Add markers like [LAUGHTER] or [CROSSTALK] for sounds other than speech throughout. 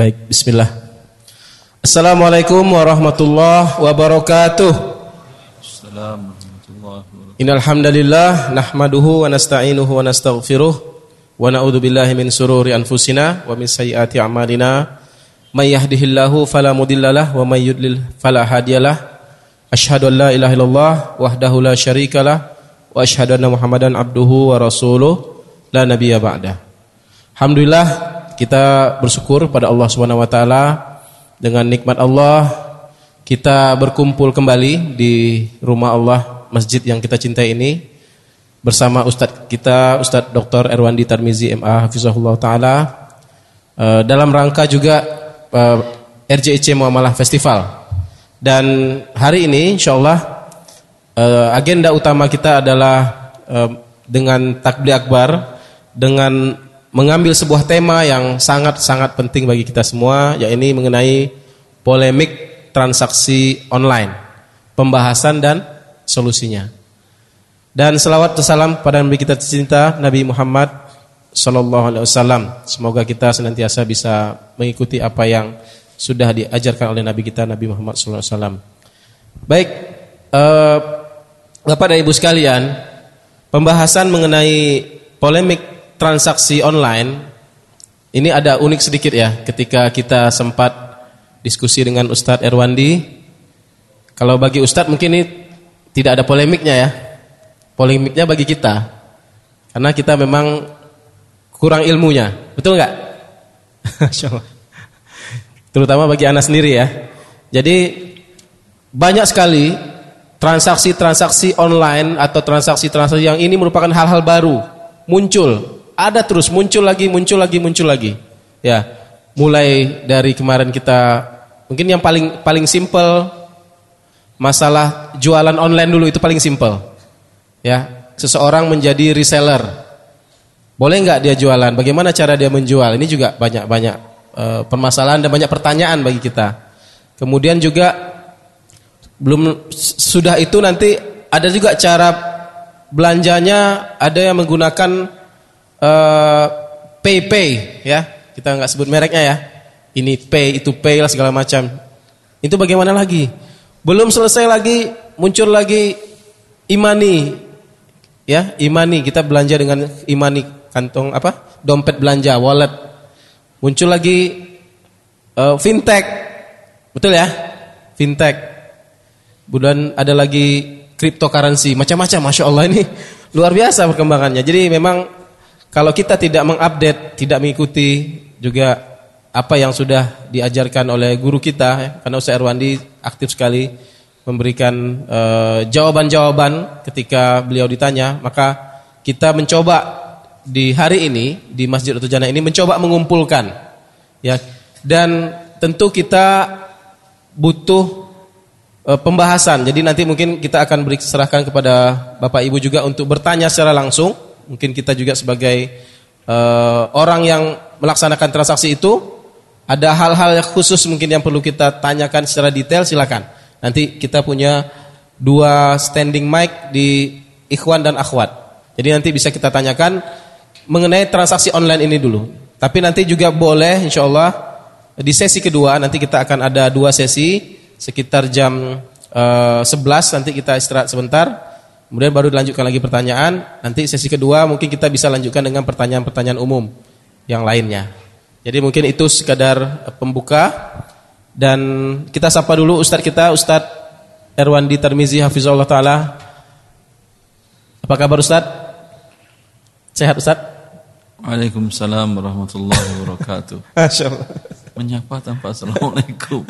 Baik, bismillah. Assalamualaikum warahmatullahi wabarakatuh. Assalamualaikum. Innal hamdalillah nahmaduhu wa nasta'inuhu wa nastaghfiruh wa na'udzu billahi min sururi anfusina wa min sayyiati a'malina. May yahdihillahu fala mudhillalah wa may yudlil fala hadiyalah. Asyhadu an la ilaha illallah wahdahu la syarikalah wa asyhadu anna Muhammadan abduhu wa rasuluh la nabiyya ba'da. Alhamdulillah kita bersyukur pada Allah Subhanahu wa taala dengan nikmat Allah kita berkumpul kembali di rumah Allah masjid yang kita cintai ini bersama Ustadz kita Ustadz Dr. Erwandi Tarmizi MA Hafizahullah taala eh, dalam rangka juga eh, RJIC Muamalah Festival. Dan hari ini insyaallah uh, agenda utama kita adalah dengan takbir akbar dengan mengambil sebuah tema yang sangat-sangat penting bagi kita semua yaitu mengenai polemik transaksi online, pembahasan dan solusinya. Dan selawat dan salam pada Nabi kita tercinta Nabi Muhammad sallallahu alaihi wasallam. Semoga kita senantiasa bisa mengikuti apa yang sudah diajarkan oleh Nabi kita Nabi Muhammad SAW. Baik, eh, Bapak dan Ibu sekalian, pembahasan mengenai polemik transaksi online ini ada unik sedikit ya ketika kita sempat diskusi dengan Ustadz Erwandi. Kalau bagi Ustadz mungkin ini tidak ada polemiknya ya. Polemiknya bagi kita. Karena kita memang kurang ilmunya. Betul nggak? [LAUGHS] terutama bagi anak sendiri ya. Jadi banyak sekali transaksi-transaksi online atau transaksi-transaksi yang ini merupakan hal-hal baru muncul, ada terus muncul lagi, muncul lagi, muncul lagi. Ya, mulai dari kemarin kita mungkin yang paling paling simple masalah jualan online dulu itu paling simple. Ya, seseorang menjadi reseller. Boleh nggak dia jualan? Bagaimana cara dia menjual? Ini juga banyak-banyak e, permasalahan dan banyak pertanyaan bagi kita. Kemudian juga belum sudah itu nanti ada juga cara belanjanya ada yang menggunakan e, pay pay ya kita nggak sebut mereknya ya ini pay itu pay lah segala macam itu bagaimana lagi belum selesai lagi muncul lagi imani ya imani kita belanja dengan imani kantong apa dompet belanja wallet Muncul lagi uh, fintech. Betul ya? Fintech. Kemudian ada lagi cryptocurrency, macam-macam. Masya Allah ini [LAUGHS] luar biasa perkembangannya. Jadi memang kalau kita tidak mengupdate, tidak mengikuti juga apa yang sudah diajarkan oleh guru kita, ya, karena Ustaz Erwandi aktif sekali memberikan eh, jawaban-jawaban ketika beliau ditanya, maka kita mencoba di hari ini di Masjid Jana ini mencoba mengumpulkan ya dan tentu kita butuh e, pembahasan. Jadi nanti mungkin kita akan beri serahkan kepada Bapak Ibu juga untuk bertanya secara langsung. Mungkin kita juga sebagai e, orang yang melaksanakan transaksi itu ada hal-hal khusus mungkin yang perlu kita tanyakan secara detail silakan. Nanti kita punya dua standing mic di ikhwan dan akhwat. Jadi nanti bisa kita tanyakan mengenai transaksi online ini dulu. Tapi nanti juga boleh insya Allah di sesi kedua nanti kita akan ada dua sesi sekitar jam uh, eh, 11 nanti kita istirahat sebentar. Kemudian baru dilanjutkan lagi pertanyaan. Nanti sesi kedua mungkin kita bisa lanjutkan dengan pertanyaan-pertanyaan umum yang lainnya. Jadi mungkin itu sekadar pembuka dan kita sapa dulu Ustadz kita Ustadz Erwandi Tarmizi Hafizullah Ta'ala Apa kabar Ustadz? Sehat Ustadz? Waalaikumsalam warahmatullahi wabarakatuh. [LAUGHS] Menyapa tanpa assalamualaikum.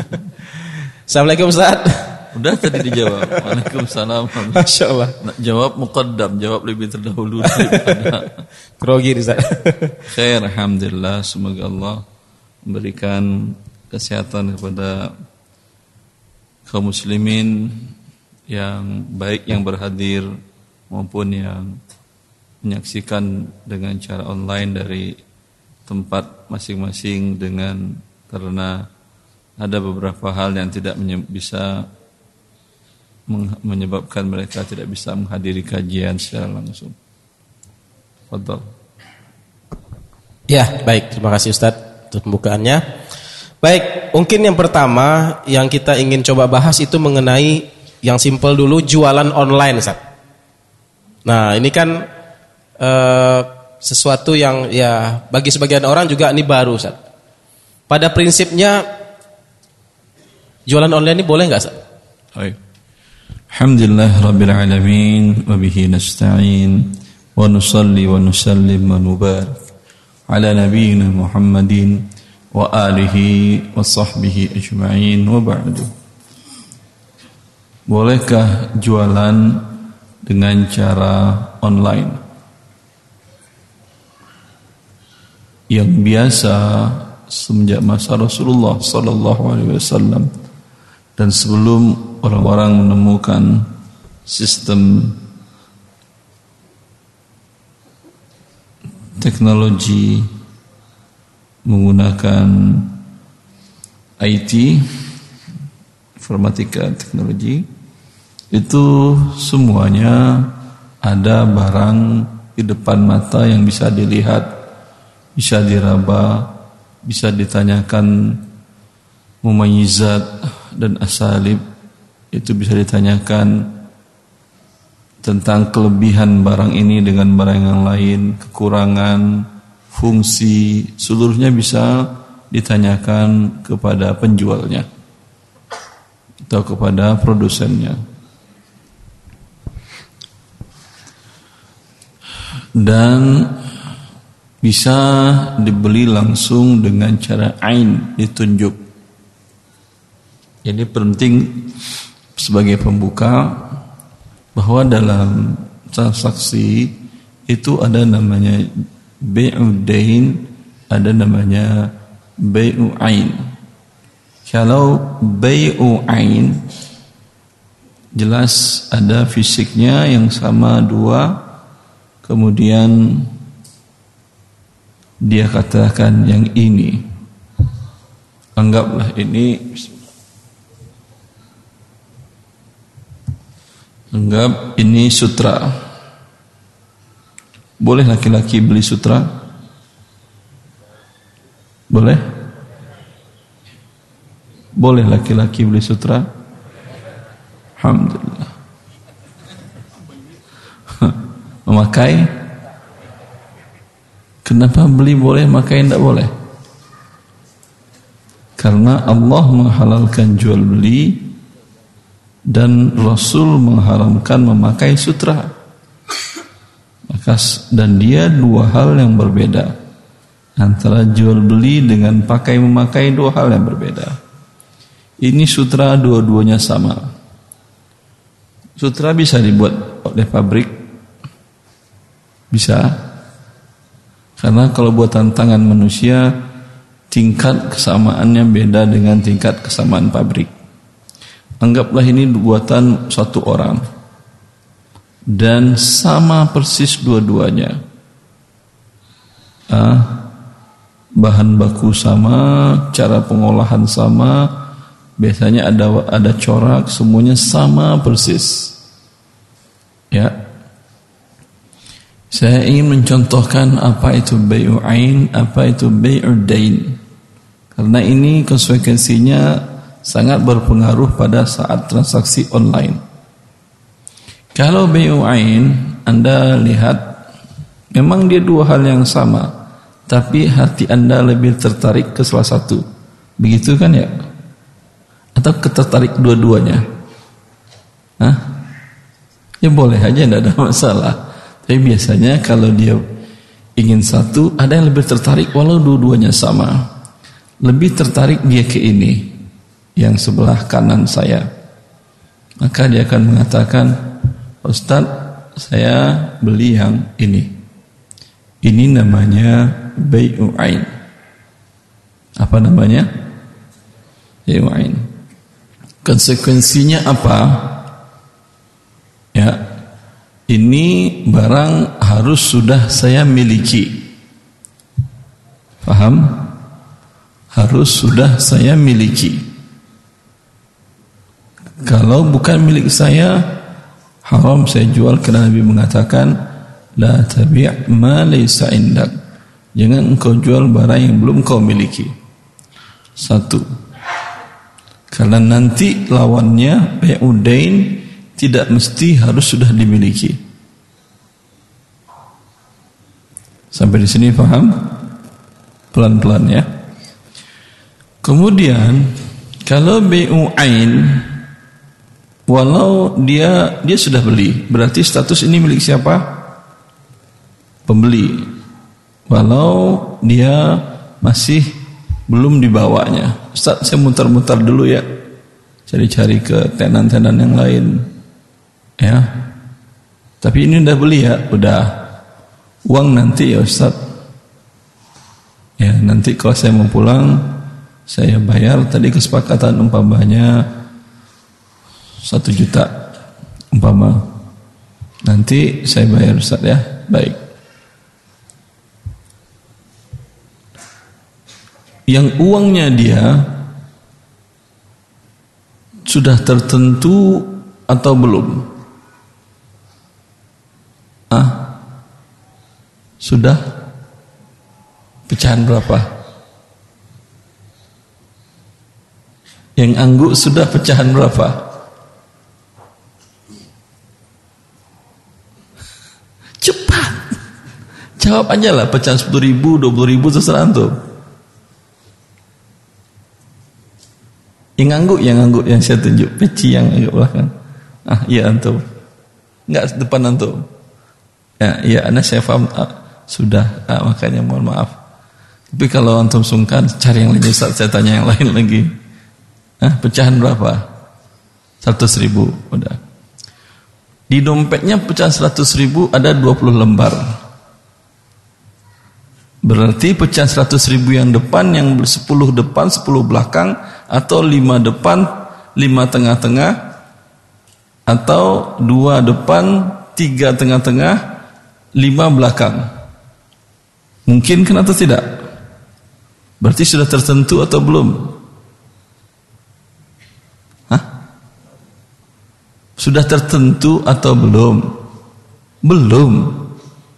Assalamualaikum Ustaz. Udah tadi dijawab. Waalaikumsalam. Masya Allah. Nah, jawab muqaddam, jawab lebih terdahulu daripada. [LAUGHS] Grogi Ustaz. Khair, Alhamdulillah. Semoga Allah memberikan kesehatan kepada kaum muslimin yang baik yang berhadir maupun yang menyaksikan dengan cara online dari tempat masing-masing dengan karena ada beberapa hal yang tidak bisa menyebabkan mereka tidak bisa menghadiri kajian secara langsung. Fadal. Ya, baik. Terima kasih Ustaz untuk pembukaannya. Baik, mungkin yang pertama yang kita ingin coba bahas itu mengenai yang simple dulu jualan online, Ustaz. Nah, ini kan uh, sesuatu yang ya bagi sebagian orang juga ini baru, Ustaz. Pada prinsipnya jualan online ini boleh nggak, Ustaz? Baik. Alhamdulillah rabbil alamin wa bihi nasta'in wa nusalli wa nusallim wa nubarik ala nabiyyina Muhammadin wa alihi wa sahbihi ajma'in wa ba'du Bolehkah jualan dengan cara online? Yang biasa semenjak masa Rasulullah sallallahu alaihi wasallam dan sebelum orang-orang menemukan sistem teknologi menggunakan IT, informatika teknologi, itu semuanya ada barang di depan mata yang bisa dilihat, bisa diraba, bisa ditanyakan mumayizat dan asalib, itu bisa ditanyakan tentang kelebihan barang ini dengan barang yang lain, kekurangan, fungsi, seluruhnya bisa ditanyakan kepada penjualnya atau kepada produsennya. Dan bisa dibeli langsung dengan cara ain ditunjuk. Ini penting sebagai pembuka bahwa dalam transaksi itu ada namanya Bai'u dain ada namanya bai'u ain. Kalau bai'u ain jelas ada fisiknya yang sama dua kemudian dia katakan yang ini anggaplah ini anggap ini sutra boleh laki-laki beli sutra? Boleh? Boleh laki-laki beli sutra? Alhamdulillah. [LAUGHS] Memakai? Kenapa beli boleh, makai tidak boleh? Karena Allah menghalalkan jual beli dan Rasul mengharamkan memakai sutra. Dan dia dua hal yang berbeda. Antara jual beli dengan pakai memakai dua hal yang berbeda. Ini sutra dua-duanya sama. Sutra bisa dibuat oleh pabrik. Bisa. Karena kalau buatan tangan manusia tingkat kesamaannya beda dengan tingkat kesamaan pabrik anggaplah ini buatan satu orang dan sama persis dua-duanya. Ah, bahan baku sama, cara pengolahan sama, biasanya ada ada corak, semuanya sama persis. Ya. Saya ingin mencontohkan apa itu bayu ain, apa itu bayu dain. Karena ini konsekuensinya sangat berpengaruh pada saat transaksi online. Kalau ain Anda lihat memang dia dua hal yang sama, tapi hati Anda lebih tertarik ke salah satu. Begitu kan ya? Atau ketertarik dua-duanya? Hah? Ya boleh aja tidak ada masalah. Tapi biasanya kalau dia ingin satu, ada yang lebih tertarik walau dua-duanya sama. Lebih tertarik dia ke ini yang sebelah kanan saya. Maka dia akan mengatakan, Ustaz, saya beli yang ini. Ini namanya Bayu Ain. Apa namanya? Bayu Ain. Konsekuensinya apa? Ya, ini barang harus sudah saya miliki. Paham? Harus sudah saya miliki. Kalau bukan milik saya, haram saya jual kerana Nabi mengatakan la tabi' ma laysa indak jangan engkau jual barang yang belum kau miliki Satu. Karena nanti lawannya Bai'udain tidak mesti harus sudah dimiliki. Sampai di sini paham? Pelan-pelan ya. Kemudian kalau BU ain walau dia dia sudah beli, berarti status ini milik siapa? Pembeli. Walau dia masih belum dibawanya. Ustaz, saya muter-muter dulu ya. Cari-cari ke tenan-tenan yang lain. Ya. Tapi ini udah beli ya, udah. Uang nanti ya Ustaz. Ya, nanti kalau saya mau pulang saya bayar tadi kesepakatan umpamanya satu juta umpama. Nanti saya bayar Ustaz ya. Baik. Yang uangnya dia sudah tertentu atau belum? Ah sudah? Pecahan berapa? Yang angguk sudah pecahan berapa? Cepat. Jawab aja lah pecahan 10 ribu, 20 ribu terserah antum. Yang angguk, yang angguk yang saya tunjuk. Peci yang angguk belakang. Ah, iya antum. Enggak depan antum. Ya, iya, anda saya paham. Ah, sudah, ah, makanya mohon maaf. Tapi kalau antum sungkan, cari yang lain. Saya tanya yang lain lagi. Hah, pecahan berapa? 100 ribu udah. Di dompetnya pecahan 100 ribu ada 20 lembar. Berarti pecahan 100 ribu yang depan, yang 10 depan, 10 belakang, atau 5 depan, 5 tengah-tengah, atau 2 depan, 3 tengah-tengah, 5 belakang. Mungkin kan atau tidak? Berarti sudah tertentu atau belum? Sudah tertentu atau belum? Belum.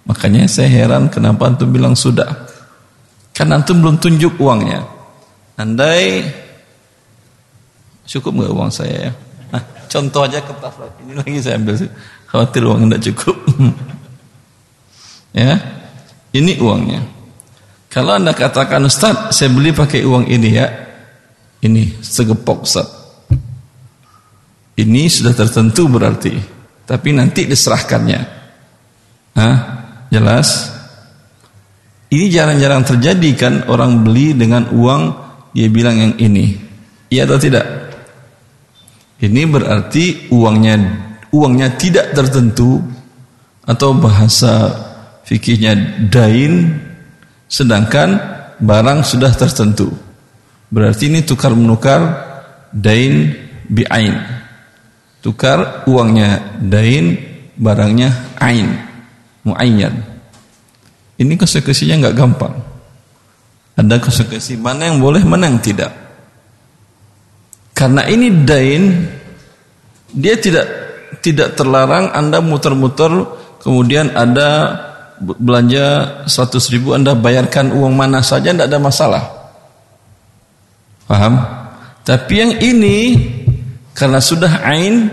Makanya saya heran kenapa antum bilang sudah. Karena antum belum tunjuk uangnya. Andai cukup nggak uang saya ya? Nah, contoh aja kertas ini lagi saya ambil khawatir uang tidak cukup. [LAUGHS] ya, ini uangnya. Kalau anda katakan Ustaz, saya beli pakai uang ini ya, ini segepok Ustaz. Ini sudah tertentu berarti. Tapi nanti diserahkannya. Hah? Jelas? Ini jarang-jarang terjadi kan orang beli dengan uang dia bilang yang ini. Iya atau tidak? Ini berarti uangnya uangnya tidak tertentu atau bahasa fikihnya dain sedangkan barang sudah tertentu. Berarti ini tukar menukar dain bi'ain tukar uangnya dain barangnya ain muayyan. Ini konsekuensinya nggak gampang. Ada konsekuensi mana yang boleh mana yang tidak. Karena ini dain dia tidak tidak terlarang anda muter-muter kemudian ada belanja 100 ribu anda bayarkan uang mana saja tidak ada masalah. Paham? Tapi yang ini karena sudah ain,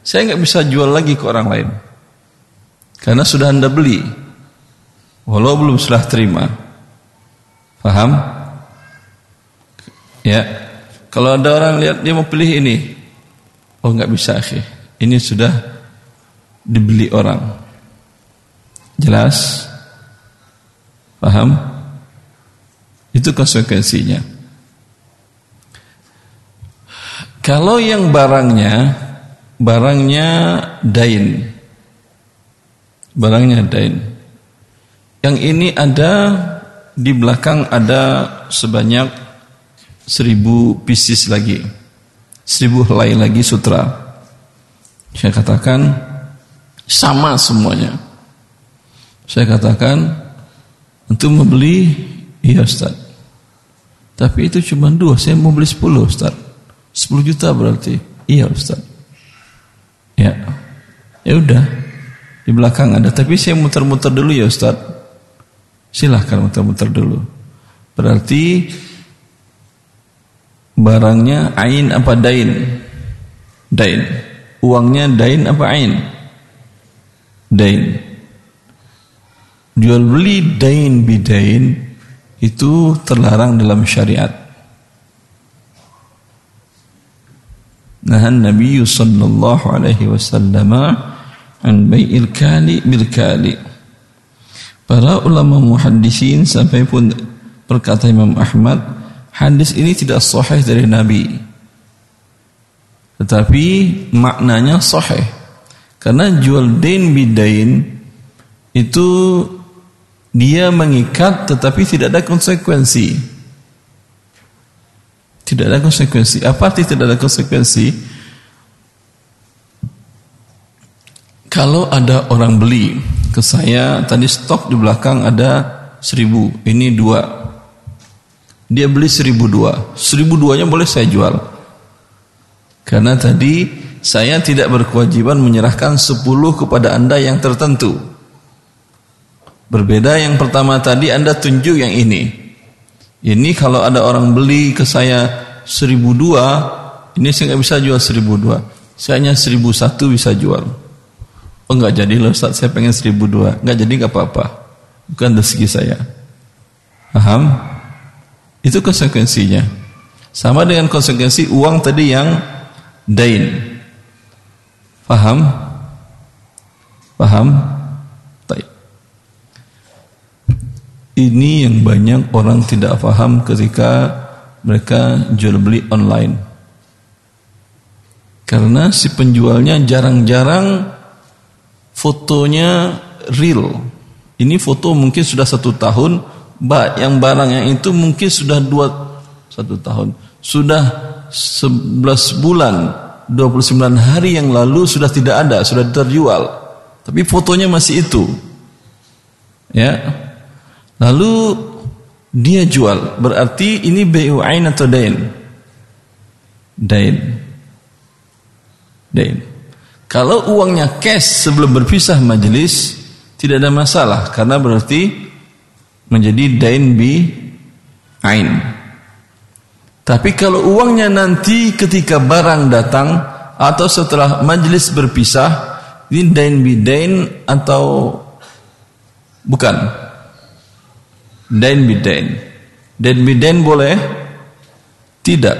saya nggak bisa jual lagi ke orang lain. Karena sudah anda beli, walau belum sudah terima. Paham? Ya. Kalau ada orang lihat dia mau pilih ini, oh nggak bisa sih. Ini sudah dibeli orang. Jelas? Paham? Itu konsekuensinya. Kalau yang barangnya barangnya dain. Barangnya dain. Yang ini ada di belakang ada sebanyak seribu pieces lagi. Seribu helai lagi sutra. Saya katakan sama semuanya. Saya katakan untuk membeli iya Ustaz. Tapi itu cuma dua, saya mau beli sepuluh Ustaz. 10 juta berarti. Iya Ustaz. Ya. Ya udah. Di belakang ada. Tapi saya muter-muter dulu ya Ustaz. Silahkan muter-muter dulu. Berarti barangnya ain apa dain? Dain. Uangnya dain apa ain? Dain. Jual beli dain bidain itu terlarang dalam syariat. Nah Nabi sallallahu alaihi wasallam an bai'il kali bil kali. Para ulama muhaddisin sampai pun berkata Imam Ahmad, hadis ini tidak sahih dari Nabi. Tetapi maknanya sahih. Karena jual dain bidain itu dia mengikat tetapi tidak ada konsekuensi. Tidak ada konsekuensi. Apa arti tidak ada konsekuensi? Kalau ada orang beli ke saya, tadi stok di belakang ada seribu, ini dua. Dia beli seribu dua. Seribu duanya boleh saya jual. Karena tadi saya tidak berkewajiban menyerahkan sepuluh kepada anda yang tertentu. Berbeda yang pertama tadi anda tunjuk yang ini. Ini kalau ada orang beli ke saya seribu dua, ini saya nggak bisa jual seribu dua. Saya hanya seribu satu bisa jual. Oh nggak jadi loh Ustaz, saya pengen seribu dua. Nggak jadi nggak apa-apa. Bukan rezeki saya. Paham? Itu konsekuensinya. Sama dengan konsekuensi uang tadi yang dain. Paham? Paham? Baik. Ini yang banyak orang tidak paham ketika mereka jual beli online. Karena si penjualnya jarang-jarang fotonya real. Ini foto mungkin sudah satu tahun, yang barang yang itu mungkin sudah dua satu tahun, sudah sebelas bulan, 29 hari yang lalu sudah tidak ada, sudah terjual. Tapi fotonya masih itu. Ya. Lalu dia jual, berarti ini BU ain atau dain? Dain. Dain. Kalau uangnya cash sebelum berpisah majelis, tidak ada masalah karena berarti menjadi dain bi ain. Tapi kalau uangnya nanti ketika barang datang atau setelah majelis berpisah, ini dain bi dain atau bukan? Dain bi dain. Dain bi dain boleh? Tidak.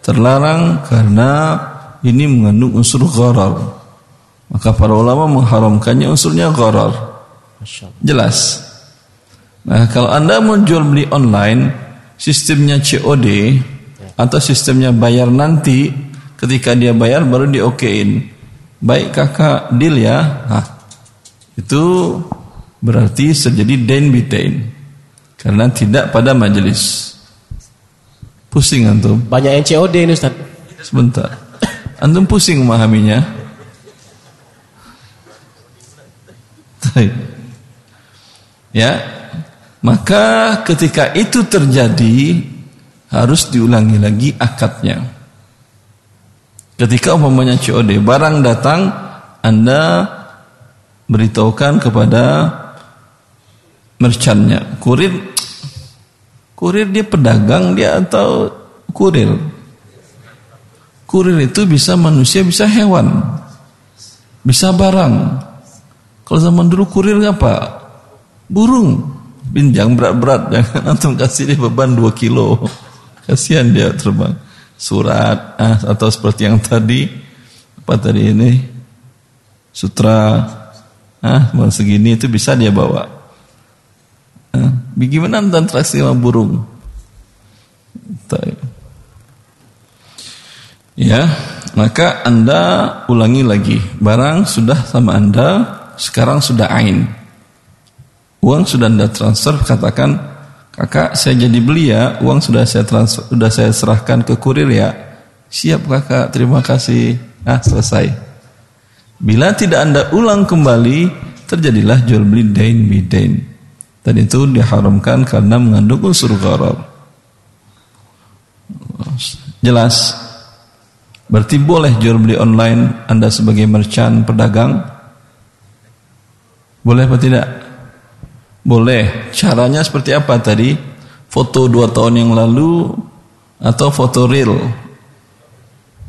Terlarang karena ini mengandung unsur gharar. Maka para ulama mengharamkannya unsurnya gharar. Jelas. Nah, kalau Anda mau jual beli online, sistemnya COD atau sistemnya bayar nanti, ketika dia bayar baru di okein. Baik kakak deal ya. Nah, itu berarti terjadi dain bitain. Karena tidak pada majelis. Pusing antum. Banyak yang COD ini Ustaz. Sebentar. Antum pusing memahaminya. Ya, maka ketika itu terjadi harus diulangi lagi akadnya. Ketika umpamanya COD barang datang, Anda beritahukan kepada merchantnya, kurir kurir dia pedagang dia atau kurir. Kurir itu bisa manusia, bisa hewan. Bisa barang. Kalau zaman dulu kurir apa? Burung. Pinjang berat-berat [LAUGHS] jangan antum kasih dia beban 2 kilo. [LAUGHS] Kasihan dia terbang. Surat ah, atau seperti yang tadi apa tadi ini? Sutra ah segini itu bisa dia bawa. Ah, bagaimana anda interaksi sama burung? Ya maka anda ulangi lagi. Barang sudah sama anda sekarang sudah ain Uang sudah Anda transfer, katakan, kakak saya jadi beli ya, uang sudah saya transfer, sudah saya serahkan ke kurir ya. Siap kakak, terima kasih. Ah, selesai. Bila tidak Anda ulang kembali, terjadilah jual beli dain bidain. Dan itu diharamkan karena mengandung unsur gharar. Jelas. Berarti boleh jual beli online Anda sebagai merchant pedagang? Boleh apa tidak? Boleh. Caranya seperti apa tadi? Foto dua tahun yang lalu atau foto real.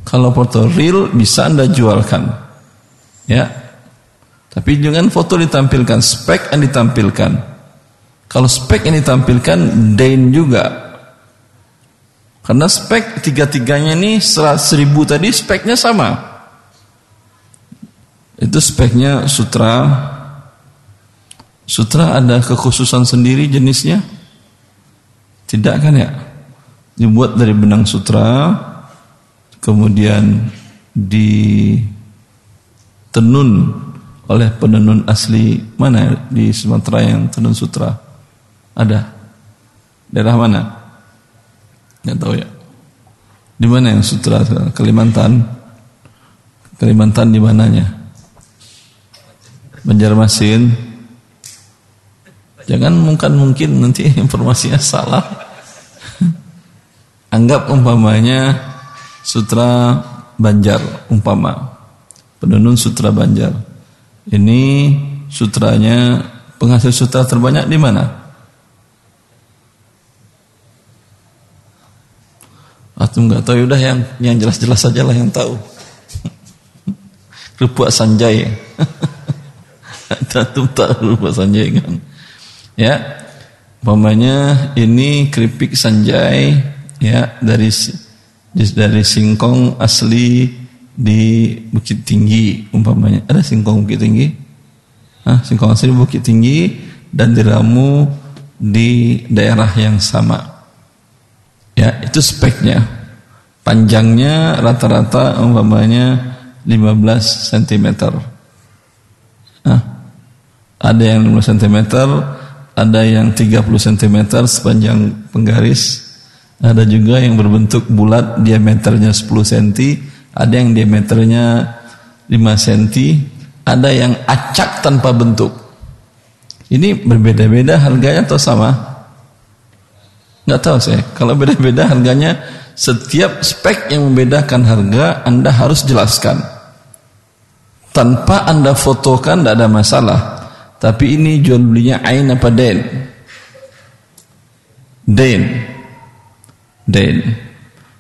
Kalau foto real bisa Anda jualkan. Ya. Tapi jangan foto ditampilkan, spek yang ditampilkan. Kalau spek yang ditampilkan dain juga. Karena spek tiga-tiganya ini seribu tadi speknya sama. Itu speknya sutra. Sutra ada kekhususan sendiri jenisnya? Tidak kan ya? Dibuat dari benang sutra, kemudian ditenun oleh penenun asli mana di Sumatera yang tenun sutra? Ada? Daerah mana? Nggak tahu ya. Di mana yang sutra? Kalimantan. Kalimantan di mananya? Banjarmasin. Jangan mungkin mungkin nanti informasinya salah. [LAUGHS] Anggap umpamanya sutra Banjar umpama penenun sutra Banjar. Ini sutranya penghasil sutra terbanyak di mana? Atau nggak tahu udah yang yang jelas-jelas saja lah yang tahu. [LAUGHS] Kerupuk Sanjay. [LAUGHS] Tatum tak Kerupuk Sanjay kan. Ya. Umpamanya ini keripik sanjay ya dari dari singkong asli di Bukit Tinggi umpamanya. Ada singkong Bukit Tinggi? Hah, singkong asli Bukit Tinggi dan diramu di daerah yang sama. Ya, itu speknya. Panjangnya rata-rata umpamanya 15 cm. Nah, ada yang 15 cm, ada yang 30 cm sepanjang penggaris, ada juga yang berbentuk bulat diameternya 10 cm, ada yang diameternya 5 cm, ada yang acak tanpa bentuk. Ini berbeda-beda harganya atau sama? Nggak tahu saya. Kalau beda-beda harganya, setiap spek yang membedakan harga Anda harus jelaskan. Tanpa Anda fotokan tidak ada masalah. Tapi ini jual belinya ain apa den? Den. Den.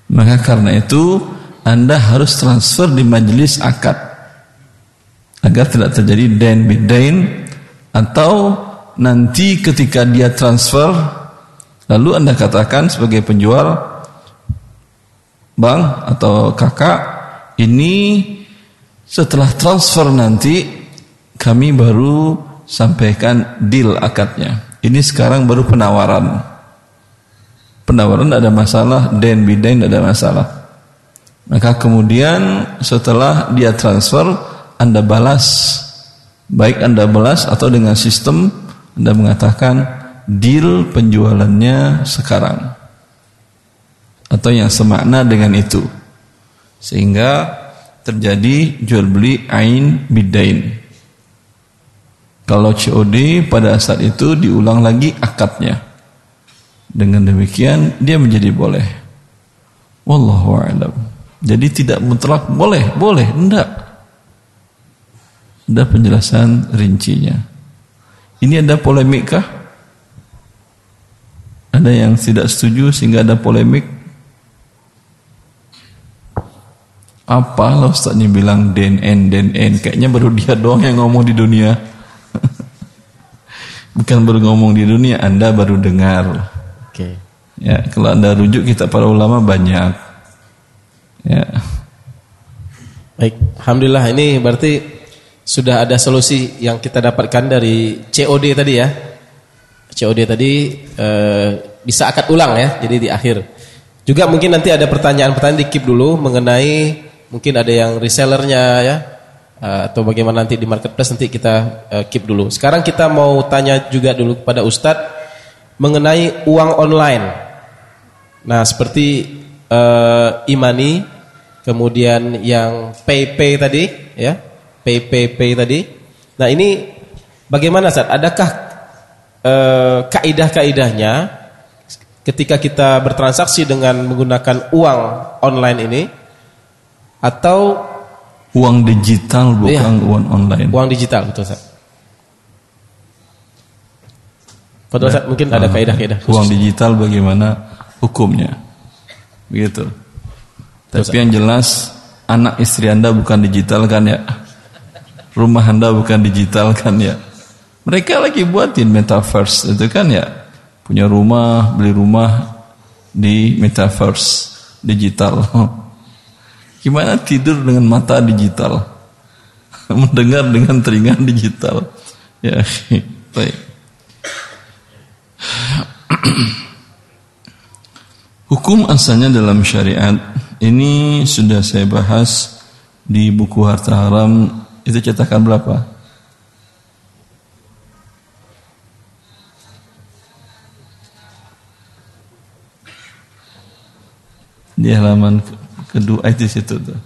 Maka karena itu Anda harus transfer di majelis akad agar tidak terjadi den bidain atau nanti ketika dia transfer lalu Anda katakan sebagai penjual bang atau kakak ini setelah transfer nanti kami baru sampaikan deal akadnya. Ini sekarang baru penawaran. Penawaran ada masalah, den bidain ada masalah. Maka kemudian setelah dia transfer, Anda balas. Baik Anda balas atau dengan sistem Anda mengatakan deal penjualannya sekarang. Atau yang semakna dengan itu. Sehingga terjadi jual beli ain bidain. Kalau COD pada saat itu diulang lagi akadnya. Dengan demikian dia menjadi boleh. Wallahu a'lam. Jadi tidak mutlak boleh, boleh, enggak. Ada penjelasan rincinya. Ini ada polemik kah? Ada yang tidak setuju sehingga ada polemik? Apa lo Ustaz ini bilang den en den en kayaknya baru dia doang yang ngomong di dunia. Bukan baru ngomong di dunia, Anda baru dengar. Oke. Okay. Ya, kalau Anda rujuk kita para ulama banyak. Ya. Baik, alhamdulillah ini berarti sudah ada solusi yang kita dapatkan dari COD tadi ya. COD tadi e, bisa akad ulang ya, jadi di akhir. Juga mungkin nanti ada pertanyaan-pertanyaan di keep dulu mengenai mungkin ada yang resellernya ya, Eh, atau bagaimana nanti di marketplace nanti kita uh, keep dulu. Sekarang kita mau tanya juga dulu kepada Ustadz mengenai uang online. Nah seperti uh, Imani, kemudian yang PayPay tadi, ya PayPay tadi. Nah ini bagaimana Ustadz? Adakah uh, kaidah-kaidahnya ketika kita bertransaksi dengan menggunakan uang online ini atau Uang digital bukan iya. uang online. Uang digital betul Ustaz. Betul Ustaz, mungkin ada kaidah-kaidah. Uang digital bagaimana hukumnya? Begitu. Tapi yang jelas anak istri Anda bukan digital kan ya? Rumah Anda bukan digital kan ya? Mereka lagi buatin metaverse itu kan ya? Punya rumah, beli rumah di metaverse digital. [LAUGHS] Gimana tidur dengan mata digital? [LAUGHS] Mendengar dengan telinga digital. Ya, [LAUGHS] baik. [CLEARS THROAT] Hukum asalnya dalam syariat ini sudah saya bahas di buku Harta Haram itu cetakan berapa? Di halaman kedua [LAUGHS] itu situ tuh.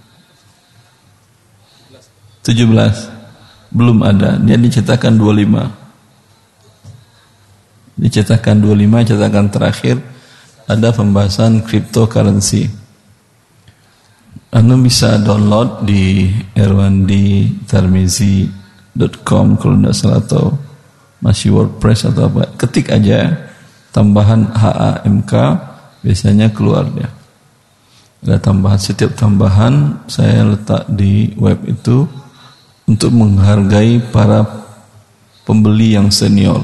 17 belum ada dia dicetakkan 25 dicetakkan 25 cetakan terakhir ada pembahasan cryptocurrency. Anda bisa download di erwanditarmizi.com kalau tidak salah atau masih WordPress atau apa. Ketik aja tambahan HAMK biasanya keluar dia. Ada tambahan setiap tambahan saya letak di web itu untuk menghargai para pembeli yang senior.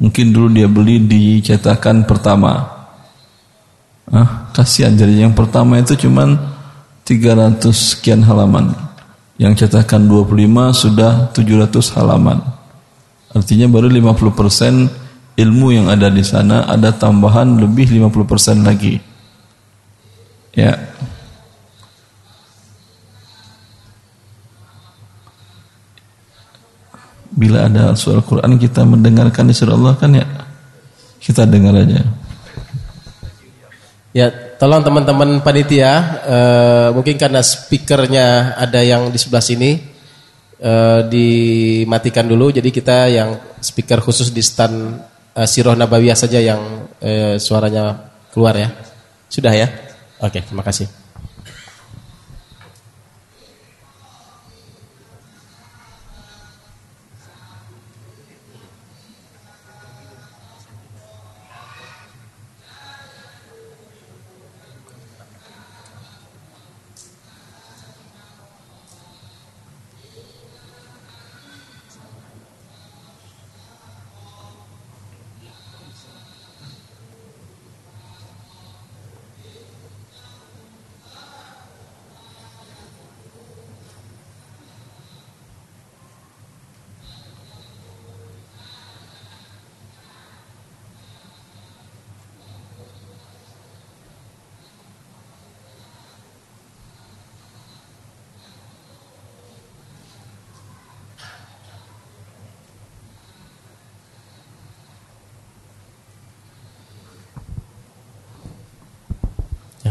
Mungkin dulu dia beli di cetakan pertama Ah, kasihan jadi yang pertama itu cuman 300 sekian halaman. Yang cetakan 25 sudah 700 halaman. Artinya baru 50% ilmu yang ada di sana ada tambahan lebih 50% lagi. Ya. Bila ada surah Quran kita mendengarkan di surah Allah kan ya kita dengar aja. Ya, tolong teman-teman panitia, uh, mungkin karena speakernya ada yang di sebelah sini, uh, dimatikan dulu. Jadi kita yang speaker khusus di stand uh, Siroh Nabawiyah saja yang suaranya keluar ya. Sudah ya? Oke, terima kasih.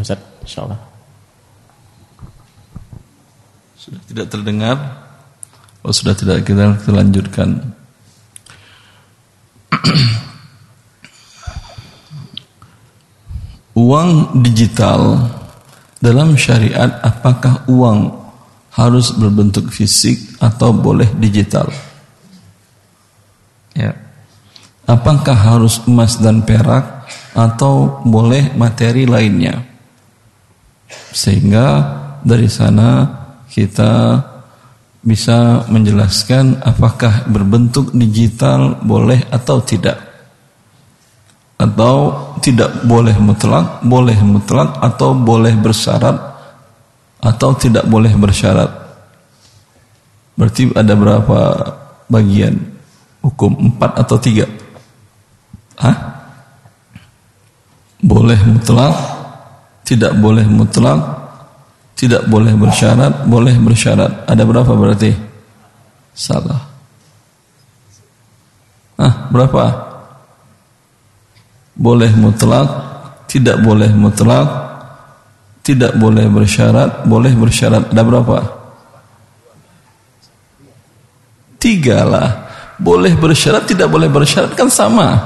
Ustaz, insyaallah. Sudah tidak terdengar? Oh sudah tidak kita, kita lanjutkan. [CLEARS THROAT] uang digital dalam syariat apakah uang harus berbentuk fisik atau boleh digital? Ya. Apakah harus emas dan perak atau boleh materi lainnya? Sehingga dari sana kita bisa menjelaskan apakah berbentuk digital boleh atau tidak. Atau tidak boleh mutlak, boleh mutlak atau boleh bersyarat atau tidak boleh bersyarat. Berarti ada berapa bagian hukum? Empat atau tiga? Hah? Boleh mutlak, tidak boleh mutlak, tidak boleh bersyarat, boleh bersyarat. Ada berapa berarti? Salah. Ah, berapa? Boleh mutlak, tidak boleh mutlak, tidak boleh bersyarat, boleh bersyarat. Ada berapa? Tiga lah. Boleh bersyarat, tidak boleh bersyarat kan sama.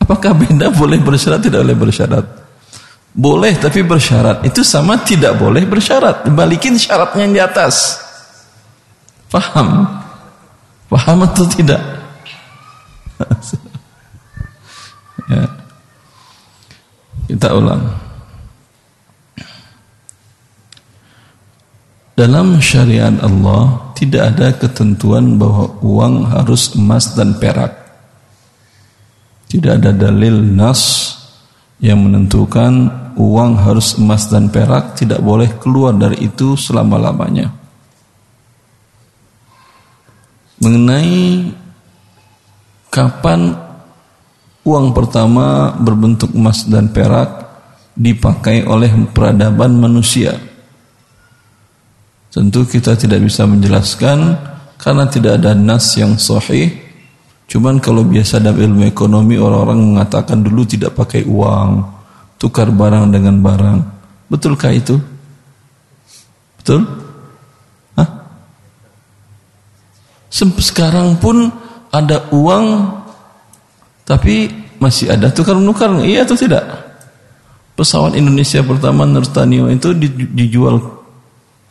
Apakah beda boleh bersyarat, tidak boleh bersyarat? Boleh tapi bersyarat. Itu sama tidak boleh bersyarat. Balikin syaratnya yang di atas. Paham? Paham atau tidak? [LAUGHS] ya. Kita ulang. Dalam syariat Allah tidak ada ketentuan bahwa uang harus emas dan perak. Tidak ada dalil nas yang menentukan uang harus emas dan perak tidak boleh keluar dari itu selama-lamanya. Mengenai kapan uang pertama berbentuk emas dan perak dipakai oleh peradaban manusia. Tentu kita tidak bisa menjelaskan karena tidak ada nas yang sahih Cuman kalau biasa dalam ilmu ekonomi orang-orang mengatakan dulu tidak pakai uang, tukar barang dengan barang. Betulkah itu? Betul? Hah? Sekarang pun ada uang tapi masih ada tukar menukar. Iya atau tidak? Pesawat Indonesia pertama Nurtanio itu dijual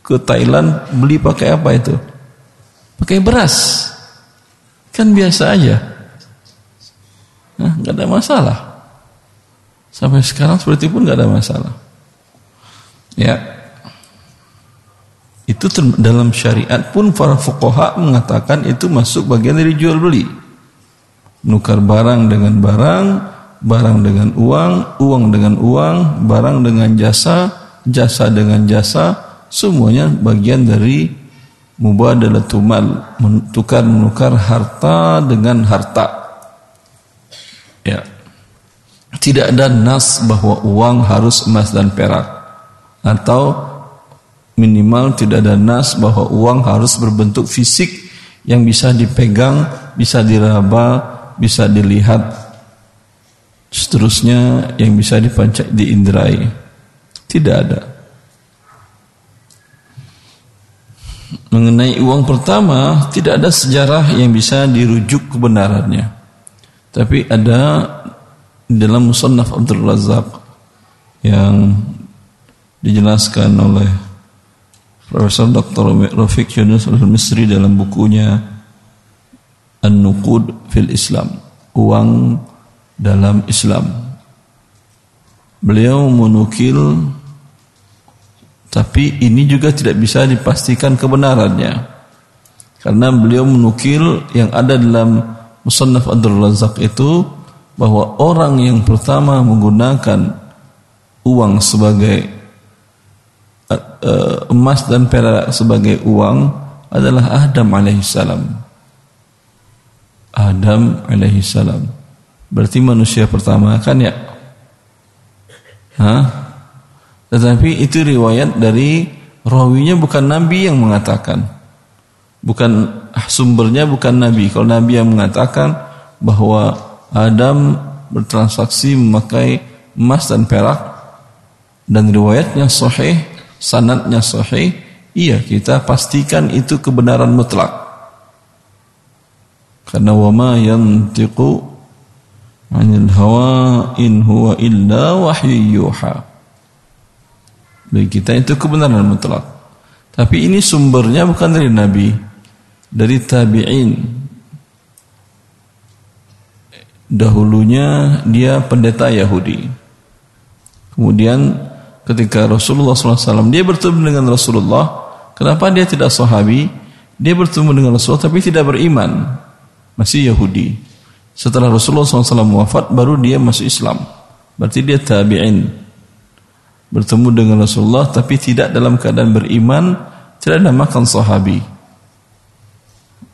ke Thailand beli pakai apa itu? Pakai beras. Kan biasa aja. Nggak ada masalah. Sampai sekarang seperti pun nggak ada masalah. Ya. Itu dalam syariat pun para fuqaha mengatakan itu masuk bagian dari jual beli. Nukar barang dengan barang, barang dengan uang, uang dengan uang, barang dengan jasa, jasa dengan jasa, semuanya bagian dari mubadalatu mal menukar menukar harta dengan harta. Ya. Tidak ada nas bahwa uang harus emas dan perak. Atau minimal tidak ada nas bahwa uang harus berbentuk fisik yang bisa dipegang bisa diraba bisa dilihat seterusnya yang bisa dipancak diindrai. Tidak ada mengenai uang pertama tidak ada sejarah yang bisa dirujuk kebenarannya. Tapi ada dalam Musannaf Abdul Razak yang dijelaskan oleh Profesor Dr. Rafiq Yunus al-Misri dalam bukunya An-Nuqud fil Islam, uang dalam Islam. Beliau menukil tapi ini juga tidak bisa dipastikan kebenarannya. Karena beliau menukil yang ada dalam Musannaf Abdul Razak itu bahwa orang yang pertama menggunakan uang sebagai uh, emas dan perak sebagai uang adalah Adam alaihissalam. Adam alaihissalam. Berarti manusia pertama kan ya? Hah? Tetapi itu riwayat dari rawinya bukan Nabi yang mengatakan. Bukan sumbernya bukan Nabi. Kalau Nabi yang mengatakan bahwa Adam bertransaksi memakai emas dan perak dan riwayatnya sahih, sanadnya sahih, iya kita pastikan itu kebenaran mutlak. Karena wama yantiqu anil hawa in huwa illa wahyu yuha. Bagi kita itu kebenaran mutlak. Tapi ini sumbernya bukan dari Nabi, dari tabi'in. Dahulunya dia pendeta Yahudi. Kemudian ketika Rasulullah SAW dia bertemu dengan Rasulullah, kenapa dia tidak sahabi? Dia bertemu dengan Rasulullah tapi tidak beriman, masih Yahudi. Setelah Rasulullah SAW wafat, baru dia masuk Islam. Berarti dia tabi'in bertemu dengan Rasulullah tapi tidak dalam keadaan beriman tidak namakan sahabi.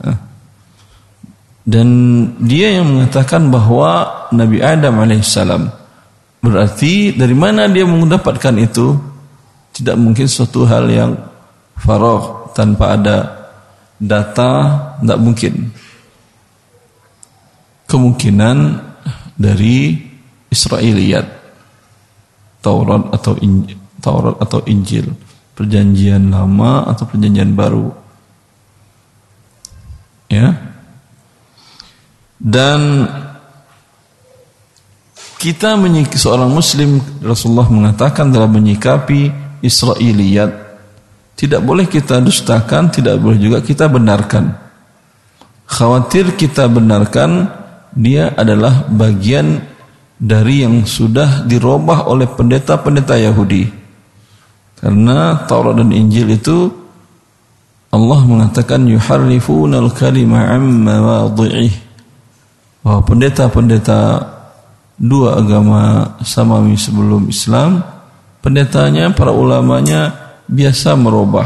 Ah. dan dia yang mengatakan bahwa Nabi Adam alaihissalam berarti dari mana dia mendapatkan itu tidak mungkin suatu hal yang faragh tanpa ada data tidak mungkin. Kemungkinan dari Israiliyat Taurat atau Injil, Taurat atau Injil, perjanjian lama atau perjanjian baru. Ya. Dan kita menyikapi seorang muslim Rasulullah mengatakan dalam menyikapi Israiliyat tidak boleh kita dustakan, tidak boleh juga kita benarkan. Khawatir kita benarkan dia adalah bagian dari yang sudah dirubah oleh pendeta-pendeta Yahudi. Karena Taurat dan Injil itu Allah mengatakan yuharrifuna al-kalima amma wadhi'ih bahwa pendeta-pendeta dua agama samawi sebelum Islam pendetanya para ulamanya biasa merubah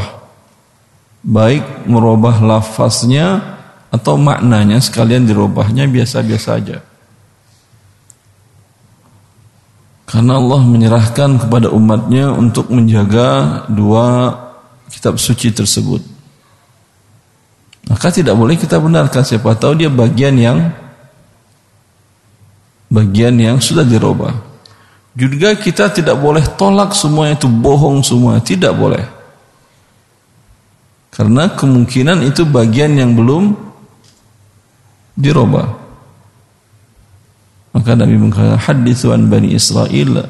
baik merubah lafaznya atau maknanya sekalian dirubahnya biasa-biasa aja karena Allah menyerahkan kepada umatnya untuk menjaga dua kitab suci tersebut maka tidak boleh kita benarkan siapa tahu dia bagian yang bagian yang sudah dirubah. Juga kita tidak boleh tolak semua itu bohong semua, tidak boleh. Karena kemungkinan itu bagian yang belum dirubah. Maka Nabi mengatakan hadithu an Bani Israel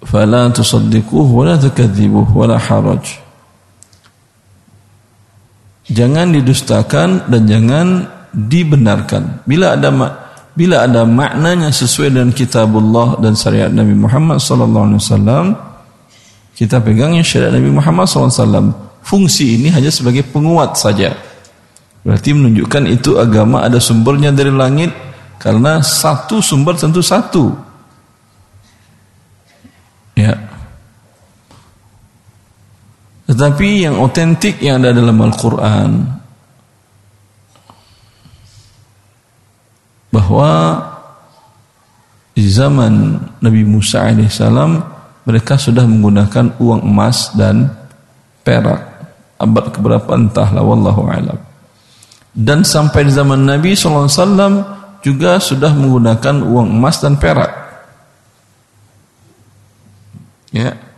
fala tusaddiquhu wa la tukadzibuhu wa la haraj. Jangan didustakan dan jangan dibenarkan. Bila ada bila ada maknanya sesuai dengan kitabullah dan syariat Nabi Muhammad sallallahu alaihi wasallam, kita pegangnya syariat Nabi Muhammad sallallahu alaihi wasallam. Fungsi ini hanya sebagai penguat saja. Berarti menunjukkan itu agama ada sumbernya dari langit karena satu sumber tentu satu. Ya. Tetapi yang otentik yang ada dalam Al-Quran bahwa di zaman Nabi Musa alaihissalam mereka sudah menggunakan uang emas dan perak abad keberapa entahlah wallahu alam dan sampai di zaman Nabi SAW juga sudah menggunakan uang emas dan perak ya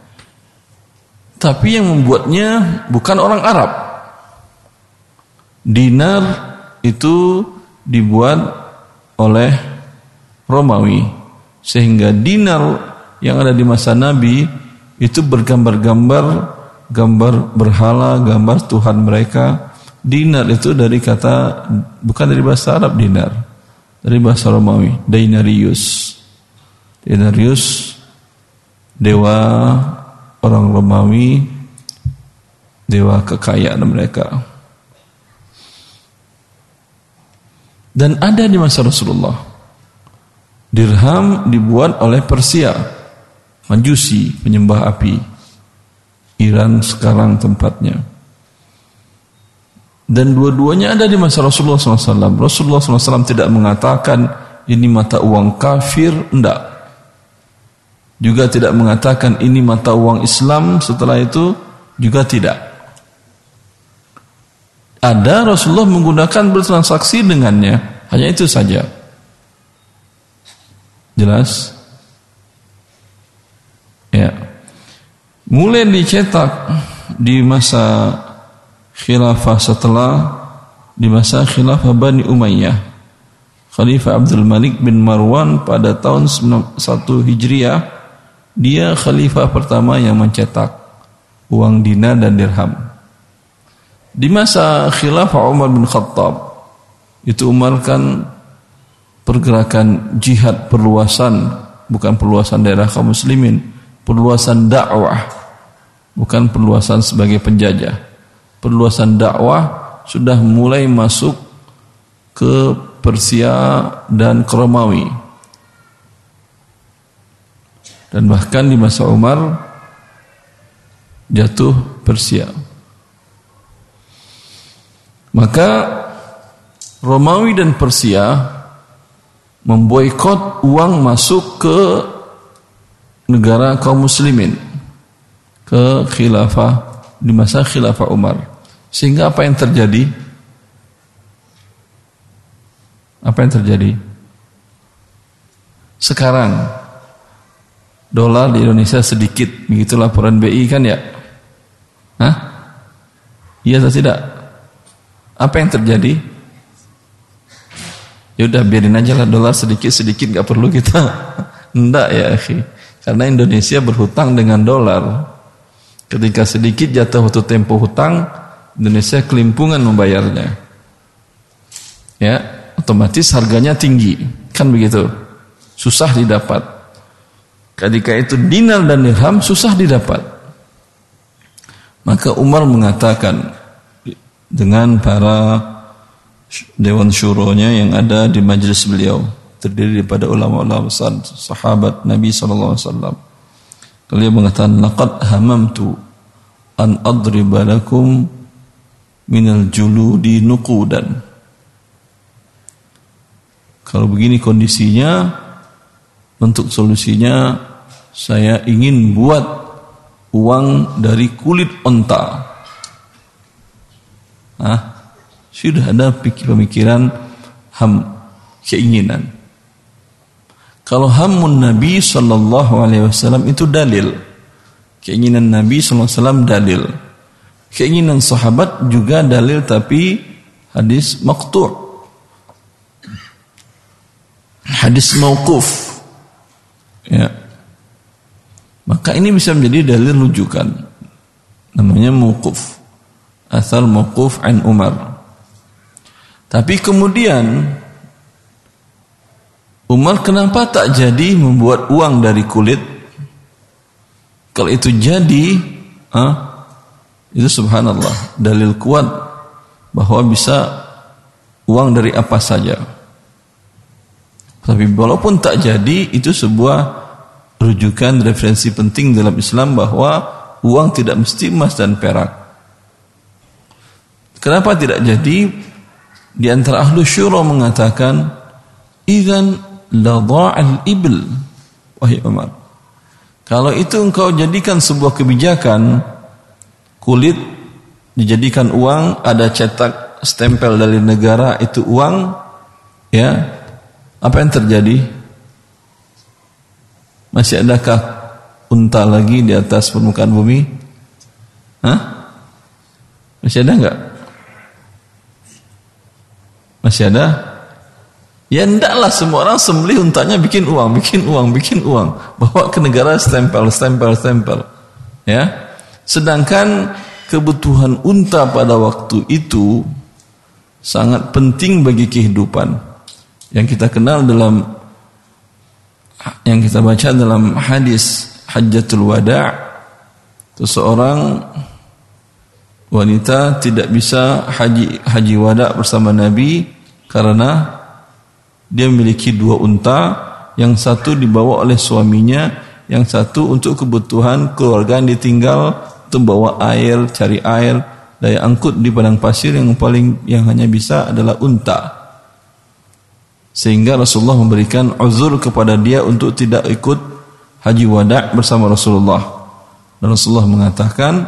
tapi yang membuatnya bukan orang Arab. Dinar itu dibuat oleh Romawi sehingga dinar yang ada di masa Nabi itu bergambar-gambar gambar berhala, gambar Tuhan mereka. Dinar itu dari kata bukan dari bahasa Arab dinar, dari bahasa Romawi, dinarius. Dinarius dewa orang Romawi dewa kekayaan mereka. Dan ada di masa Rasulullah. Dirham dibuat oleh Persia, Majusi, penyembah api. Iran sekarang tempatnya. Dan dua-duanya ada di masa Rasulullah SAW. Rasulullah SAW tidak mengatakan ini mata uang kafir, enggak. Juga tidak mengatakan ini mata uang Islam. Setelah itu juga tidak. Ada Rasulullah menggunakan bertransaksi dengannya. Hanya itu saja. Jelas? Ya. Mulai dicetak di masa khilafah setelah di masa khilafah Bani Umayyah Khalifah Abdul Malik bin Marwan pada tahun 1 Hijriah dia khalifah pertama yang mencetak uang dinar dan dirham. Di masa khilafah Umar bin Khattab, itu Umar kan pergerakan jihad perluasan, bukan perluasan daerah kaum muslimin, perluasan dakwah, bukan perluasan sebagai penjajah. Perluasan dakwah sudah mulai masuk ke Persia dan ke Romawi dan bahkan di masa Umar jatuh Persia. Maka Romawi dan Persia memboikot uang masuk ke negara kaum muslimin ke khilafah di masa khilafah Umar. Sehingga apa yang terjadi? Apa yang terjadi? Sekarang dolar di Indonesia sedikit begitu laporan BI kan ya Hah? iya atau tidak apa yang terjadi ya udah biarin aja lah dolar sedikit sedikit gak perlu kita [LAUGHS] enggak ya akhi karena Indonesia berhutang dengan dolar ketika sedikit jatuh waktu tempo hutang Indonesia kelimpungan membayarnya ya otomatis harganya tinggi kan begitu susah didapat Ketika itu dinar dan dirham susah didapat. Maka Umar mengatakan, dengan para dewan syuronya yang ada di majlis beliau terdiri daripada ulama-ulama besar sahabat Nabi sallallahu alaihi wasallam. Beliau mengatakan laqad hamamtu an adriba lakum minal juludi nuqudan. Kalau begini kondisinya untuk solusinya saya ingin buat uang dari kulit onta. Ah, sudah ada pemikiran ham keinginan. Kalau hamun Nabi Shallallahu Alaihi Wasallam itu dalil, keinginan Nabi Shallallahu Alaihi Wasallam dalil, keinginan sahabat juga dalil tapi hadis maktur, hadis mauquf, ya. Maka ini bisa menjadi dalil rujukan, namanya mauquf, asal mauquf an Umar. Tapi kemudian Umar kenapa tak jadi membuat uang dari kulit? Kalau itu jadi, ah, itu subhanallah, dalil kuat bahwa bisa uang dari apa saja. Tapi walaupun tak jadi, itu sebuah rujukan referensi penting dalam Islam bahwa uang tidak mesti emas dan perak. Kenapa tidak jadi? Di antara ahlu syura mengatakan, "Idzan la dha'al ibl." Wahai Umar, kalau itu engkau jadikan sebuah kebijakan kulit dijadikan uang, ada cetak stempel dari negara itu uang, ya. Apa yang terjadi? Masih adakah unta lagi di atas permukaan bumi? Hah? Masih ada enggak? Masih ada? Ya ndaklah semua orang sembelih untanya bikin uang, bikin uang, bikin uang. Bawa ke negara stempel, stempel, stempel. Ya. Sedangkan kebutuhan unta pada waktu itu sangat penting bagi kehidupan. Yang kita kenal dalam yang kita baca dalam hadis Hajjatul Wada' seseorang wanita tidak bisa haji haji wada bersama Nabi karena dia memiliki dua unta, yang satu dibawa oleh suaminya, yang satu untuk kebutuhan keluarga yang ditinggal untuk bawa air, cari air, daya angkut di padang pasir yang paling yang hanya bisa adalah unta. Sehingga Rasulullah memberikan uzur kepada dia untuk tidak ikut haji wada bersama Rasulullah. Dan Rasulullah mengatakan,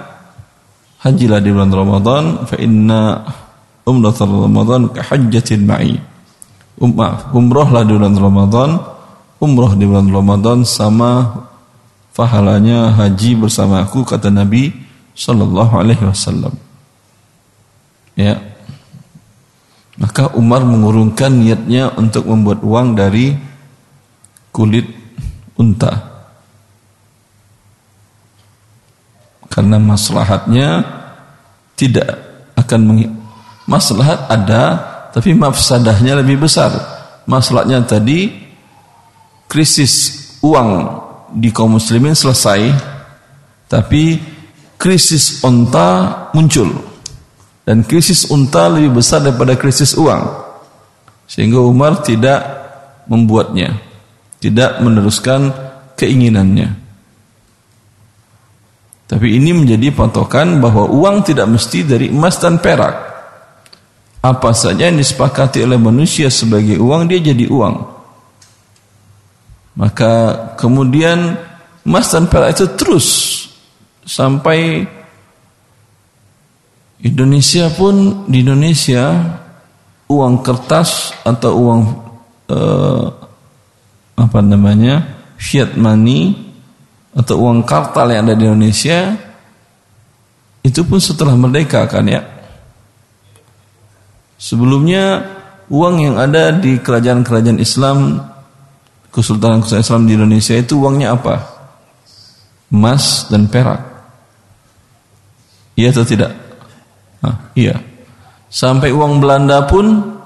hajilah di bulan Ramadan fa inna umratul Ramadan ka hajjatin ma'i. Um, umrohlah di bulan Ramadan, umroh di bulan Ramadan sama pahalanya haji bersama aku kata Nabi sallallahu alaihi wasallam. Ya. Maka Umar mengurungkan niatnya untuk membuat uang dari kulit unta. karena maslahatnya tidak akan meng... maslahat ada tapi mafsadahnya lebih besar maslahatnya tadi krisis uang di kaum muslimin selesai tapi krisis unta muncul dan krisis unta lebih besar daripada krisis uang sehingga Umar tidak membuatnya tidak meneruskan keinginannya tapi ini menjadi patokan bahwa uang tidak mesti dari emas dan perak. Apa saja yang disepakati oleh manusia sebagai uang, dia jadi uang. Maka kemudian emas dan perak itu terus sampai Indonesia pun di Indonesia uang kertas atau uang eh, apa namanya fiat money atau uang kartal yang ada di Indonesia itu pun setelah merdeka kan ya. Sebelumnya uang yang ada di kerajaan-kerajaan Islam, kesultanan-kesultanan Islam di Indonesia itu uangnya apa? Emas dan perak. Iya atau tidak? Nah, iya. Sampai uang Belanda pun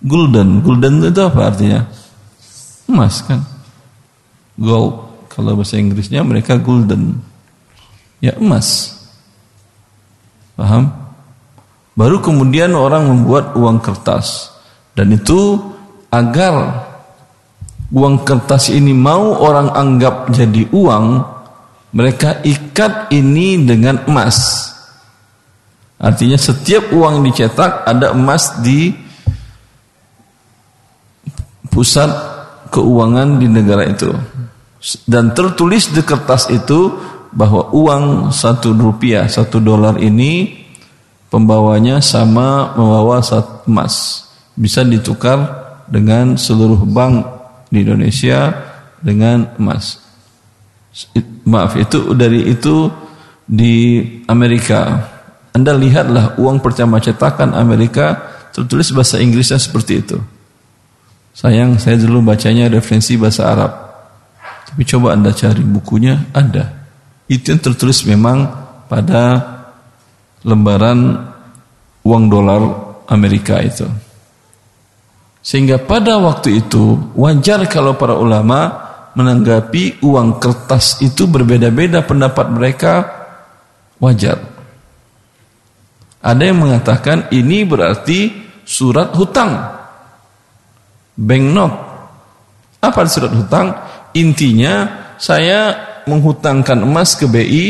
gulden. Gulden itu apa artinya? Emas kan? Gold. Kalau bahasa Inggrisnya mereka golden. Ya emas. Paham? Baru kemudian orang membuat uang kertas. Dan itu agar uang kertas ini mau orang anggap jadi uang, mereka ikat ini dengan emas. Artinya setiap uang dicetak ada emas di pusat keuangan di negara itu. Dan tertulis di kertas itu bahwa uang satu rupiah, satu dolar ini pembawanya sama membawa emas. Bisa ditukar dengan seluruh bank di Indonesia dengan emas. Maaf, itu dari itu di Amerika anda lihatlah uang pertama cetakan Amerika tertulis bahasa Inggrisnya seperti itu. Sayang, saya dulu bacanya referensi bahasa Arab. Tapi coba Anda cari bukunya, ada. Itu yang tertulis memang pada lembaran uang dolar Amerika itu. Sehingga pada waktu itu wajar kalau para ulama menanggapi uang kertas itu berbeda-beda pendapat mereka wajar. Ada yang mengatakan ini berarti surat hutang. Bank note. Apa surat hutang? Intinya saya menghutangkan emas ke BI,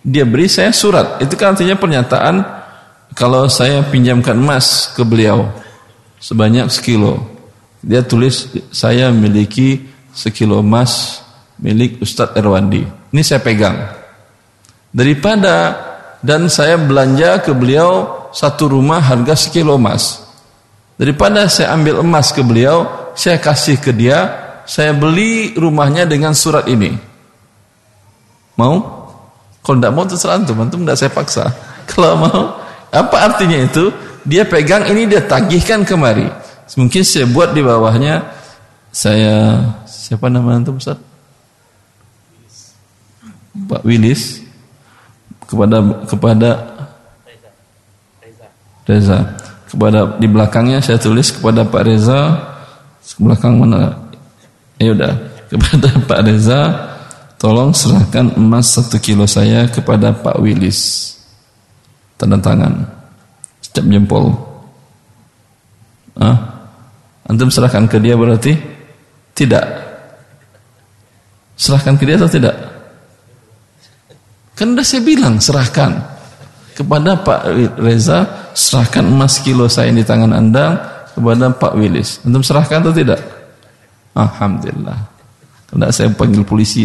dia beri saya surat. Itu kan artinya pernyataan kalau saya pinjamkan emas ke beliau sebanyak sekilo. Dia tulis saya memiliki sekilo emas milik Ustadz Erwandi. Ini saya pegang. Daripada dan saya belanja ke beliau satu rumah harga sekilo emas. Daripada saya ambil emas ke beliau, saya kasih ke dia, saya beli rumahnya dengan surat ini. Mau? Kalau tidak mau terserah antum, antum tidak saya paksa. [LAUGHS] Kalau mau, apa artinya itu? Dia pegang ini dia tagihkan kemari. Mungkin saya buat di bawahnya saya siapa nama antum Ustaz? Pak Willis kepada kepada Reza. Kepada di belakangnya saya tulis kepada Pak Reza. Belakang mana? Ya udah kepada [LAUGHS] Pak Reza. Tolong serahkan emas satu kilo saya kepada Pak Willis. Tanda tangan. Setiap jempol. Ah? Antum serahkan ke dia berarti? Tidak. Serahkan ke dia atau tidak? Kan udah saya bilang serahkan kepada Pak Reza, serahkan emas kilo saya di tangan Anda kepada Pak Willis. Antum serahkan atau tidak? Alhamdulillah. Tidak saya panggil polisi.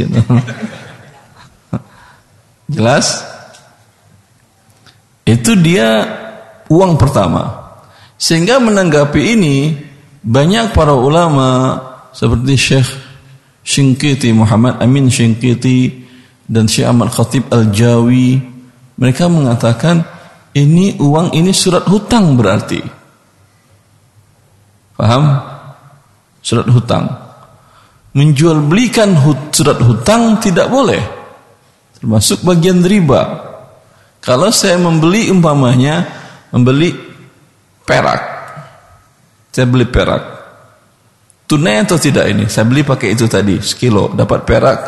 [LAUGHS] Jelas? Itu dia uang pertama. Sehingga menanggapi ini banyak para ulama seperti Syekh Shinkiti Muhammad Amin Shinkiti dan Syekh Ahmad Khatib Al-Jawi mereka mengatakan ini uang ini surat hutang berarti. Paham? Surat hutang. Menjual belikan hut, surat hutang tidak boleh. Termasuk bagian riba. Kalau saya membeli umpamanya membeli perak. Saya beli perak. Tunai atau tidak ini? Saya beli pakai itu tadi, sekilo, dapat perak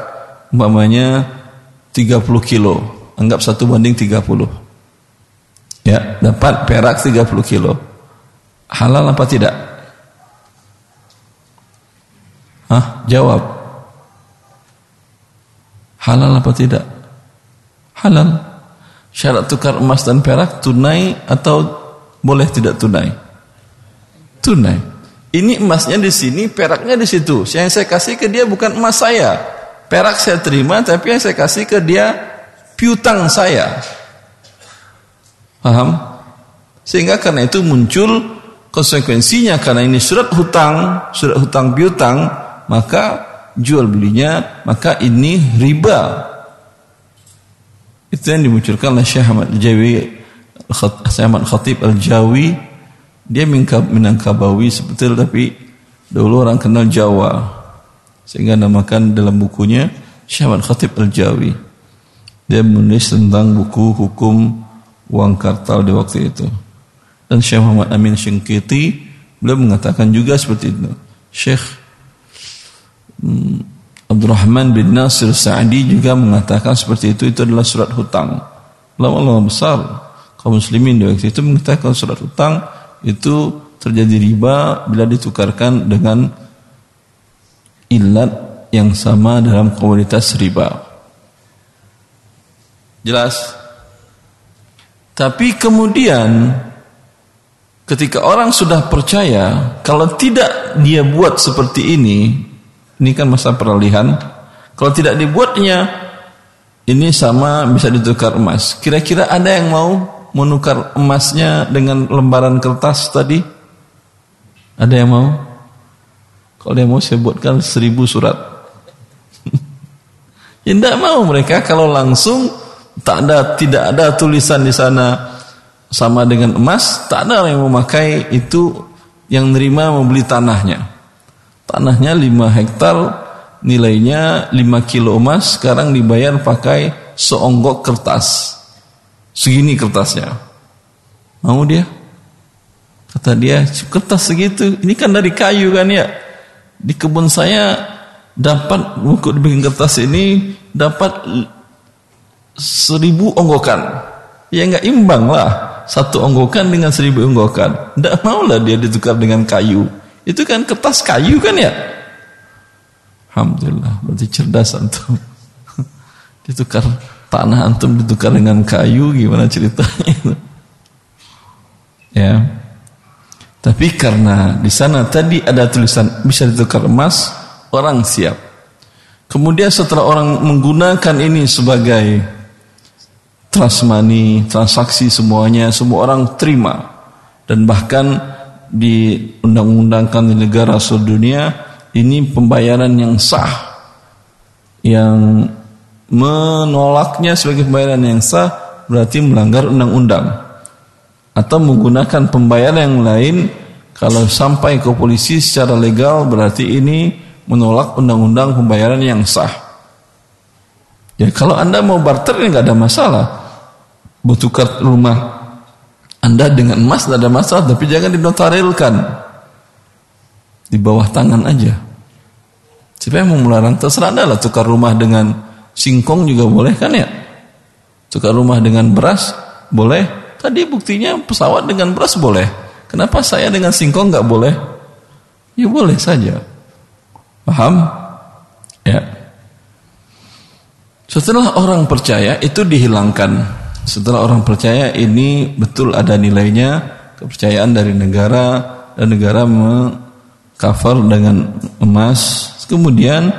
umpamanya 30 kilo. Anggap satu banding 30. Ya, dapat perak 30 kilo. Halal apa tidak? Hah? Jawab. Halal apa tidak? Halal. Syarat tukar emas dan perak tunai atau boleh tidak tunai? Tunai. Ini emasnya di sini, peraknya di situ. Yang saya kasih ke dia bukan emas saya. Perak saya terima tapi yang saya kasih ke dia piutang saya. Paham? Sehingga karena itu muncul konsekuensinya karena ini surat hutang, surat hutang piutang, maka jual belinya maka ini riba. Itu yang dimunculkan oleh Syekh Ahmad Al-Jawi Syekh Ahmad Khatib Al-Jawi dia Minangkabawi sebetulnya tapi dulu orang kenal Jawa sehingga namakan dalam bukunya Syahwat Khatib Al-Jawi. Dia menulis tentang buku hukum uang kartal di waktu itu. Dan Syekh Muhammad Amin Syengkiti beliau mengatakan juga seperti itu. Syekh hmm, Abdurrahman bin Nasir Sa'di juga mengatakan seperti itu itu adalah surat hutang. Lama-lama besar kaum muslimin di waktu itu mengatakan surat utang itu terjadi riba bila ditukarkan dengan ilat yang sama dalam komoditas riba. Jelas? Tapi kemudian ketika orang sudah percaya kalau tidak dia buat seperti ini, ini kan masa peralihan, kalau tidak dibuatnya ini sama bisa ditukar emas. Kira-kira ada yang mau menukar emasnya dengan lembaran kertas tadi? Ada yang mau? Kalau dia mau saya buatkan seribu surat. [LAUGHS] ya tidak mau mereka kalau langsung tak ada tidak ada tulisan di sana sama dengan emas, tak ada yang memakai itu yang nerima membeli tanahnya. Tanahnya 5 hektar nilainya 5 kilo emas sekarang dibayar pakai seonggok kertas. Segini kertasnya. Mau dia? Kata dia, kertas segitu. Ini kan dari kayu kan ya. Di kebun saya dapat buku dibikin kertas ini dapat seribu onggokan. Ya nggak imbang lah. Satu onggokan dengan seribu onggokan. Tidak mau lah dia ditukar dengan kayu. Itu kan kertas kayu kan ya. Alhamdulillah, berarti cerdas antum. [LAUGHS] ditukar tanah antum ditukar dengan kayu, gimana ceritanya? ya. Tapi karena di sana tadi ada tulisan bisa ditukar emas, orang siap. Kemudian setelah orang menggunakan ini sebagai trust transaksi semuanya, semua orang terima. Dan bahkan di undang-undangkan di negara seluruh dunia ini pembayaran yang sah. Yang menolaknya sebagai pembayaran yang sah berarti melanggar undang-undang. Atau menggunakan pembayaran yang lain kalau sampai ke polisi secara legal berarti ini menolak undang-undang pembayaran yang sah. Ya kalau anda mau barter nggak ada masalah. Bertukar rumah anda dengan emas tidak ada masalah tapi jangan dinotarilkan di bawah tangan aja Siapa yang mau melarang? Terserah anda lah tukar rumah dengan singkong juga boleh kan ya? Tukar rumah dengan beras boleh. Tadi buktinya pesawat dengan beras boleh. Kenapa saya dengan singkong nggak boleh? Ya boleh saja. Paham? Ya. Setelah orang percaya itu dihilangkan. Setelah orang percaya ini betul ada nilainya kepercayaan dari negara dan negara cover dengan emas Kemudian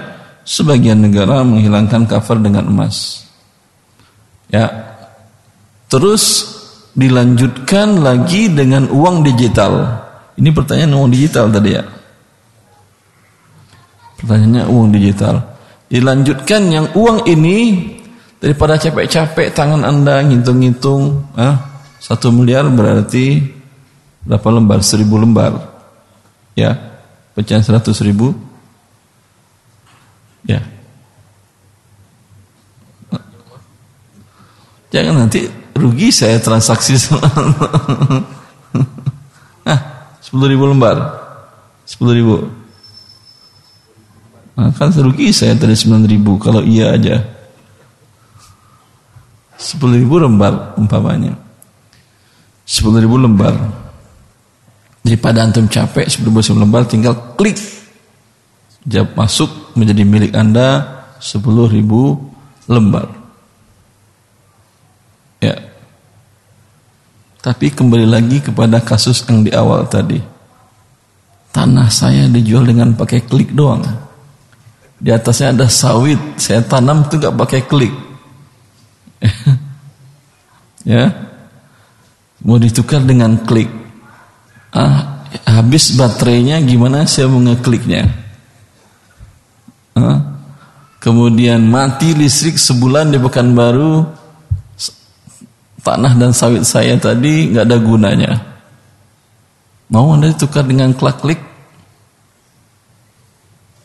sebagian negara menghilangkan cover dengan emas. Ya. Terus dilanjutkan lagi dengan uang digital. Ini pertanyaan uang digital tadi ya. Pertanyaannya uang digital. Dilanjutkan yang uang ini daripada capek-capek tangan anda ngitung-ngitung, ah, satu miliar berarti berapa lembar? Seribu lembar, ya, pecahan seratus ribu, Ya. Jangan nanti rugi saya transaksi [LAUGHS] ah, sepuluh ribu lembar, sepuluh ribu. Nah, kan rugi saya tadi sembilan ribu kalau iya aja. Sepuluh ribu lembar umpamanya. Sepuluh ribu lembar. Daripada antum capek sepuluh ribu lembar tinggal klik jawab masuk menjadi milik Anda 10 ribu lembar. Ya. Tapi kembali lagi kepada kasus yang di awal tadi. Tanah saya dijual dengan pakai klik doang. Di atasnya ada sawit, saya tanam itu nggak pakai klik. [LAUGHS] ya. Mau ditukar dengan klik. Ah, habis baterainya gimana saya mau ngekliknya? Kemudian mati listrik sebulan di Pekanbaru tanah dan sawit saya tadi nggak ada gunanya. Mau anda tukar dengan klik-klik?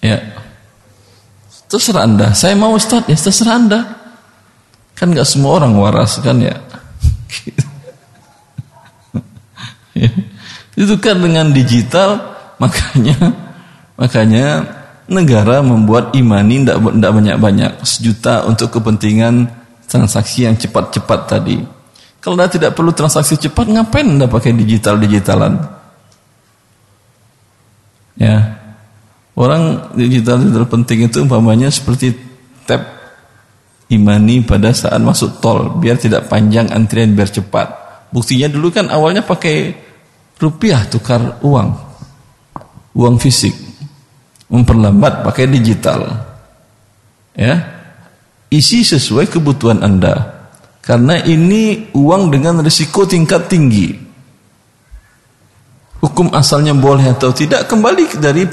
Ya. Terserah anda. Saya mau Ustaz, ya terserah anda. Kan nggak semua orang waras kan ya. [LAUGHS] ya. Ditukar dengan digital, makanya makanya negara membuat imani tidak banyak-banyak sejuta untuk kepentingan transaksi yang cepat-cepat tadi. Kalau anda tidak perlu transaksi cepat, ngapain anda pakai digital-digitalan? Ya, orang digital-digital penting itu umpamanya seperti tap imani pada saat masuk tol, biar tidak panjang antrian, biar cepat. Buktinya dulu kan awalnya pakai rupiah tukar uang, uang fisik, memperlambat pakai digital. Ya, isi sesuai kebutuhan Anda. Karena ini uang dengan risiko tingkat tinggi. Hukum asalnya boleh atau tidak kembali dari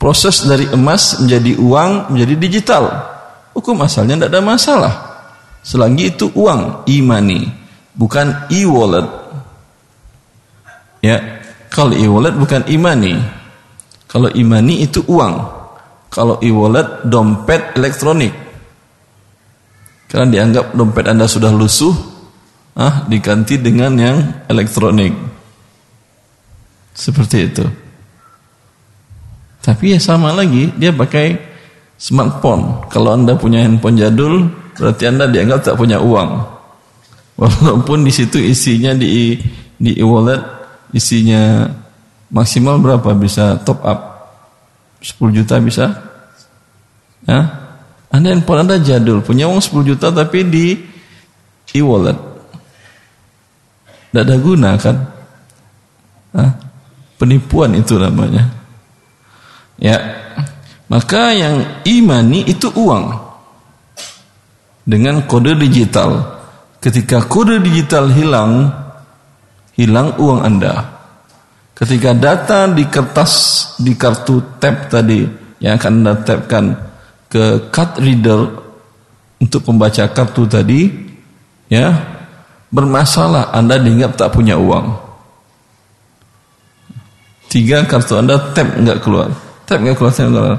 proses dari emas menjadi uang menjadi digital. Hukum asalnya tidak ada masalah. Selagi itu uang, e-money, bukan e-wallet. Ya, kalau e-wallet bukan e-money. Kalau e-money itu uang. Kalau e-wallet dompet elektronik. Karena dianggap dompet Anda sudah lusuh, ah, diganti dengan yang elektronik. Seperti itu. Tapi ya sama lagi, dia pakai smartphone. Kalau Anda punya handphone jadul, berarti Anda dianggap tak punya uang. [LAUGHS] Walaupun di situ isinya di di e-wallet isinya maksimal berapa bisa top up? 10 juta bisa? Ya? Anda handphone Anda jadul, punya uang 10 juta tapi di e-wallet. Tidak ada guna kan? Hah? Penipuan itu namanya. Ya, maka yang imani itu uang dengan kode digital. Ketika kode digital hilang, hilang uang Anda. Ketika data di kertas di kartu tap tadi yang akan Anda tapkan ke card reader untuk membaca kartu tadi ya bermasalah Anda dianggap tak punya uang tiga kartu Anda tap nggak keluar tap nggak keluar tap keluar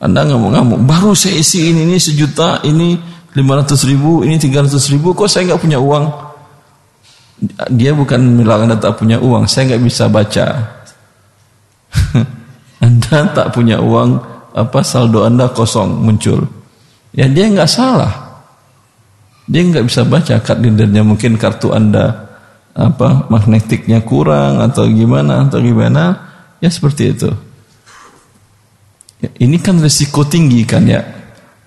Anda ngamuk-ngamuk. Baru saya isi ini ini sejuta ini lima ratus ribu ini tiga ratus ribu. Kok saya nggak punya uang? Dia bukan bilang Anda tak punya uang. Saya nggak bisa baca. [LAUGHS] Anda tak punya uang apa saldo anda kosong muncul. Ya dia nggak salah. Dia nggak bisa baca card mungkin kartu anda apa magnetiknya kurang atau gimana atau gimana. Ya seperti itu ya, ini kan risiko tinggi kan ya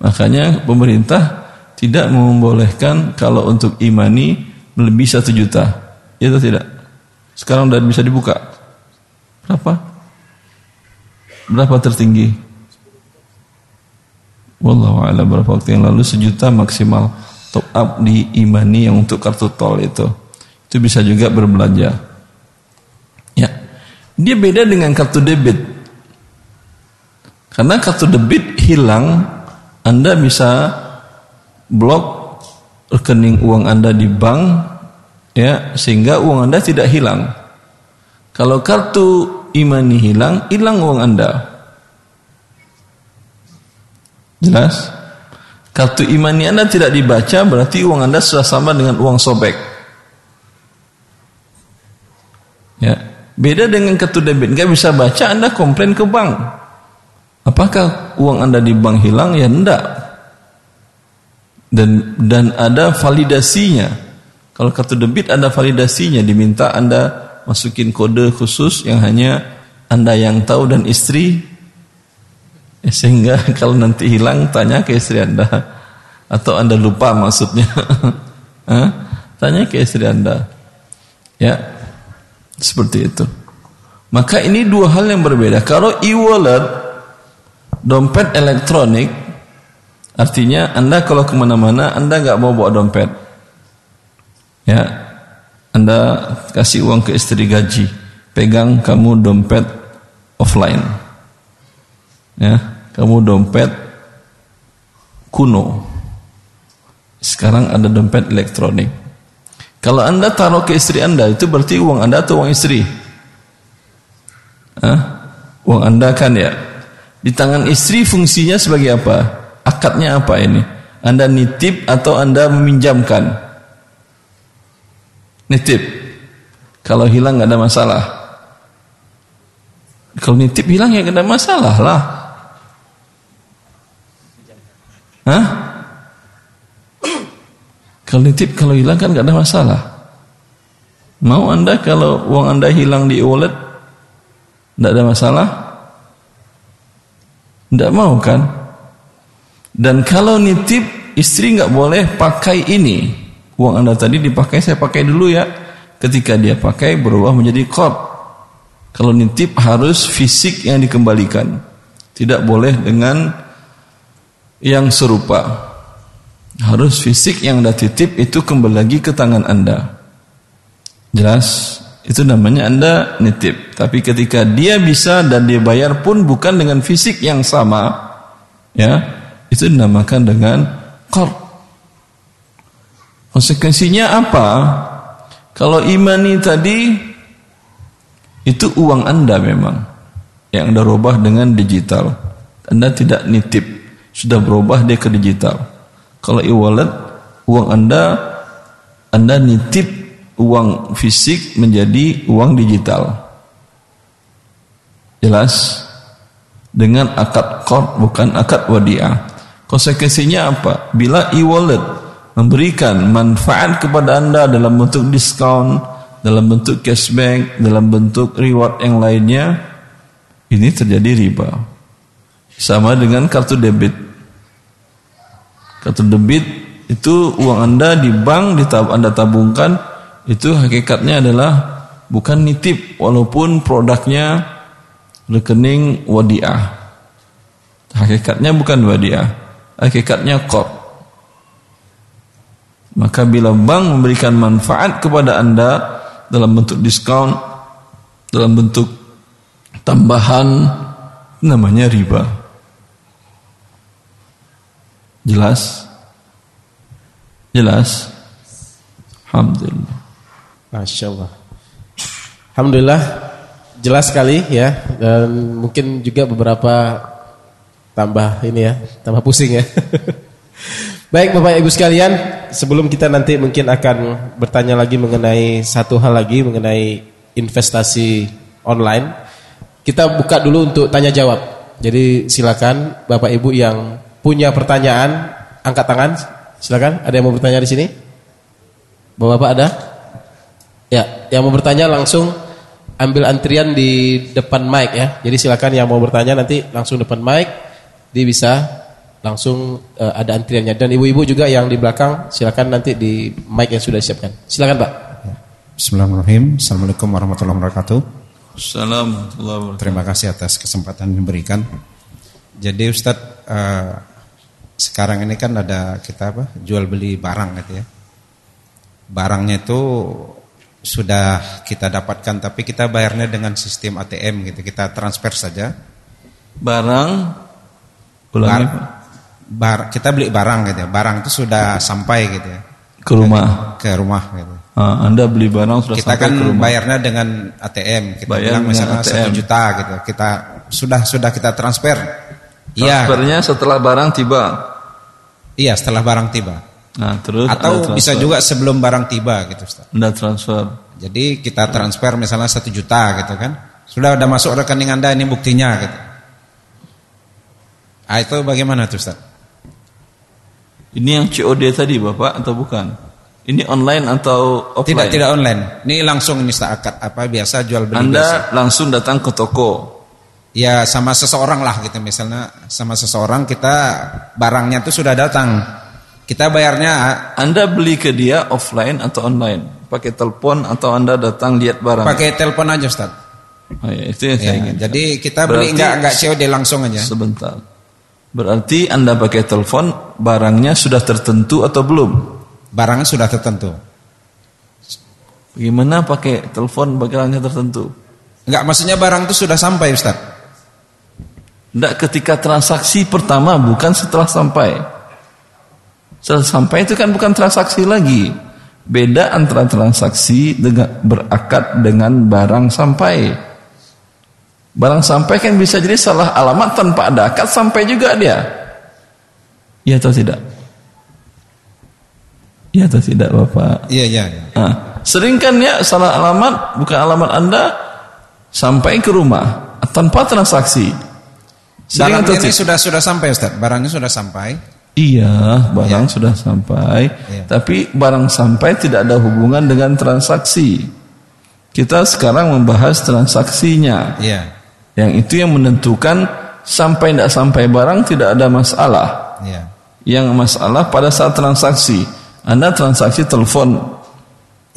makanya pemerintah tidak membolehkan kalau untuk imani melebihi satu juta ya atau tidak sekarang udah bisa dibuka berapa berapa tertinggi Wallahu a'lam berapa waktu yang lalu sejuta maksimal top up di imani yang untuk kartu tol itu. Itu bisa juga berbelanja. Ya. Dia beda dengan kartu debit. Karena kartu debit hilang, Anda bisa blok rekening uang Anda di bank ya sehingga uang Anda tidak hilang. Kalau kartu imani hilang, hilang uang Anda. Jelas? Kartu imani Anda tidak dibaca berarti uang Anda sudah sama dengan uang sobek. Ya. Beda dengan kartu debit, nggak bisa baca Anda komplain ke bank. Apakah uang Anda di bank hilang? Ya enggak. Dan dan ada validasinya. Kalau kartu debit ada validasinya, diminta Anda masukin kode khusus yang hanya Anda yang tahu dan istri Ya, sehingga [LAUGHS] kalau nanti hilang tanya ke istri Anda atau Anda lupa maksudnya. [LAUGHS] tanya ke istri Anda. Ya. Seperti itu. Maka ini dua hal yang berbeda. Kalau e-wallet dompet elektronik artinya Anda kalau ke mana-mana Anda nggak mau bawa dompet. Ya. Anda kasih uang ke istri gaji, pegang kamu dompet offline. Ya, kamu dompet kuno. Sekarang ada dompet elektronik. Kalau Anda taruh ke istri Anda, itu berarti uang Anda atau uang istri? Hah? Uang Anda kan ya. Di tangan istri fungsinya sebagai apa? Akadnya apa ini? Anda nitip atau Anda meminjamkan? Nitip. Kalau hilang nggak ada masalah. Kalau nitip hilang ya nggak ada masalah lah. Hah? Kalau nitip kalau hilang kan nggak ada masalah. Mau anda kalau uang anda hilang di wallet, tidak ada masalah? Tidak mau kan? Dan kalau nitip istri nggak boleh pakai ini. Uang anda tadi dipakai saya pakai dulu ya. Ketika dia pakai berubah menjadi kod. Kalau nitip harus fisik yang dikembalikan. Tidak boleh dengan yang serupa. Harus fisik yang anda titip itu kembali lagi ke tangan anda. Jelas? Itu namanya anda nitip. Tapi ketika dia bisa dan dia bayar pun bukan dengan fisik yang sama. Ya, itu dinamakan dengan qard. Konsekuensinya apa? Kalau imani tadi itu uang Anda memang yang Anda rubah dengan digital. Anda tidak nitip, sudah berubah dia ke digital. Kalau e-wallet, uang Anda Anda nitip uang fisik menjadi uang digital. Jelas? Dengan akad qard bukan akad wadiah. Konsekuensinya apa? Bila e-wallet memberikan manfaat kepada Anda dalam bentuk diskon, dalam bentuk cashback, dalam bentuk reward yang lainnya, ini terjadi riba. Sama dengan kartu debit. Kartu debit itu uang Anda di bank Anda tabungkan itu hakikatnya adalah bukan nitip walaupun produknya rekening wadiah. Hakikatnya bukan wadiah hakikatnya kor. Maka bila bank memberikan manfaat kepada Anda dalam bentuk diskon, dalam bentuk tambahan, namanya riba. Jelas? Jelas? Alhamdulillah. Masya Allah. Alhamdulillah jelas sekali ya dan mungkin juga beberapa tambah ini ya, tambah pusing ya. [LAUGHS] Baik Bapak Ibu sekalian, sebelum kita nanti mungkin akan bertanya lagi mengenai satu hal lagi mengenai investasi online, kita buka dulu untuk tanya jawab. Jadi silakan Bapak Ibu yang punya pertanyaan angkat tangan, silakan. Ada yang mau bertanya di sini? Bapak-bapak ada? Ya, yang mau bertanya langsung ambil antrian di depan mic ya. Jadi silakan yang mau bertanya nanti langsung depan mic dia bisa langsung uh, ada antriannya dan ibu-ibu juga yang di belakang silakan nanti di mic yang sudah disiapkan. Silakan Pak. Bismillahirrahmanirrahim. Assalamualaikum warahmatullahi wabarakatuh. Assalamualaikum. Terima kasih atas kesempatan yang diberikan. Jadi Ustadz uh, sekarang ini kan ada kita apa jual beli barang gitu ya. Barangnya itu sudah kita dapatkan tapi kita bayarnya dengan sistem ATM gitu. Kita transfer saja. Barang bar, bar, kita beli barang gitu ya. Barang itu sudah sampai gitu ya. Ke rumah. Ke rumah gitu. Ah, anda beli barang sudah kita sampai kan ke rumah. bayarnya dengan ATM. Kita Bayar bilang misalnya satu juta gitu. Kita sudah sudah kita transfer. Iya. Transfernya setelah barang tiba. Iya, setelah barang tiba. Nah, terus atau bisa juga sebelum barang tiba gitu, Ustaz. Anda transfer. Jadi kita transfer misalnya satu juta gitu kan. Sudah ada masuk rekening Anda ini buktinya gitu. Ah itu bagaimana tuh Ustaz? Ini yang COD tadi Bapak atau bukan? Ini online atau offline? Tidak, tidak online. Ini langsung ini akad apa biasa jual beli. Anda biasa. langsung datang ke toko. Ya sama seseorang lah gitu misalnya sama seseorang kita barangnya itu sudah datang. Kita bayarnya Anda beli ke dia offline atau online? Pakai telepon atau Anda datang lihat barang? Pakai telepon aja Ustaz. Oh, ya, itu yang ya, saya Jadi kita beli enggak enggak COD langsung aja. Sebentar. Berarti Anda pakai telepon barangnya sudah tertentu atau belum? Barangnya sudah tertentu. Bagaimana pakai telepon barangnya tertentu? Enggak, maksudnya barang itu sudah sampai Ustaz. Enggak ketika transaksi pertama bukan setelah sampai. Setelah sampai itu kan bukan transaksi lagi. Beda antara transaksi dengan berakad dengan barang sampai. Barang sampai kan bisa jadi salah alamat tanpa ada akad sampai juga dia. Iya atau tidak? Iya atau tidak Bapak? Iya, iya. Ya. Nah, sering kan ya salah alamat, bukan alamat Anda sampai ke rumah tanpa transaksi. Sering Barang ini sudah sudah sampai Ustaz, barangnya sudah sampai. Iya, barang sudah sampai, Iya. tapi barang sampai tidak ada hubungan dengan transaksi. Kita sekarang membahas transaksinya. Iya. Yang itu yang menentukan sampai tidak sampai barang tidak ada masalah. Iya. Yang masalah pada saat transaksi. Anda transaksi telepon,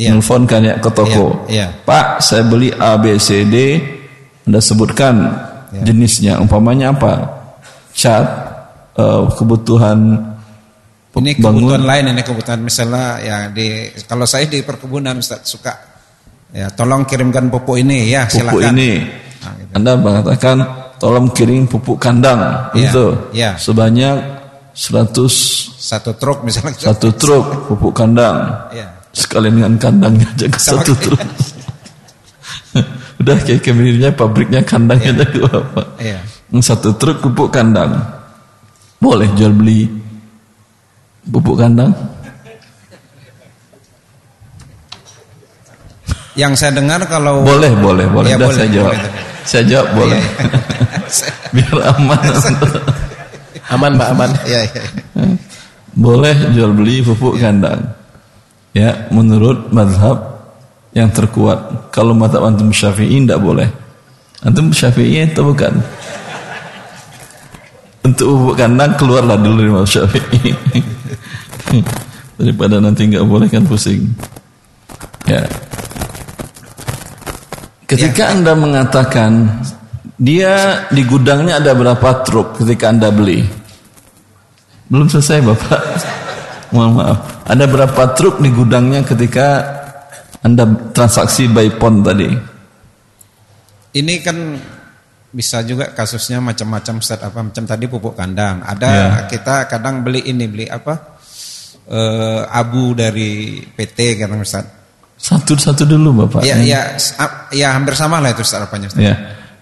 Iya. telepon kan ya ke toko. Iya, iya. Pak, saya beli A, B, C, D. Anda sebutkan Iya. jenisnya. Umpamanya apa? Cat, eh, kebutuhan Ini bangun. kebutuhan lain ini kebutuhan misalnya ya di kalau saya di perkebunan Ustaz suka ya tolong kirimkan pupuk ini ya pupuk silakan. ini. Nah, gitu. Anda mengatakan tolong kirim pupuk kandang Iya, itu iya. sebanyak 100 Satu truk misalnya. satu truk pupuk kandang. Iya. Sekalian dengan kandangnya jaga Sama satu kayak- truk. [LAUGHS] Udah kayak kemirnya pabriknya kandangnya jaga apa? Iya. Satu truk pupuk kandang. Boleh jual beli pupuk kandang? Yang saya dengar kalau Boleh, boleh, boleh. Udah boleh, saya jawab. boleh. Saya jawab boleh. Iya. [LAUGHS] Biar aman. [LAUGHS] Aman Pak, aman. Iya, iya. boleh jual beli pupuk kandang. Ya, menurut mazhab yang terkuat. Kalau mazhab antum syafi'i tidak boleh. Antum syafi'i itu bukan. Untuk pupuk kandang keluarlah dulu dari mazhab syafi'i. [LAUGHS] Daripada nanti nggak boleh kan pusing. Ya. Ketika Anda mengatakan dia di gudangnya ada berapa truk ketika Anda beli? Belum selesai Bapak. [LAUGHS] Mohon maaf. Ada berapa truk di gudangnya ketika Anda transaksi by pon tadi? Ini kan bisa juga kasusnya macam-macam Ustaz apa macam tadi pupuk kandang. Ada Iya. kita kadang beli ini beli apa? Eh, abu dari PT kan Ustaz. Satu-satu dulu Bapak. Iya, iya, s- a- ya hampir sama lah itu Ustaz apanya Ustaz. Ya.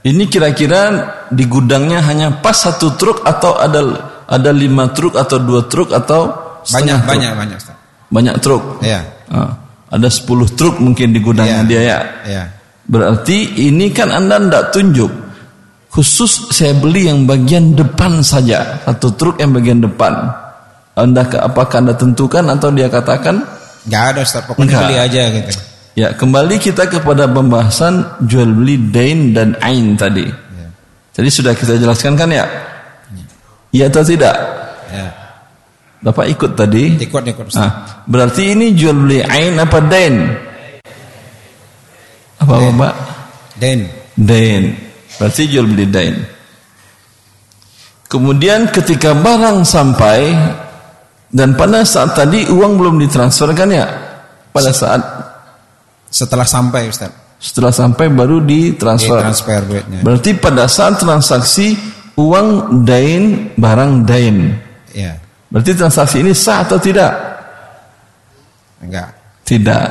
Ini kira-kira di gudangnya hanya pas satu truk atau ada ada lima truk atau dua truk atau Banyak, truk? banyak, banyak Ustaz. Banyak truk. Iya. Ah, ada 10 truk mungkin di gudangnya Iya. dia ya. Iya. Berarti ini kan Anda tidak tunjuk. Khusus saya beli yang bagian depan saja. Satu truk yang bagian depan. Anda apakah Anda tentukan atau dia katakan? Enggak ada Ustaz, pokoknya Enggak. beli aja gitu. Ya, kembali kita kepada pembahasan jual beli dain dan ain tadi. Iya. Jadi sudah kita jelaskan kan ya? Iya atau tidak? Ya. Bapak ikut tadi? Ikut ikut Ustaz. Nah, berarti ini jual beli ain apa dain? Apa Dain. Bapak? Den. Dain. Berarti jual beli dain. Kemudian ketika barang sampai dan pada saat tadi uang belum ditransferkan ya? Pada saat Setelah sampai Ustaz. setelah sampai baru ditransfer. Transfer duitnya. Berarti pada saat transaksi uang dain barang dain. Iya. Berarti transaksi ini sah atau tidak? Enggak. Tidak.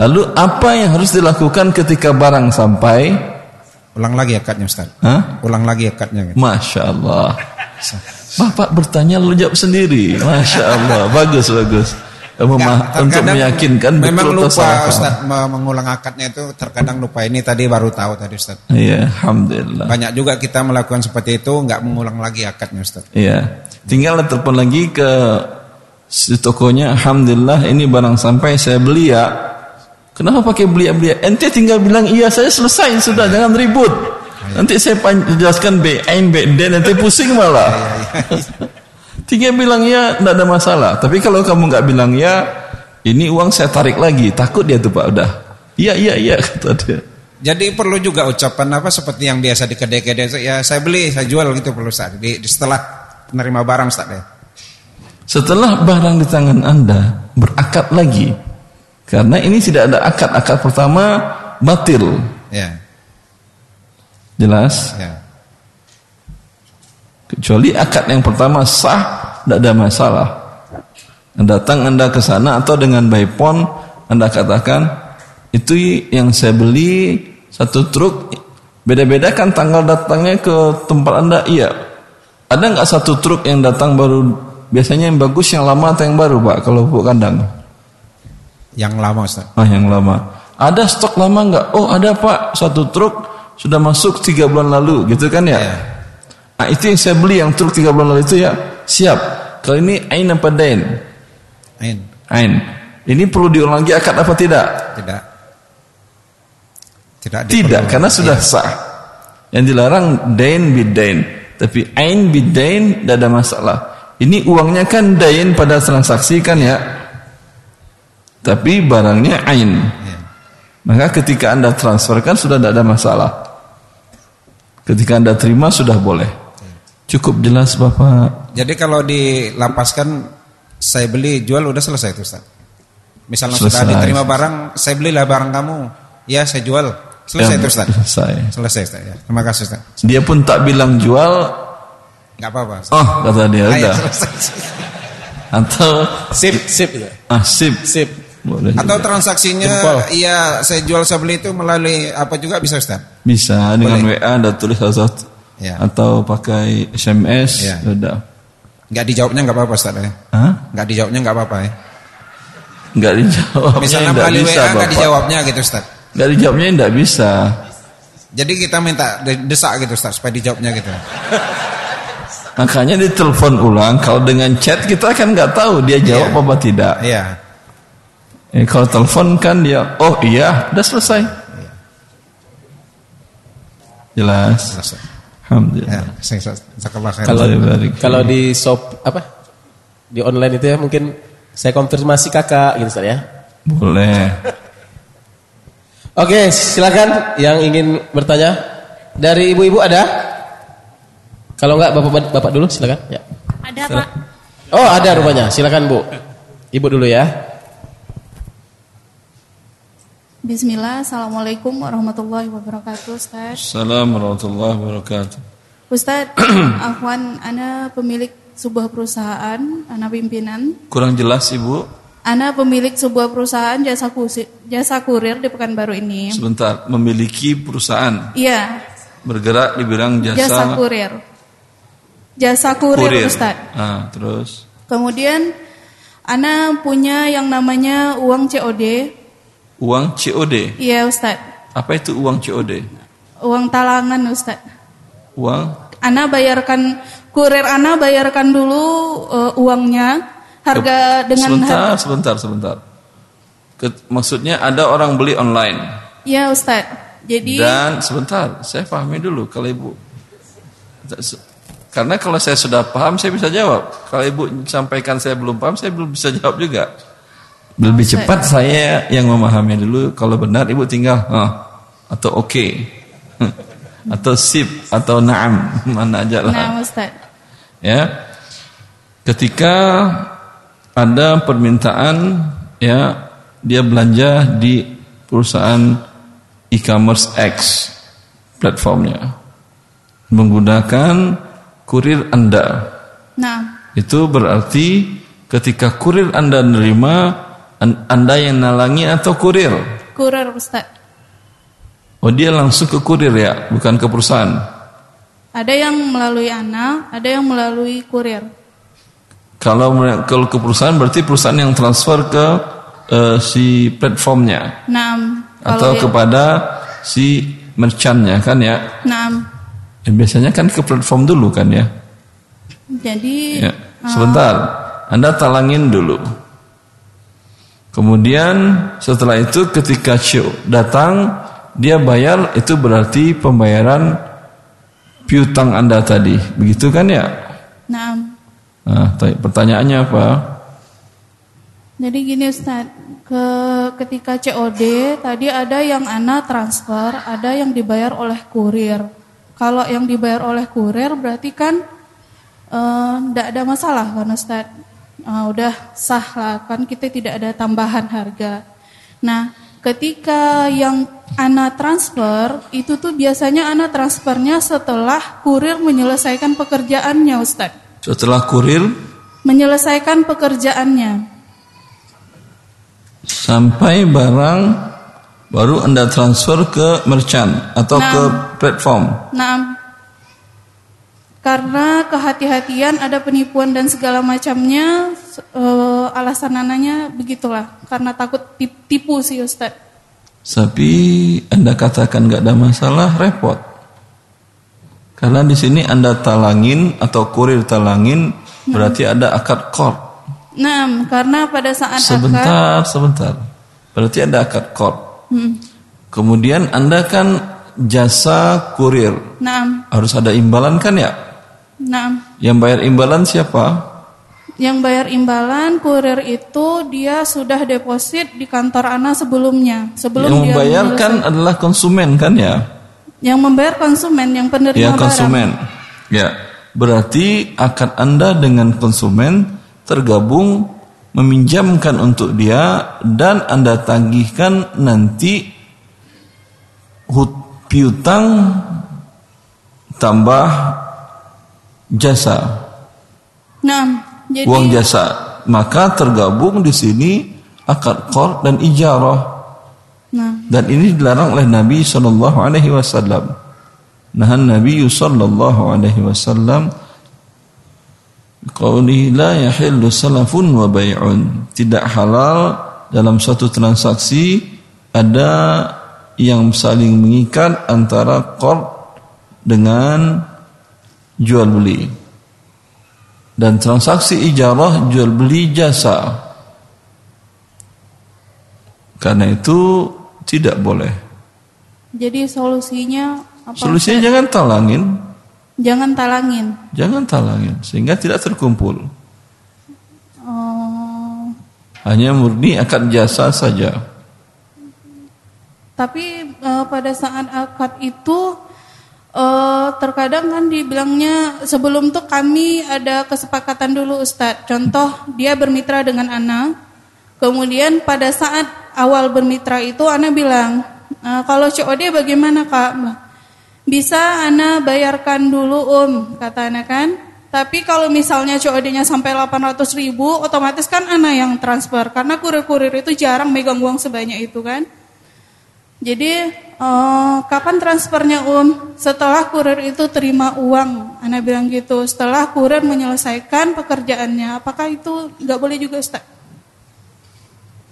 Lalu apa yang harus dilakukan ketika barang sampai? Ulang lagi akadnya Ustaz. Hah? Ulang lagi akadnya gitu. Masya Allah. Bapak bertanya lu jawab sendiri. Masya Allah. Bagus bagus. Mema- Enggak, untuk meyakinkan memang betul lupa. Ustaz me- mengulang akadnya itu terkadang lupa ini tadi baru tahu tadi Ustaz. Iya, alhamdulillah. Banyak juga kita melakukan seperti itu nggak mengulang lagi akadnya Ustaz. Iya. Tinggal telepon lagi ke si tokonya. Alhamdulillah ini barang sampai saya beli ya. Kenapa pakai beli beli ya? Ente tinggal bilang iya saya selesai sudah jangan ribut. Nanti saya jelaskan B, Ain, B, D nanti pusing malah. [LAUGHS] tinggal bilang ya tidak ada masalah. Tapi kalau kamu nggak bilang ya, ini uang saya tarik lagi. Takut dia tuh pak udah. Iya iya iya [LAUGHS] kata dia. Jadi perlu juga ucapan apa seperti yang biasa di kedai-kedai ya saya beli, saya jual gitu perlu Ustaz. Di, di- setelah menerima barang Ustaz ya. Setelah barang di tangan Anda berakad lagi. Karena ini tidak ada akad. Akad pertama batil. Ya, Jelas? ya. Kecuali akad yang pertama sah, tidak ada masalah. Anda datang Anda ke sana atau dengan by phone Anda katakan itu yang saya beli satu truk beda-beda kan tanggal datangnya ke tempat Anda iya. Ada nggak satu truk yang datang baru biasanya yang bagus yang lama atau yang baru Pak kalau pupuk kandang? Yang lama Ustaz. Ah yang lama. Ada stok lama nggak? Oh ada pak, satu truk sudah masuk tiga bulan lalu, gitu kan ya? Iya. Nah itu yang saya beli yang truk tiga bulan lalu itu ya siap. Kalau ini ain apa dain? Ain. Ain. Ini perlu diulang lagi akad apa tidak? Tidak. Tidak. Tidak, karena sudah Iya. sah. Yang dilarang dain bidain. Tapi ain bidain tidak ada masalah. Ini uangnya kan dain pada transaksi kan ya. Tapi barangnya ain. Iya. Maka ketika anda transfer kan sudah tidak ada masalah. Ketika anda terima sudah boleh. Cukup jelas Bapak. Jadi kalau dilapaskan saya beli jual udah selesai itu Ustaz. Misalnya sudah Selesai. diterima barang, saya belilah barang kamu. Ya, saya jual. Selesai Ya, itu Ustaz. Selesai. Selesai Ustaz ya. Terima kasih Ustaz. Dia pun tak bilang jual. Enggak apa-apa. Oh kata dia Ayo, udah. selesai. Atau Sip, sip ah sip. Sip. Boleh Atau juga. transaksinya Jempol. iya saya jual saya beli itu melalui apa juga bisa Ustaz? Bisa dengan Boleh. WA ada tulis satu Ya. atau pakai SMS Ya. udah. Enggak dijawabnya enggak apa-apa Ustaz ya. Hah? Enggak dijawabnya enggak apa-apa ya. Enggak dijawab. Misalnya enggak melalui bisa, WA enggak dijawabnya gitu Ustaz. Enggak dijawabnya enggak bisa. Jadi kita minta de- desak gitu Ustaz supaya dijawabnya gitu. Makanya ditelepon ulang kalau dengan chat kita kan nggak tahu dia jawab Iya. apa tidak. Iya. Eh, kalau telepon kan dia oh iya udah selesai. Jelas. Selesai. Alhamdulillah. Ya. Kalau kalau di shop apa? Di online itu ya mungkin saya konfirmasi kakak gitu Ustaz ya. Boleh. Oke, silakan yang ingin bertanya. Dari ibu-ibu ada? Kalau enggak Bapak Bapak dulu silakan. Ya. Ada Pak. Oh, ada rupanya. Silakan Bu. Ibu dulu ya. Bismillah, Assalamualaikum warahmatullahi wabarakatuh Ustaz. Assalamualaikum warahmatullahi wabarakatuh. Ustaz, [CLEARS THROAT] Afwan, Ana pemilik sebuah perusahaan, Ana pimpinan. Kurang jelas Ibu? Ana pemilik sebuah perusahaan jasa, kusi, jasa kurir di Pekanbaru ini. Sebentar, memiliki perusahaan? Iya, bergerak di bidang jasa, jasa kurir. Jasa kurir, Ustaz. Ah, terus? Kemudian Ana punya yang namanya uang COD uang COD. Iya Ustaz Apa itu uang COD? Uang talangan Ustaz Uang Ana bayarkan kurir Ana bayarkan dulu eh, uangnya harga dengan sebentar, harga sebentar, sebentar. Ke- maksudnya ada orang beli online ya Ustaz. Jadi dan sebentar, saya pahami dulu kalau ibu. Karena kalau saya sudah paham, saya bisa jawab. Kalau ibu sampaikan saya belum paham, saya belum bisa jawab juga. Lebih saya- cepat saya yang memahami dulu. Kalau benar ibu tinggal ah, atau oke, [LAUGHS] atau sip atau naam [LAUGHS] mana aja lah. nah Ustaz. ya ketika ada permintaan ya dia belanja di perusahaan e-commerce X platformnya menggunakan kurir Anda Nah, itu berarti ketika kurir Anda menerima Anda yang nalangi atau kurir kurir Ustaz. oh dia langsung ke kurir ya bukan ke perusahaan Ada yang melalui Ana, ada yang melalui kurir. Kalau kalau ke perusahaan berarti perusahaan yang transfer ke eh, si platformnya Nah, atau ya- kepada si merchantnya kan ya. nah, Eh, biasanya kan ke platform dulu kan ya. jadi Ya. Sebentar, Anda talangin dulu. Kemudian setelah itu ketika show datang dia bayar itu berarti pembayaran piutang Anda tadi. Begitu kan ya? nah, Nah, tanya- pertanyaannya apa? jadi gini Ustaz, ke ketika COD tadi ada yang Ana transfer, ada yang dibayar oleh kurir. Kalau yang dibayar oleh kurir berarti kan tidak ada masalah kan Ustaz. Eh, udah sah lah kan kita tidak ada tambahan harga. Nah, ketika yang Ana transfer itu tuh biasanya Ana transfernya setelah kurir menyelesaikan pekerjaannya Ustaz. Setelah kurir Menyelesaikan pekerjaannya. sampai barang baru Anda transfer ke merchant atau Nah. ke platform. Nah, karena kehati-hatian ada penipuan dan segala macamnya, eh, alasan ananya begitulah. Karena takut tip- tipu sih Ustaz. Tapi Anda katakan nggak ada masalah, repot. Karena di sini Anda talangin atau kurir talangin Berarti ada akad qard. Nah, karena pada saat akad Sebentar, sebentar. Berarti ada akad qard. Hmm. Kemudian Anda kan jasa kurir. Nah, Harus ada imbalan kan ya? Nah. Yang bayar imbalan siapa? Yang bayar imbalan kurir itu dia sudah deposit di kantor Ana sebelumnya. Sebelum yang dia membayarkan menyelesaikan. adalah konsumen kan ya? yang membayar konsumen, yang penerima Ya barang. konsumen. Ya. Berarti akad Anda dengan konsumen tergabung meminjamkan untuk dia dan Anda tagihkan nanti hut piutang tambah jasa, Nah, jadi uang jasa. Maka tergabung di sini akad qard dan ijarah. nah, Dan ini dilarang oleh Nabi Shallallahu Alaihi Wasallam. Nah Nabi Shallallahu Alaihi Wasallam Qauli la yahillu salafun wa bay'un Tidak halal dalam suatu transaksi Ada yang saling mengikat antara qard dengan jual beli Dan transaksi ijarah jual beli jasa Karena itu tidak boleh jadi solusinya apa? Solusinya jangan talangin, Jangan talangin. jangan talangin sehingga tidak terkumpul. Oh, Hanya murni akad jasa saja. tapi eh, pada saat akad itu eh, terkadang kan dibilangnya sebelum tuh kami ada kesepakatan dulu Ustadz. Contoh dia bermitra dengan anak. Kemudian pada saat awal bermitra itu anak bilang, "Eh, kalau COD bagaimana kak? Bisa Ana bayarkan dulu om, kata Ana kan. Tapi kalau misalnya COD-nya sampai 800 ribu, otomatis kan Ana yang transfer. Karena kurir-kurir itu jarang megang uang sebanyak itu kan. Jadi eh, kapan transfernya om? Setelah kurir itu terima uang. Ana bilang gitu. Setelah kurir menyelesaikan pekerjaannya. Apakah itu nggak boleh juga Ustaz?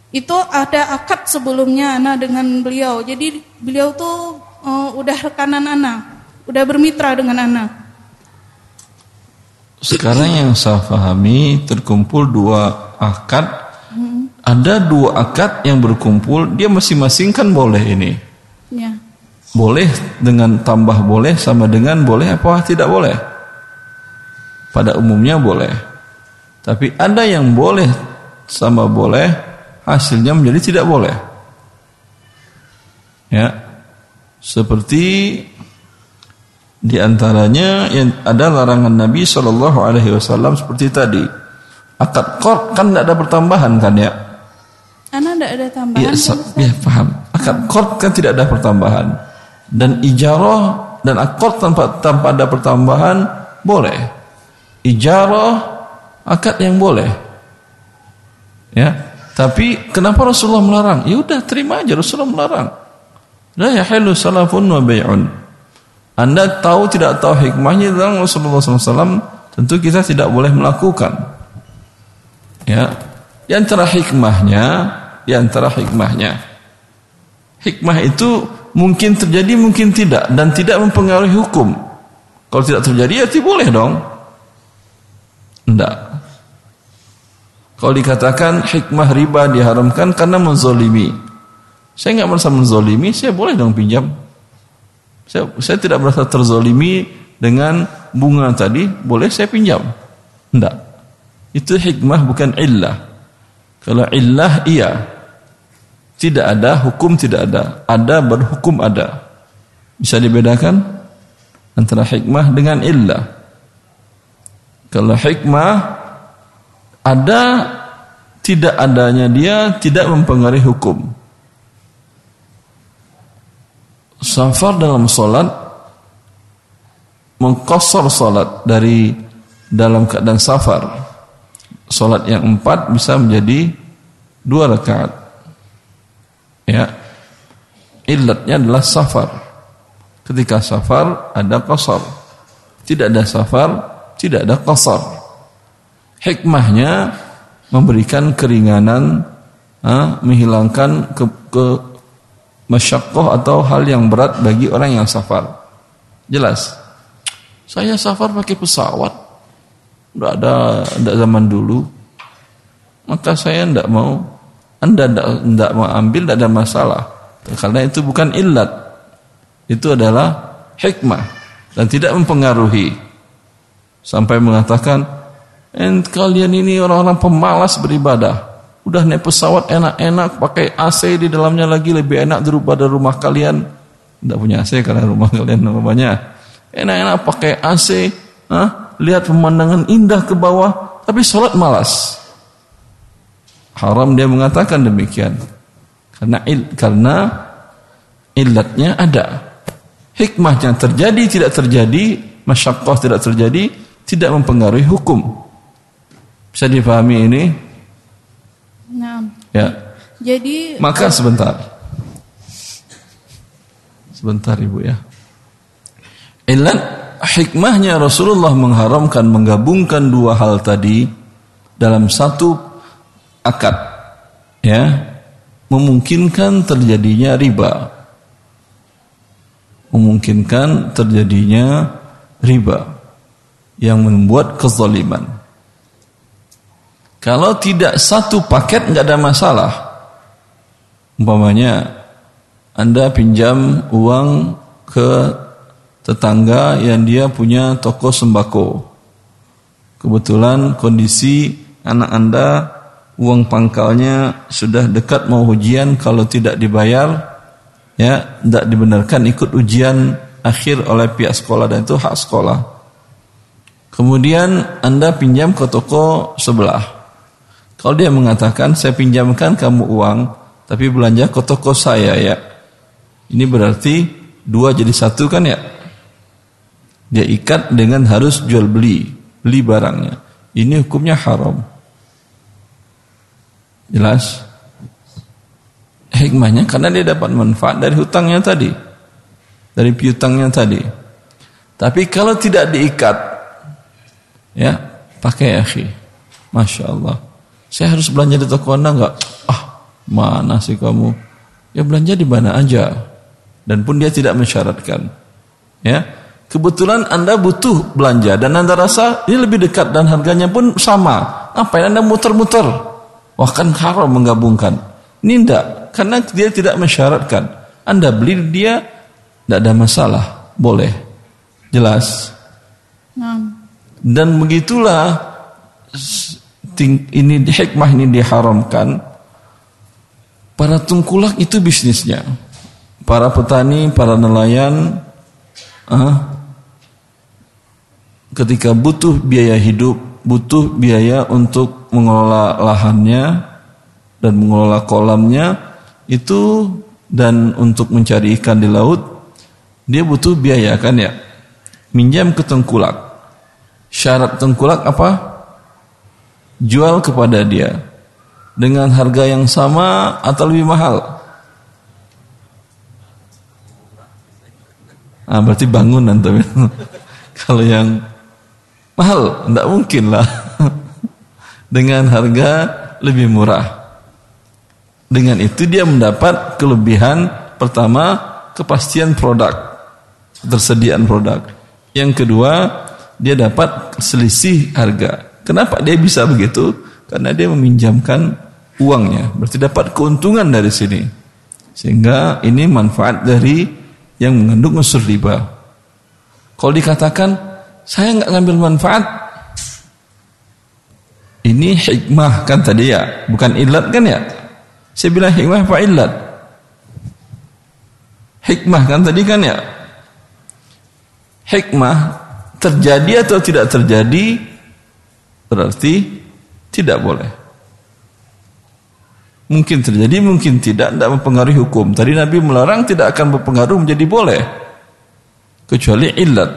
Itu ada akad sebelumnya Ana dengan beliau. Jadi beliau tuh eh, udah rekanan Ana, udah bermitra dengan Ana. Sekarang yang saya pahami terkumpul dua akad. Ada dua akad yang berkumpul, dia masing-masing kan boleh ini. Ya. Boleh dengan tambah boleh sama dengan boleh apa tidak boleh? Pada umumnya boleh. Tapi ada yang boleh sama boleh, hasilnya menjadi tidak boleh. Ya. Seperti di antaranya yang ada larangan Nabi Shallallahu Alaihi Wasallam seperti tadi. Akad qard kan tidak ada pertambahan kan ya? Enggak ada tambahan. Sa- Ustaz? ya paham. Akad qard kan tidak ada pertambahan. Dan ijarah dan akad tanpa tanpa ada pertambahan boleh. Ijarah akad yang boleh. Ya. Tapi kenapa Rasulullah melarang? Ya udah terima aja Rasulullah melarang. La yahillu salafun wa bai'un. Anda tahu tidak tahu hikmahnya dalam Rasulullah SAW tentu kita tidak boleh melakukan. Ya, di antara hikmahnya, di antara hikmahnya, hikmah itu mungkin terjadi, mungkin tidak, dan tidak mempengaruhi hukum. Kalau tidak terjadi, ya tidak boleh dong. Tidak. Kalau dikatakan hikmah riba diharamkan karena menzolimi, saya nggak merasa menzolimi, saya boleh dong pinjam. Saya, saya tidak merasa terzolimi dengan bunga tadi, boleh saya pinjam. Tidak. Itu hikmah bukan illah. Kalau illah iya. Tidak ada, hukum tidak ada. Ada berhukum ada. Bisa dibedakan antara hikmah dengan illah. Kalau hikmah ada tidak adanya dia tidak mempengaruhi hukum. Safar dalam solat mengkosor solat dari dalam keadaan safar. Solat yang empat bisa menjadi dua rakaat. Ya, ilatnya adalah safar. Ketika safar ada kosor, tidak ada safar, tidak ada kosor. Hikmahnya memberikan keringanan, ah, menghilangkan ke, ke masyakoh atau hal yang berat bagi orang yang safar. Jelas. Saya safar pakai pesawat. Tidak ada, tidak zaman dulu. Maka saya tidak mau. Anda tidak mau ambil, tidak ada masalah. Karena itu bukan illat. Itu adalah hikmah. Dan tidak mempengaruhi. Sampai mengatakan, kalian ini orang-orang pemalas beribadah. Udah naik pesawat enak-enak, pakai AC di dalamnya lagi lebih enak daripada rumah kalian. Tidak punya AC karena rumah [LAUGHS] kalian namanya. Enak-enak pakai AC, Hah? lihat pemandangan indah ke bawah, tapi sholat malas. Haram dia mengatakan demikian. Karena il, karena ilatnya ada. Hikmahnya terjadi tidak terjadi, masyakoh tidak terjadi, tidak mempengaruhi hukum. Bisa dipahami ini? Nah. Ya. Jadi maka sebentar. Sebentar Ibu ya. Ilat hikmahnya Rasulullah mengharamkan menggabungkan dua hal tadi dalam satu akad. Ya. Memungkinkan terjadinya riba. Memungkinkan terjadinya riba yang membuat kezaliman. Kalau tidak satu paket nggak ada masalah. Umpamanya anda pinjam uang ke tetangga yang dia punya toko sembako. Kebetulan kondisi anak anda uang pangkalnya sudah dekat mau ujian kalau tidak dibayar ya tidak dibenarkan ikut ujian akhir oleh pihak sekolah dan itu hak sekolah. Kemudian anda pinjam ke toko sebelah. Kalau dia mengatakan saya pinjamkan kamu uang tapi belanja ke toko saya ya. Ini berarti dua jadi satu kan ya? Dia ikat dengan harus jual beli beli barangnya. Ini hukumnya haram Jelas? Hikmahnya karena dia dapat manfaat dari hutangnya tadi. Dari piutangnya tadi. Tapi kalau tidak diikat, ya pakai akhi. Masya Allah. Saya harus belanja di toko anda enggak? Ah, mana sih kamu? Ya belanja di mana aja. Dan pun dia tidak mensyaratkan. Ya, kebetulan anda butuh belanja dan anda rasa ini lebih dekat dan harganya pun sama. Apa yang anda muter-muter? Bahkan haram menggabungkan. Ini tidak, karena dia tidak mensyaratkan. Anda beli dia, tidak ada masalah, boleh. Jelas. Dan begitulah ini hikmah ini diharamkan. Para tungkulak itu bisnisnya. Para petani, para nelayan, ah, ketika butuh biaya hidup, butuh biaya untuk mengelola lahannya dan mengelola kolamnya itu dan untuk mencari ikan di laut dia butuh biaya kan ya? Minjam ke tengkulak. Syarat tengkulak apa? Jual kepada dia dengan harga yang sama atau lebih mahal? Ah berarti bangun nanti [LAUGHS] kalau yang Mahal, tidak mungkin lah. [LAUGHS] Dengan harga lebih murah. Dengan itu dia mendapat kelebihan pertama kepastian produk, ketersediaan produk. Yang kedua, dia dapat selisih harga. Kenapa dia bisa begitu? Karena dia meminjamkan uangnya, berarti dapat keuntungan dari sini. Sehingga ini manfaat dari yang mengandung unsur riba. Kalau dikatakan saya nggak ngambil manfaat. Ini hikmah kan tadi ya, bukan ilat kan ya? Saya bilang hikmah apa ilat? Hikmah kan tadi kan ya? Hikmah terjadi atau tidak terjadi berarti tidak boleh. Mungkin terjadi, mungkin tidak, tidak mempengaruhi hukum. Tadi Nabi melarang tidak akan berpengaruh menjadi boleh. Kecuali ilat.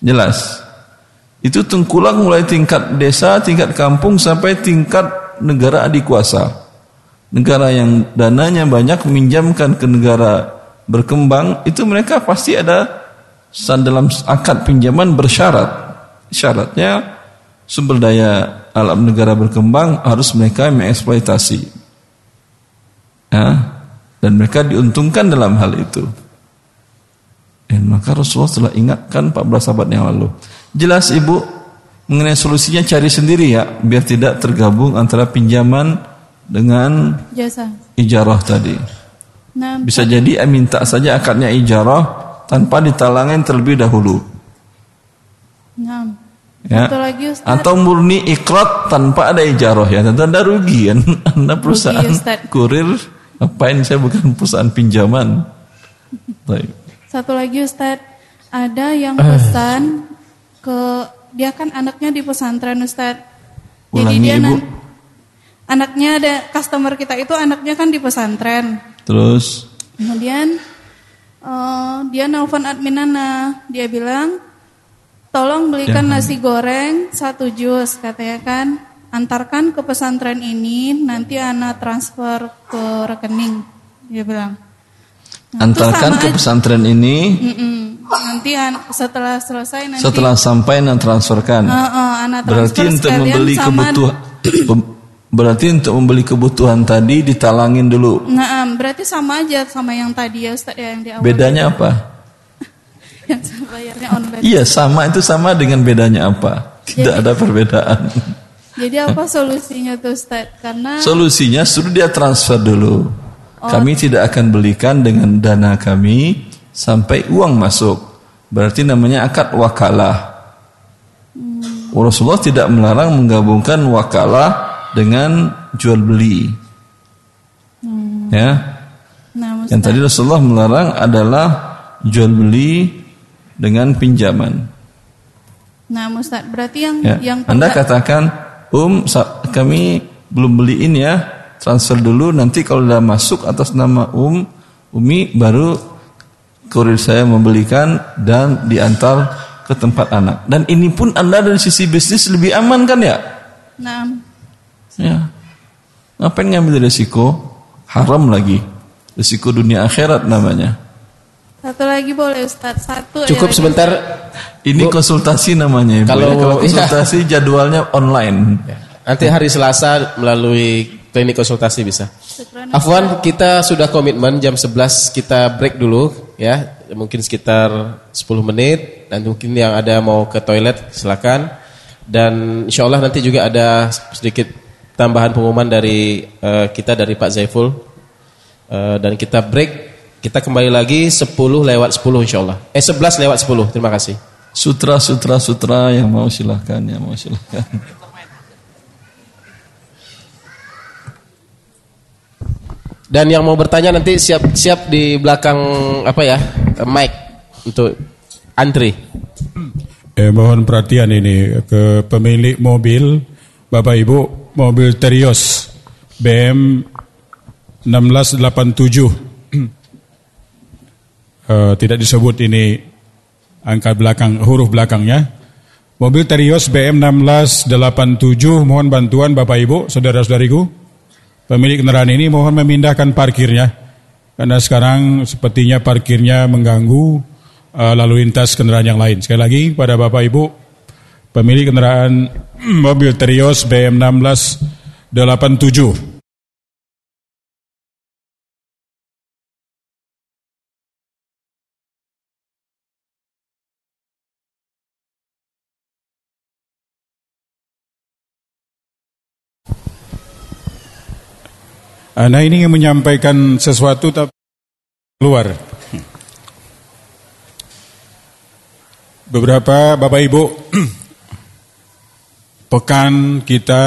Jelas. Itu tengkulak mulai tingkat desa, tingkat kampung sampai tingkat negara adikuasa. Negara yang dananya banyak meminjamkan ke negara berkembang, itu mereka pasti ada dalam akad pinjaman bersyarat. Syaratnya sumber daya alam negara berkembang harus mereka mengeksploitasi. Ya, dan mereka diuntungkan dalam hal itu. Dan maka Rasulullah telah ingatkan 14 abad yang lalu. Jelas ibu, mengenai solusinya cari sendiri ya, biar tidak tergabung antara pinjaman dengan Jasa. ijarah tadi. Nah, Bisa jadi eh, minta saja akadnya ijarah tanpa ditalangin terlebih dahulu. nah. Ya. Satu lagi Ustaz. Atau murni ikrat tanpa ada ijarah ya, tentu anda rugi kan. [LAUGHS] Anda perusahaan Ustaz. kurir, ngapain saya bukan perusahaan pinjaman. [LAUGHS] Satu lagi Ustadz, ada yang Eh. pesan ke dia kan anaknya di pesantren Ustadz. Jadi Ulangi, dia Ibu. anaknya ada customer kita itu anaknya kan di pesantren. Terus Kemudian eh, dia nelfon adminana, dia bilang tolong belikan Jangan. nasi goreng satu jus katanya kan. Antarkan ke pesantren ini nanti anak transfer ke rekening. Dia bilang. Nah, antarkan ke aja. pesantren ini Mm-mm. Nanti an- setelah selesai nanti setelah sampai dan transferkan. Eh, eh, anak Berarti transfer untuk sekalian membeli kebutuhan [CLEARS THROAT] berarti untuk membeli kebutuhan tadi ditalangin dulu. Nah, em, berarti sama aja sama yang tadi ya Ustaz ya yang di awal. Bedanya apa? [LAUGHS] yang bayarnya online. Iya, sama itu sama dengan bedanya apa? Tidak ada perbedaan. [LAUGHS] Jadi apa solusinya tuh Ustaz? Karena Solusinya suruh dia transfer dulu. Oh. Kami tidak akan belikan dengan dana kami sampai uang masuk. Berarti namanya akad wakalah. Hmm. Rasulullah tidak melarang menggabungkan wakalah dengan jual beli. Ya. nah, Yang tadi Rasulullah melarang adalah jual beli dengan pinjaman. nah Ustaz, berarti yang Ya. yang Anda katakan, Um, kami belum beliin ya, transfer dulu. Nanti kalau sudah masuk atas nama Um, Umi baru kurir saya membelikan dan diantar ke tempat anak. Dan ini pun Anda dari sisi bisnis lebih aman kan ya? Nah, Ya. Ngapain ngambil risiko? Haram lagi. Risiko dunia akhirat namanya. satu lagi boleh Ustaz, satu Cukup aja lagi. sebentar. Ini Bu, konsultasi namanya. Ibu, Kalau- ya. kalau iya. konsultasi jadwalnya online. Nanti hari Selasa melalui klinik konsultasi bisa. Afwan, kita sudah komitmen jam 11 kita break dulu ya. Mungkin sekitar 10 menit dan mungkin yang ada mau ke toilet silakan. Dan insya Allah nanti juga ada sedikit tambahan pengumuman dari eh, kita dari Pak Zaiful. Eh, dan kita break. Kita kembali lagi 10 lewat 10 insya Allah. Eh 11 lewat 10. Terima kasih. Sutra, sutra, sutra yang mau silahkan, yang mau silahkan. Dan yang mau bertanya nanti siap-siap di belakang apa ya mic untuk antri. Eh, mohon perhatian ini ke pemilik mobil, Bapak Ibu, mobil Terios BM 1687. [CLEARS THROAT] Eh, tidak disebut ini angka belakang huruf belakangnya. Mobil Terios BM 1687 mohon bantuan Bapak Ibu, saudara-saudariku. Pemilik kendaraan ini mohon memindahkan parkirnya karena sekarang sepertinya parkirnya mengganggu uh, lalu lintas kendaraan yang lain. Sekali lagi pada Bapak Ibu pemilik kendaraan [CLEARS THROAT] mobil Terios BM 1687 Anda ini ingin menyampaikan sesuatu tapi keluar. Beberapa Bapak Ibu [CLEARS THROAT] pekan kita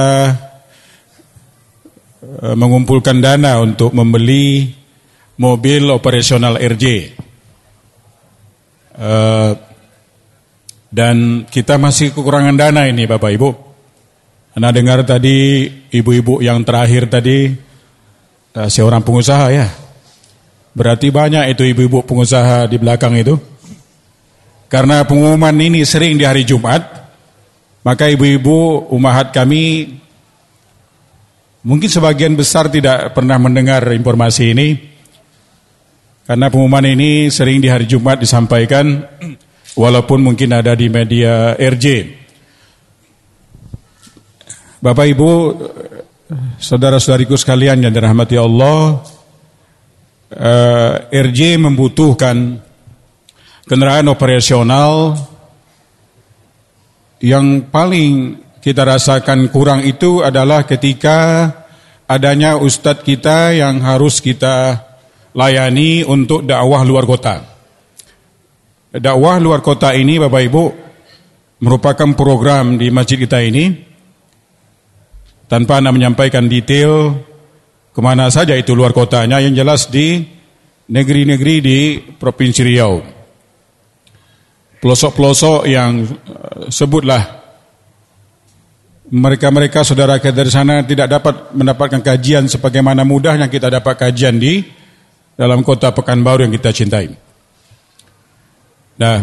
eh, mengumpulkan dana untuk membeli mobil operasional RJ. Eh, dan kita masih kekurangan dana ini Bapak Ibu. Anda dengar tadi ibu-ibu yang terakhir tadi seorang pengusaha ya. Berarti banyak itu ibu-ibu pengusaha di belakang itu. Karena pengumuman ini sering di hari Jumat, maka ibu-ibu umahat kami mungkin sebagian besar tidak pernah mendengar informasi ini. Karena pengumuman ini sering di hari Jumat disampaikan walaupun mungkin ada di media RJ. Bapak Ibu, saudara-saudariku sekalian yang dirahmati Allah, eh, RJ membutuhkan kendaraan operasional yang paling kita rasakan kurang itu adalah ketika adanya ustadz kita yang harus kita layani untuk dakwah luar kota. Dakwah luar kota ini Bapak Ibu merupakan program di masjid kita ini tanpa anda menyampaikan detail ke mana saja itu luar kotanya yang jelas di negeri-negeri di Provinsi Riau. Pelosok-pelosok yang eh, sebutlah mereka-mereka saudara kita dari sana tidak dapat mendapatkan kajian sebagaimana mudahnya kita dapat kajian di dalam kota Pekanbaru yang kita cintai. Nah,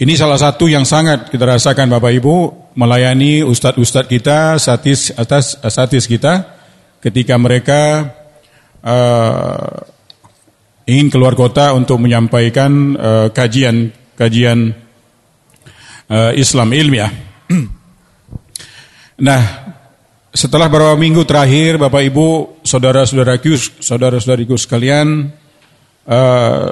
ini salah satu yang sangat kita rasakan Bapak Ibu melayani ustadz-ustadz kita, satis atas satis kita ketika mereka uh, ingin keluar kota untuk menyampaikan uh, kajian kajian uh, Islam ilmiah. [CLEARS THROAT] nah, setelah beberapa minggu terakhir, Bapak Ibu, saudara-saudaraku, saudara-saudariku sekalian, uh,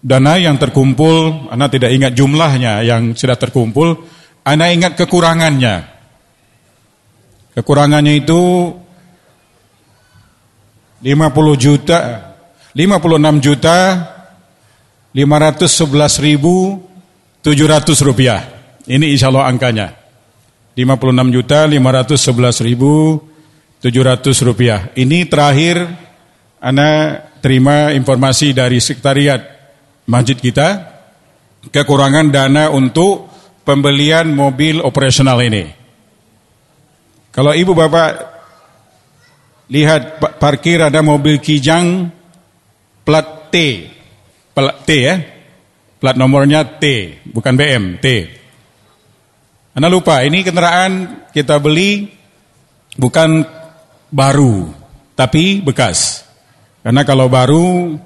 dana yang terkumpul, Anda tidak ingat jumlahnya yang sudah terkumpul, Anda ingat kekurangannya. Kekurangannya itu 50 juta 56 juta 511 ribu 700 rupiah. Ini insya Allah angkanya. 56 juta 511 ribu 700 rupiah. Ini terakhir Anda terima informasi dari sekretariat masjid kita kekurangan dana untuk pembelian mobil operasional ini. Kalau ibu bapak Lihat parkir ada mobil Kijang plat T. Plat T ya. Plat nomornya T, bukan BM, T. Anda lupa, ini kendaraan kita beli bukan baru, tapi bekas. Karena kalau baru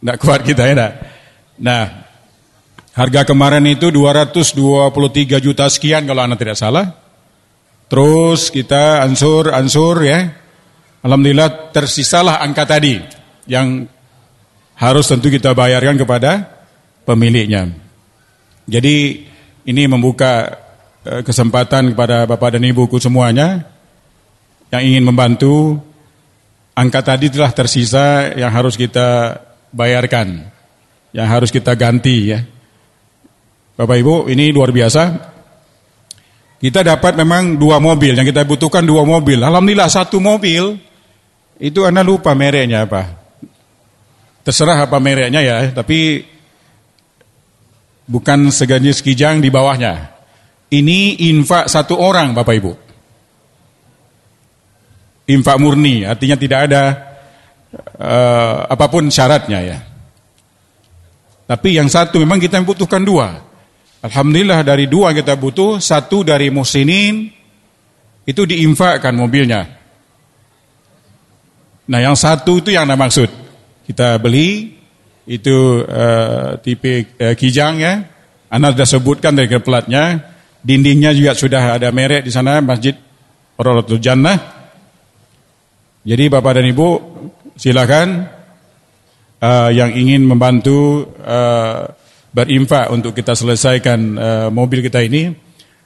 tidak kuat kita ya. Nah, nah harga kemarin itu 223 juta sekian kalau Anda tidak salah. Terus kita ansur-ansur ya. Alhamdulillah tersisalah angka tadi yang harus tentu kita bayarkan kepada pemiliknya. Jadi ini membuka eh, kesempatan kepada Bapak dan Ibuku semuanya yang ingin membantu. Angka tadi telah tersisa yang harus kita bayarkan, yang harus kita ganti ya. Bapak Ibu, ini luar biasa. Kita dapat memang dua mobil, yang kita butuhkan dua mobil. Alhamdulillah satu mobil, itu Anda lupa mereknya apa. Terserah apa mereknya ya, tapi bukan seganis kijang di bawahnya. Ini infak satu orang Bapak Ibu. Infak murni, artinya tidak ada uh, apa pun syaratnya ya. Tapi yang satu memang kita membutuhkan dua. Alhamdulillah dari dua kita butuh, satu dari musinin itu diinfakkan mobilnya. Nah yang satu itu yang ada maksud. Kita beli itu uh, tipe uh, kijang ya. Anda sudah sebutkan dari platnya. Dindingnya juga sudah ada merek di sana Masjid Rorotul Jannah. Jadi Bapak dan Ibu silakan uh, yang ingin membantu uh, berinfak untuk kita selesaikan uh, mobil kita ini.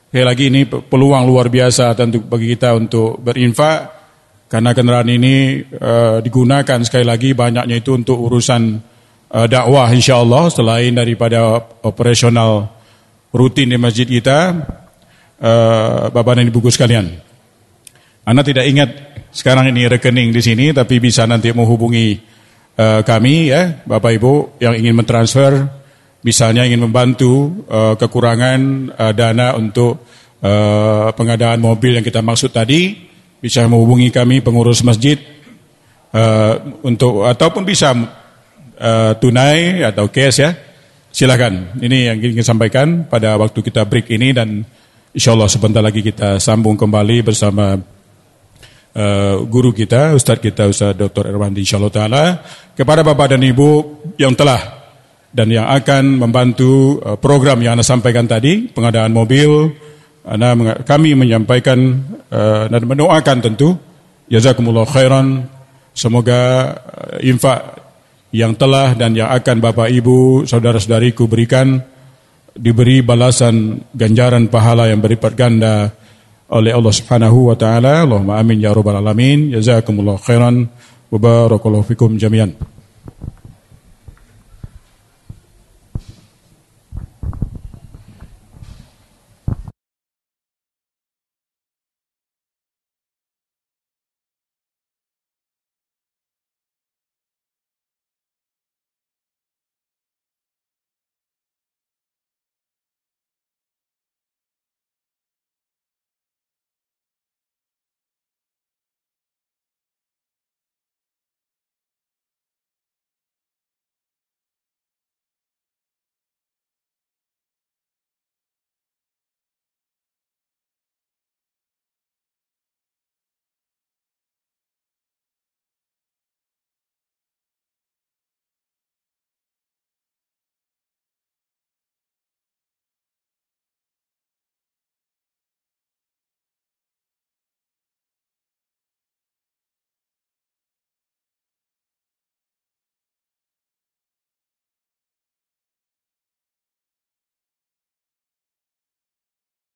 Sekali lagi ini peluang luar biasa tentu bagi kita untuk berinfak karena kendaraan ini uh, digunakan sekali lagi banyaknya itu untuk urusan uh, dakwah insyaallah selain daripada operasional rutin di masjid kita Bapak dan Ibu sekalian. Anda tidak ingat sekarang ini rekening di sini tapi bisa nanti menghubungi uh, kami ya Bapak Ibu yang ingin mentransfer misalnya ingin membantu uh, kekurangan uh, dana untuk uh, pengadaan mobil yang kita maksud tadi, bisa menghubungi kami pengurus masjid uh, untuk ataupun bisa uh, tunai atau cash ya. Silakan. Ini yang ingin sampaikan pada waktu kita break ini dan insya Allah sebentar lagi kita sambung kembali bersama uh, guru kita, Ustadz kita, Ustadz Dr. Irwandi insya Allah Ta'ala. Kepada Bapak dan Ibu yang telah dan yang akan membantu uh, program yang Anda sampaikan tadi, pengadaan mobil, Anda, kami menyampaikan uh, dan mendoakan tentu, jazakumullah khairan, semoga uh, infak yang telah dan yang akan Bapak Ibu, saudara-saudariku berikan diberi balasan ganjaran pahala yang berlipat ganda oleh Allah Subhanahu wa taala. Allahumma amin ya rabbal alamin. Jazakumullah khairan wa barakallahu fikum jami'an.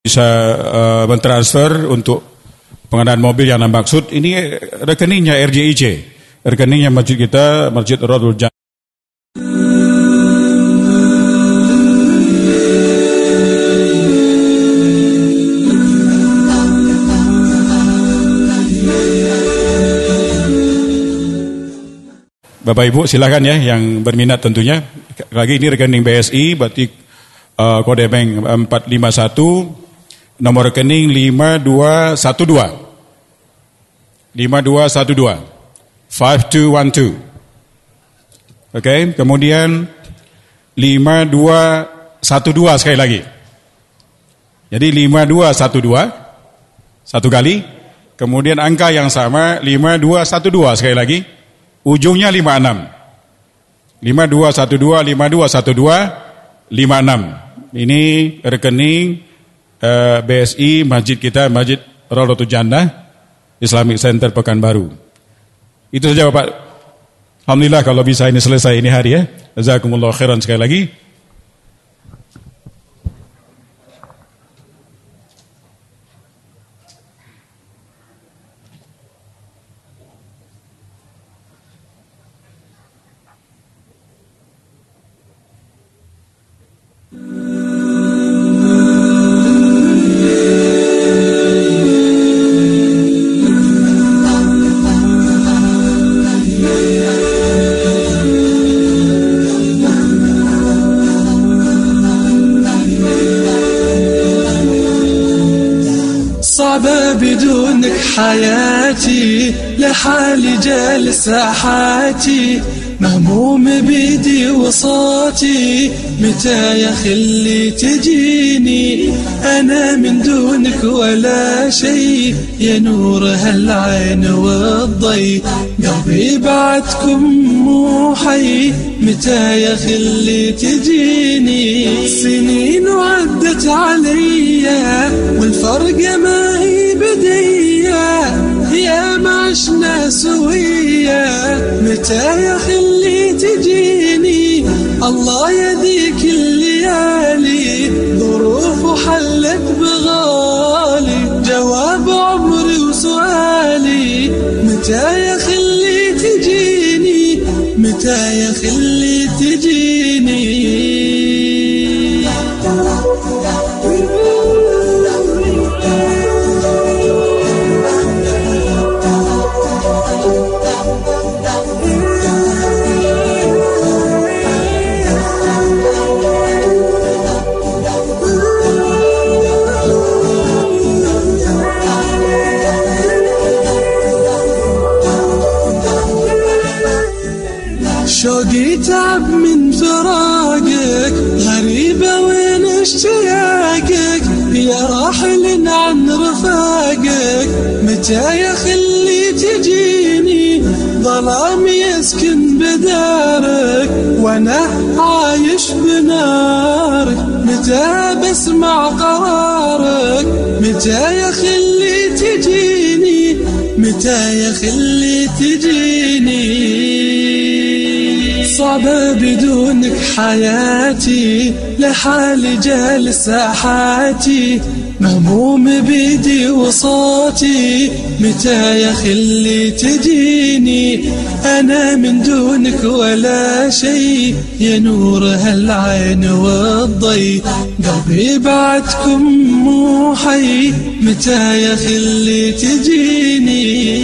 Bisa uh, mentransfer untuk pengadaan mobil yang anda maksud. Ini rekeningnya RJIC rekeningnya masjid kita Masjid Radul Jannah Bapak Ibu silakan ya yang berminat tentunya. Lagi ini rekening BSI berarti uh, kode bank 451 Nomor rekening 5212. 5212. 5212. Oke, okay, kemudian 5212 sekali lagi. Jadi 5212 satu kali, kemudian angka yang sama 5212 sekali lagi, ujungnya 56. 5212 5212 56. Ini rekening eh, BSI masjid kita Masjid Raudatul Jannah Islamic Center Pekanbaru. Itu saja Bapak. Alhamdulillah kalau bisa ini selesai ini hari ya. Jazakumullah khairan sekali lagi. حياتي لحالي جالس حاتي مهموم بيدي وصوتي. متى يا خلي تجيني؟ أنا من دونك ولا شيء. يا نور هالعين والضي قلبي بعدكم مو حي. متى يا خلي تجيني؟ سنين عدت عليا والفرق ما هي بديا يا ما عشنا سويا متى يا خلي تجيني؟ الله يديك الليالي ظروف حلت بغالي جواب عمري وسؤالي متى يا يا خلي تجيني ظلام يسكن بدارك وأنا عايش بنارك. متى بسمع قرارك؟ متى يا خلي تجيني؟ متى يا خلي تجيني؟ صعبة بدونك حياتي لحالي جالس حياتي. مهموم بيدي وصوتي. متى يا خلي تجيني؟ أنا من دونك ولا شيء. يا نور هالعين والضي. قلبي بعدكم مو حي. متى يا خلي تجيني.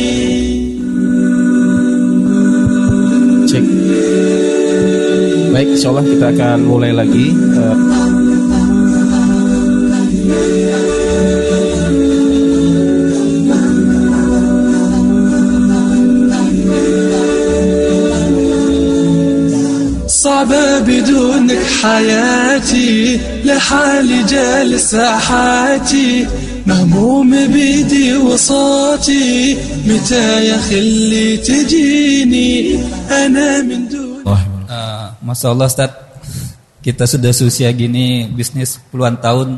Baik, insya Allah kita akan mulai lagi. Eh, صعبة بدونك حياتي لحالي جالس حياتي مهموم بيدي وصوتي متى يا خلي تجيني أنا من دون Uh, Masya Allah Ustaz Kita sudah seusia gini Bisnis puluhan tahun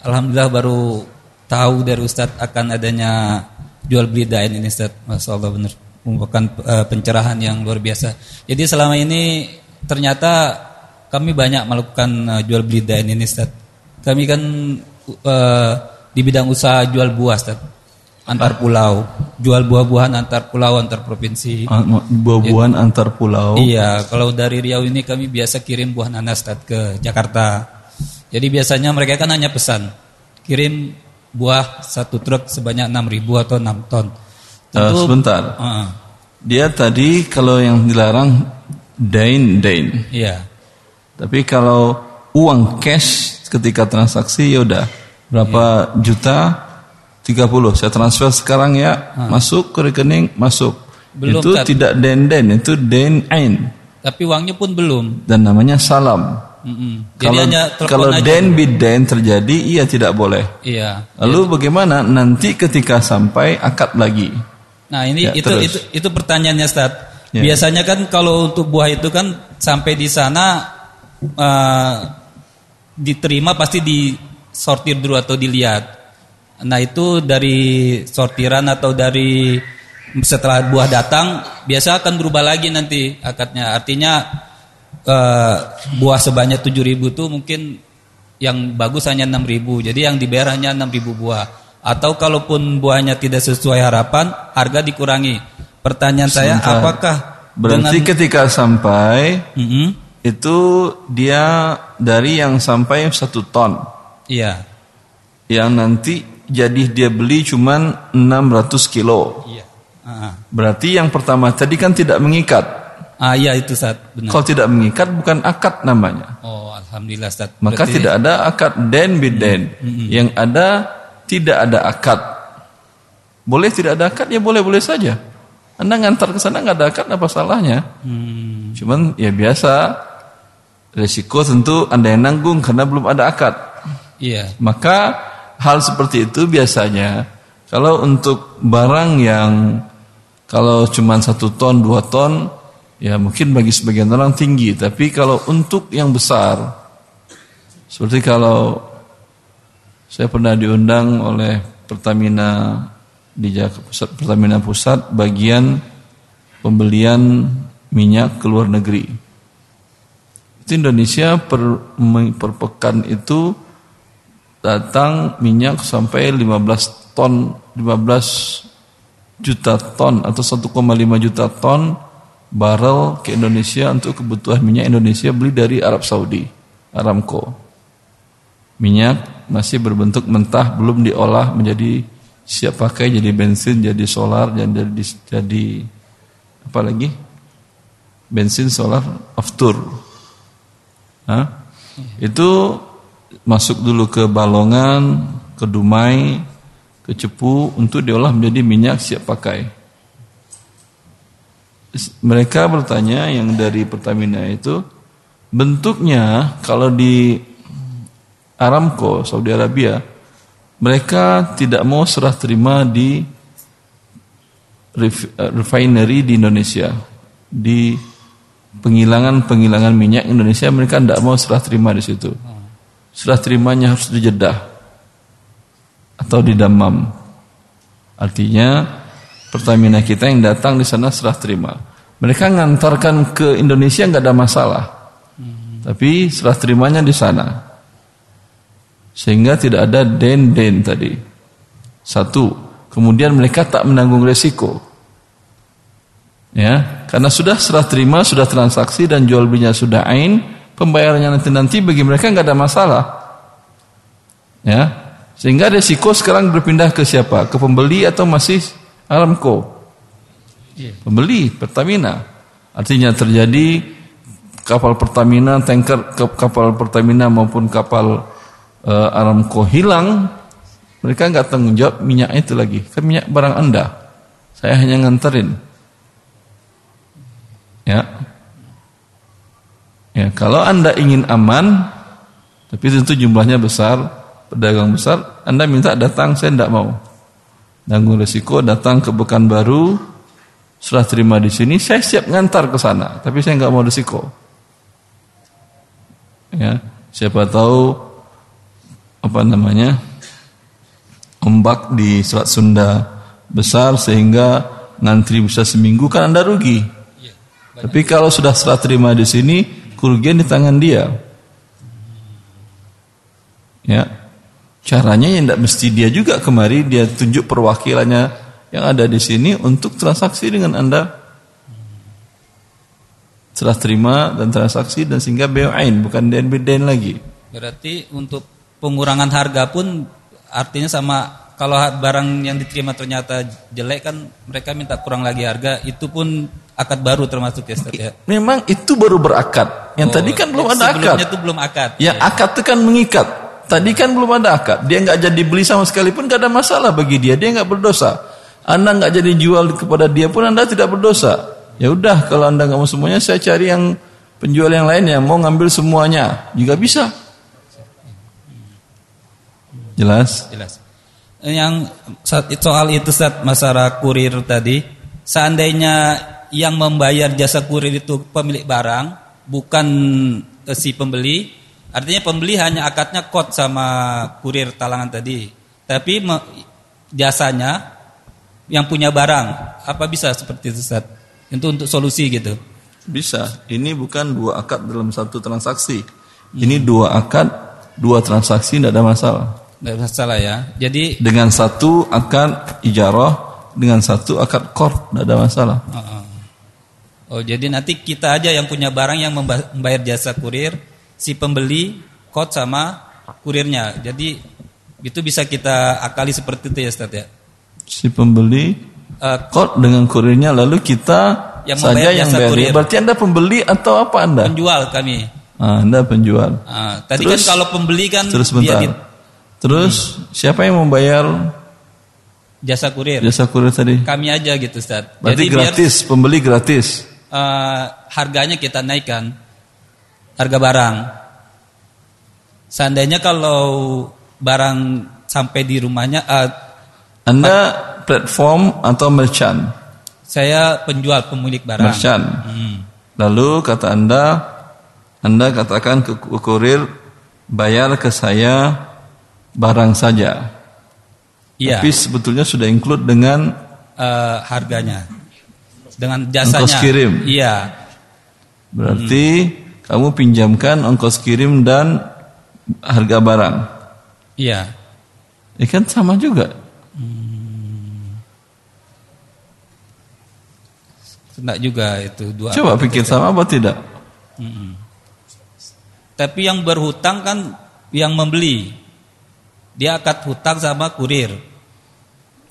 Alhamdulillah baru tahu dari Ustaz Akan adanya jual beli dain ini Ustaz Masya Allah benar Merupakan uh, pencerahan yang luar biasa Jadi selama ini Ternyata kami banyak melakukan uh, jual beli dain ini Ustaz Kami kan uh, Di bidang usaha jual buah Ustaz Antar pulau Jual buah-buahan antar pulau Antar provinsi Ah, Buah-buahan antar pulau. Iya, kalau dari Riau ini kami biasa kirim buah nanas Ustaz, ke Jakarta. Jadi biasanya mereka kan hanya pesan kirim buah satu truk sebanyak 6.000 atau 6 ton. Eh, sebentar. Heeh, Dia tadi kalau yang dilarang dain dain. iya. Tapi kalau uang cash ketika transaksi ya udah berapa juta 30 saya transfer sekarang ya masuk ke rekening masuk. Belum, itu tidak den den itu den ain Tapi uangnya pun belum. dan namanya salam. Mm-mm. Jadi Kalau kalau den bid den terjadi iya tidak boleh. Iya. Lalu bagaimana nanti ketika sampai akad lagi? Nah, ini Ya, itu terus. itu itu pertanyaannya Ustaz. Ya. Biasanya kan kalau untuk buah itu kan sampai di sana eh, diterima pasti disortir dulu atau dilihat. Nah, itu dari sortiran atau dari setelah buah datang biasa akan berubah lagi nanti akadnya. Artinya eh, buah sebanyak 7000 itu mungkin yang bagus hanya 6000. Jadi yang dibayar hanya 6000 buah. Atau kalaupun buahnya tidak sesuai harapan, harga dikurangi. Pertanyaan saya, Sebentar. apakah Berarti dengan ketika sampai Mhm. itu dia dari yang sampai satu ton, Iya. yang nanti jadi dia beli cuman 600 kilo. Iya. Ah, Berarti yang pertama tadi kan tidak mengikat. ah iya itu saat benar. Kalau tidak mengikat bukan akad namanya. Oh, alhamdulillah Ustaz. Maka Berarti- tidak ada akad den biden. Yang ada tidak ada akad. Boleh tidak ada akad ya boleh-boleh saja. Anda ngantar ke sana nggak ada akad apa salahnya? Hmm, Cuman ya biasa resiko tentu Anda yang nanggung karena belum ada akad. iya. Maka hal seperti itu biasanya kalau untuk barang yang kalau cuma satu ton dua ton ya mungkin bagi sebagian orang tinggi. Tapi kalau untuk yang besar seperti kalau saya pernah diundang oleh Pertamina di Pusat, Pertamina Pusat bagian pembelian minyak ke luar negeri. Itu Indonesia per, per pekan itu datang minyak sampai 15 ton 15 juta ton atau 1,5 juta ton barrel ke Indonesia untuk kebutuhan minyak Indonesia beli dari Arab Saudi Aramco minyak masih berbentuk mentah belum diolah menjadi siap pakai jadi bensin jadi solar jadi jadi apa lagi? Bensin solar aftur Hah? itu masuk dulu ke Balongan ke Dumai ke Cepu untuk diolah menjadi minyak siap pakai. Mereka bertanya yang dari Pertamina itu bentuknya kalau di Aramco Saudi Arabia mereka tidak mau serah terima di eh, refinery di Indonesia. Di penghilangan-penghilangan minyak Indonesia mereka tidak mau serah terima di situ. Serah terimanya harus di Jeddah atau di Damam artinya Pertamina kita yang datang di sana serah terima. Mereka ngantarkan ke Indonesia nggak ada masalah. Tapi serah terimanya di sana. Sehingga tidak ada den-den tadi. Satu. Kemudian mereka tak menanggung resiko. Ya, karena sudah serah terima, sudah transaksi dan jual belinya sudah ain, pembayarannya nanti nanti bagi mereka nggak ada masalah. Ya, sehingga resiko sekarang berpindah ke siapa? Ke pembeli atau masih Aramco? Pembeli Pertamina. Artinya terjadi kapal Pertamina, tanker kapal Pertamina maupun kapal uh, Aramco hilang, mereka nggak tanggung jawab minyaknya itu lagi. Kan minyak barang anda. Saya hanya nganterin. Ya. Ya, kalau Anda ingin aman, tapi tentu jumlahnya besar, pedagang besar, Anda minta datang, saya tidak mau. Tanggung resiko datang ke Pekanbaru, setelah terima di sini, saya siap ngantar ke sana, tapi saya nggak mau resiko. Ya, siapa tahu apa namanya ombak di Selat Sunda besar sehingga ngantri bisa seminggu kan anda rugi. Tapi kalau sudah serah terima di sini, kerugian di tangan dia. Ya. Caranya yang tidak mesti dia juga kemari, dia tunjuk perwakilannya yang ada di sini untuk transaksi dengan Anda. Serah terima dan transaksi dan sehingga BOIN bukan DNB lagi. Berarti untuk pengurangan harga pun artinya sama kalau barang yang diterima ternyata jelek kan mereka minta kurang lagi harga itu pun akad baru termasuk ya Ustaz ya. Memang itu baru berakad. Yang oh, tadi kan belum ada akad. Sebelumnya itu belum akad. Ya, ya akad itu kan mengikat. Tadi kan belum ada akad. Dia nggak jadi beli sama sekali pun gak ada masalah bagi dia. Dia nggak berdosa. Anda nggak jadi jual kepada dia pun Anda tidak berdosa. Ya udah kalau Anda nggak mau semuanya saya cari yang penjual yang lain yang mau ngambil semuanya juga bisa. Jelas? Jelas. Yang soal itu saat masalah kurir tadi, seandainya yang membayar jasa kurir itu pemilik barang, bukan eh, si pembeli. Artinya pembeli hanya akadnya kot sama kurir talangan tadi. Tapi me, jasanya yang punya barang, apa bisa seperti itu Ustaz? Itu untuk solusi gitu. Bisa. Ini bukan dua akad dalam satu transaksi. Ini hmm. dua akad, dua transaksi tidak ada masalah. Tidak ada masalah ya. Jadi dengan satu akad ijarah, dengan satu akad kor, tidak ada masalah. Uh -uh. Oh, jadi nanti kita aja yang punya barang yang membayar jasa kurir, si pembeli kot sama kurirnya. Jadi itu bisa kita akali seperti itu ya, Ustaz ya. Si pembeli uh, dengan kurirnya lalu kita yang saja yang bayar. Kurir. Berarti Anda pembeli atau apa Anda? Penjual kami. Ah, anda penjual. Ah, tadi kan terus, kan kalau pembeli kan terus bentar. Terus hmm. siapa yang membayar jasa kurir? Jasa kurir tadi. Kami aja gitu, Ustaz. Berarti Jadi gratis, biar, pembeli gratis uh, harganya kita naikkan harga barang. Seandainya kalau barang sampai di rumahnya, uh, Anda platform atau merchant? Saya penjual pemilik barang. Merchant. Hmm. Lalu kata Anda, Anda katakan ke kurir bayar ke saya barang saja. Iya. Tapi sebetulnya sudah include dengan uh, harganya dengan jasanya. Ongkos kirim. Iya. Berarti hmm. kamu pinjamkan ongkos kirim dan harga barang. Iya. Ya kan sama juga. Hmm. Tidak juga itu dua. Coba pikir sama apa tidak? Hmm. Tapi yang berhutang kan yang membeli. Dia akad hutang sama kurir.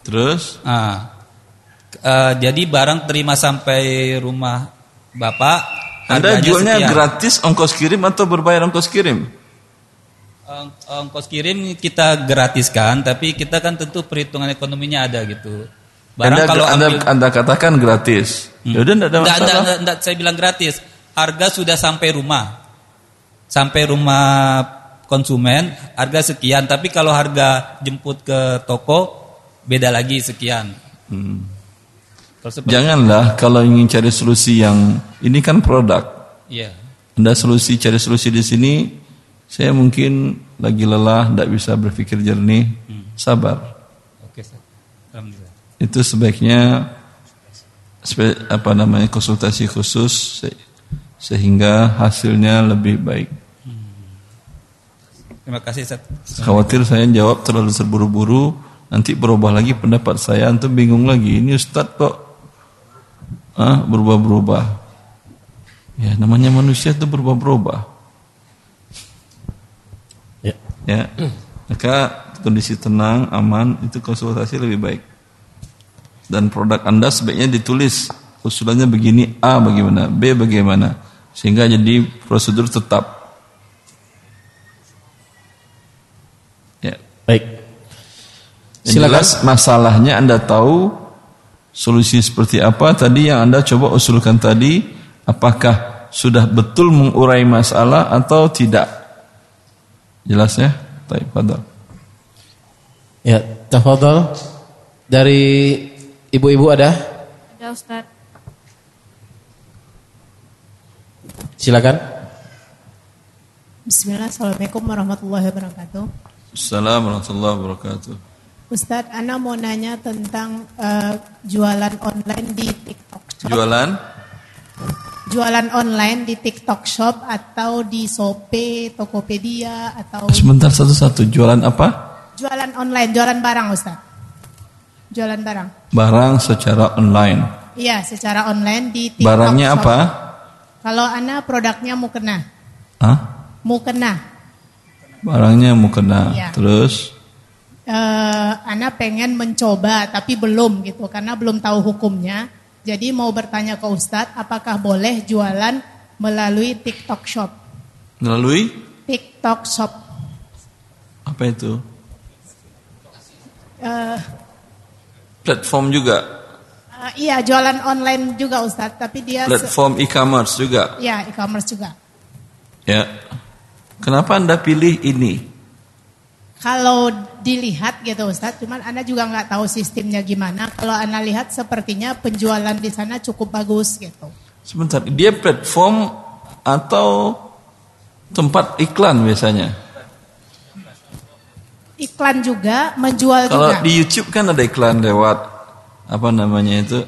Terus? Ah, Uh, jadi barang terima sampai rumah bapak. Anda jualnya sekian. gratis ongkos kirim atau berbayar ongkos kirim? Ong ongkos kirim kita gratiskan, tapi kita kan tentu perhitungan ekonominya ada gitu. Barang anda, kalau anda, ambil, anda katakan gratis, hmm. ya udah tidak ada masalah. Enggak, enggak, enggak, saya bilang gratis. Harga sudah sampai rumah, sampai rumah konsumen, harga sekian. Tapi kalau harga jemput ke toko, beda lagi sekian. Hmm. Janganlah kalau ingin cari solusi yang ini kan produk. Iya. Anda solusi cari solusi di sini, saya mungkin lagi lelah, tidak bisa berpikir jernih, hmm. sabar. Oke, Alhamdulillah. Itu sebaiknya spe- apa namanya konsultasi khusus se- sehingga hasilnya lebih baik. Terima kasih Ustaz. Khawatir saya jawab terlalu terburu-buru, nanti berubah lagi pendapat saya, antum bingung lagi. Ini Ustadz kok ah, berubah-berubah. Ya, namanya manusia itu berubah-berubah. Ya. Ya. Maka kondisi tenang, aman, itu konsultasi lebih baik. Dan produk Anda sebaiknya ditulis usulannya begini, A bagaimana, B bagaimana. Sehingga jadi prosedur tetap. Baik. Yang Silakan. jelas masalahnya Anda tahu solusi seperti apa tadi yang Anda coba usulkan tadi apakah sudah betul mengurai masalah atau tidak? Jelas ya? Baik, padahal. Ya, tafadhol. Dari ibu-ibu ada? Ada Ustaz. Silakan. Bismillah, Assalamualaikum warahmatullahi wabarakatuh. Assalamualaikum warahmatullahi wabarakatuh. Ustadz, Ana mau nanya tentang eh, jualan online di TikTok Shop. Jualan? Jualan online di TikTok Shop atau di Shopee, Tokopedia atau Sebentar satu-satu. Jualan apa? jualan online, jualan barang Ustadz. Jualan barang. Barang secara online. Iya, secara online di TikTok Barangnya Shop. apa? Kalau Ana produknya mukena. Hah? Mukena. Barangnya mukena. Iya. Terus eh Ana pengen mencoba tapi belum gitu karena belum tahu hukumnya. Jadi mau bertanya ke Ustadz apakah boleh jualan melalui TikTok Shop? melalui TikTok Shop. apa itu? Eh, Platform juga. eh, iya jualan online juga Ustadz tapi dia Platform e-commerce juga. ya e-commerce juga. Ya. Kenapa Anda pilih ini? Kalau dilihat gitu Ustadz, cuman Anda juga nggak tahu sistemnya gimana. Kalau Anda lihat sepertinya penjualan di sana cukup bagus gitu. Sebentar, dia platform atau tempat iklan biasanya? Iklan juga, menjual Kalau juga. di YouTube kan ada iklan lewat apa namanya itu?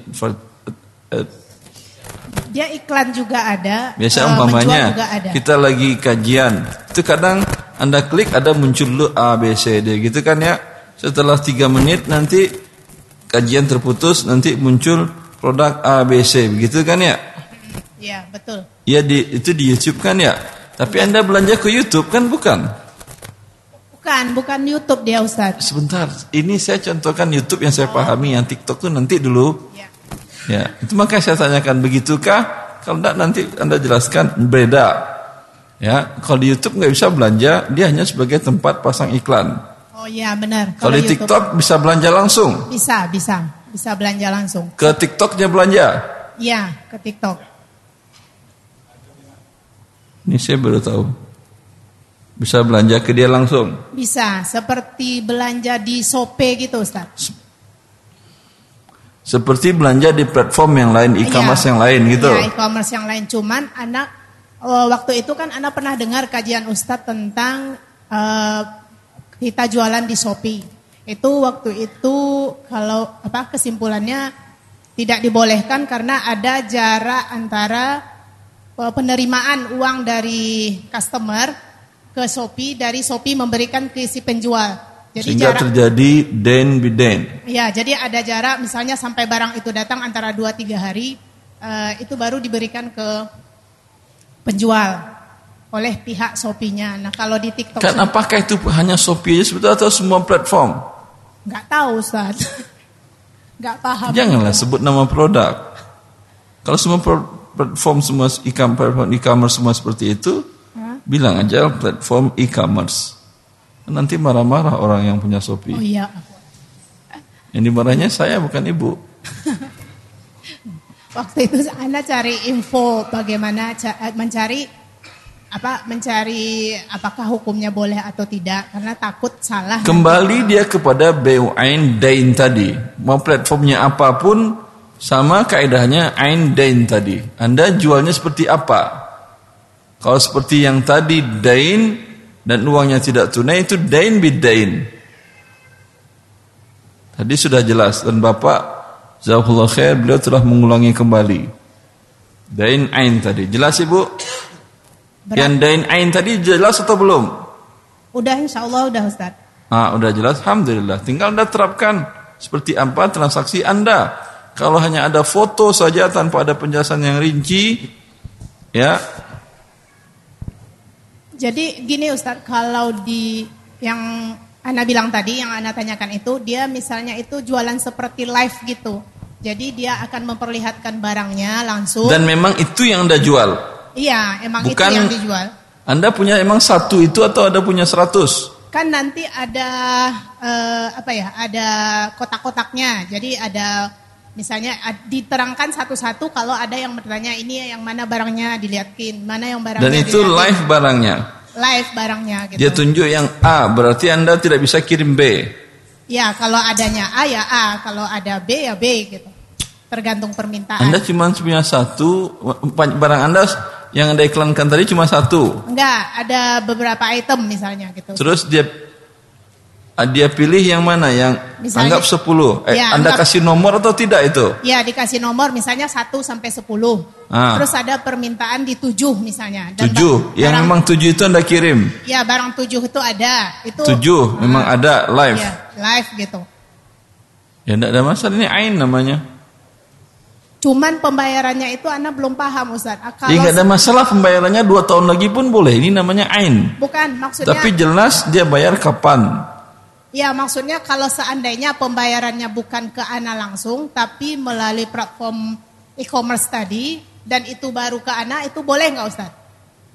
Dia iklan juga ada. Biasa eh, umpamanya juga ada. kita lagi kajian, itu kadang Anda klik ada muncul dulu A B C D gitu kan ya. Setelah tiga menit nanti kajian terputus nanti muncul produk A B C begitu kan ya? Iya betul. Ya di itu di YouTube kan ya. Tapi Anda belanja ke YouTube kan bukan? Bukan, bukan YouTube dia Ustadz. Sebentar, ini saya contohkan YouTube yang saya pahami, yang TikTok tuh nanti dulu. Ya. Ya, itu makanya saya tanyakan begitukah? Kalau enggak nanti Anda jelaskan beda. Ya, kalau di YouTube nggak bisa belanja, dia hanya sebagai tempat pasang iklan. Oh iya benar. Kalau di YouTube- TikTok bisa belanja langsung. bisa, bisa, bisa belanja langsung. Ke TikToknya belanja. Iya ke TikTok. Ini saya baru tahu. Bisa belanja ke dia langsung. Bisa, seperti belanja di Shopee gitu Ustadz. Seperti belanja di platform yang lain, e-commerce Iya. yang lain gitu. Iya, e-commerce yang lain. Cuman anak eh, waktu itu kan anak pernah dengar kajian Ustadz tentang eh, kita jualan di Shopee. Itu waktu itu kalau apa kesimpulannya tidak dibolehkan karena ada jarak antara eh, penerimaan uang dari customer ke Shopee dari Shopee memberikan ke si penjual. Jadi Sehingga jarak terjadi den biden. Ya, jadi ada jarak misalnya sampai barang itu datang antara 2-3 hari, eh, itu baru diberikan ke penjual oleh pihak Shopee-nya. Nah, kalau di TikTok Kan apakah itu hanya Shopee aja sebetulnya atau semua platform? nggak tahu, Ustaz. [LAUGHS] nggak paham. Janganlah sebut nama produk. Kalau semua platform semua e-commerce semua seperti itu, bilang aja platform e-commerce. Nanti marah-marah orang yang punya Shopee. Oh iya. Yang dimarahinnya saya bukan ibu. [LAUGHS] Waktu itu Anda cari info bagaimana eh, mencari apa mencari apakah hukumnya boleh atau tidak karena takut salah. Kembali dia kepada BUAin Dain tadi. Mau platformnya apa pun sama kaidahnya Ain Dain tadi. Anda jualnya seperti apa? Kalau seperti yang tadi Dain dan uangnya tidak tunai itu Dain bidain. Tadi sudah jelas dan Bapak Jazakallah khair beliau telah mengulangi kembali. Dain ain tadi. Jelas Ibu? Yang dain ain tadi jelas atau belum? Udah insya Allah udah Ustaz. Ah, udah jelas. Alhamdulillah. Tinggal Anda terapkan seperti apa transaksi Anda. Kalau hanya ada foto saja tanpa ada penjelasan yang rinci, ya. Jadi gini Ustaz, kalau di yang Ana bilang tadi, yang Ana tanyakan itu, dia misalnya itu jualan seperti live gitu. Jadi dia akan memperlihatkan barangnya langsung. Dan memang itu yang Anda jual. iya, emang Bukan itu yang dijual. Anda punya emang satu itu atau ada punya seratus? Kan nanti ada eh, apa ya? Ada kotak-kotaknya. Jadi ada misalnya diterangkan satu-satu kalau ada yang bertanya ini yang mana barangnya dilihatin, mana yang barangnya Dan itu dilihatin. live barangnya. live barangnya gitu. Dia tunjuk yang A, berarti Anda tidak bisa kirim B. Ya, kalau adanya A ya A, kalau ada B ya B gitu. Tergantung permintaan. Anda cuma punya satu, barang Anda yang Anda iklankan tadi cuma satu. Enggak, ada beberapa item misalnya gitu. Terus dia dia pilih yang mana yang Misalnya- anggap 10. Eh, Ya, anda anggap- kasih nomor atau tidak itu? Ya, dikasih nomor misalnya 1 sampai 10. Ah. Terus ada permintaan di 7 misalnya. Dan 7. ba- Yang barang- memang 7 itu Anda kirim. Ya, barang 7 itu ada. Itu 7 memang ada live. Ya, live gitu. Ya enggak ada masalah ini ain namanya. Cuman pembayarannya itu Anda belum paham Ustaz. Ah, Ya Kalau enggak ada masalah pembayarannya 2 tahun lagi pun boleh. Ini namanya ain. bukan maksudnya Tapi jelas dia bayar kapan? Ya maksudnya kalau seandainya pembayarannya bukan ke Ana langsung tapi melalui platform e-commerce tadi dan itu baru ke Ana itu boleh nggak Ustaz?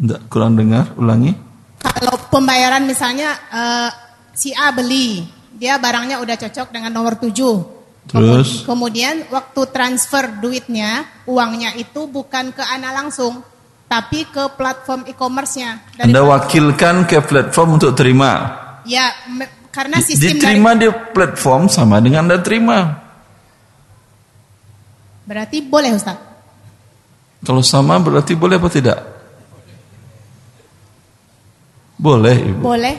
Enggak kurang dengar, ulangi. Kalau pembayaran misalnya eh, si A beli, dia barangnya udah cocok dengan nomor 7. Terus? Kemudian waktu transfer duitnya, uangnya itu bukan ke Ana langsung tapi ke platform e-commerce-nya. Anda wakilkan ke platform untuk terima. Ya karena sistem dari, Diterima di platform sama dengan Anda terima. berarti boleh Ustaz. Kalau sama berarti boleh apa tidak? Boleh, Ibu. Boleh,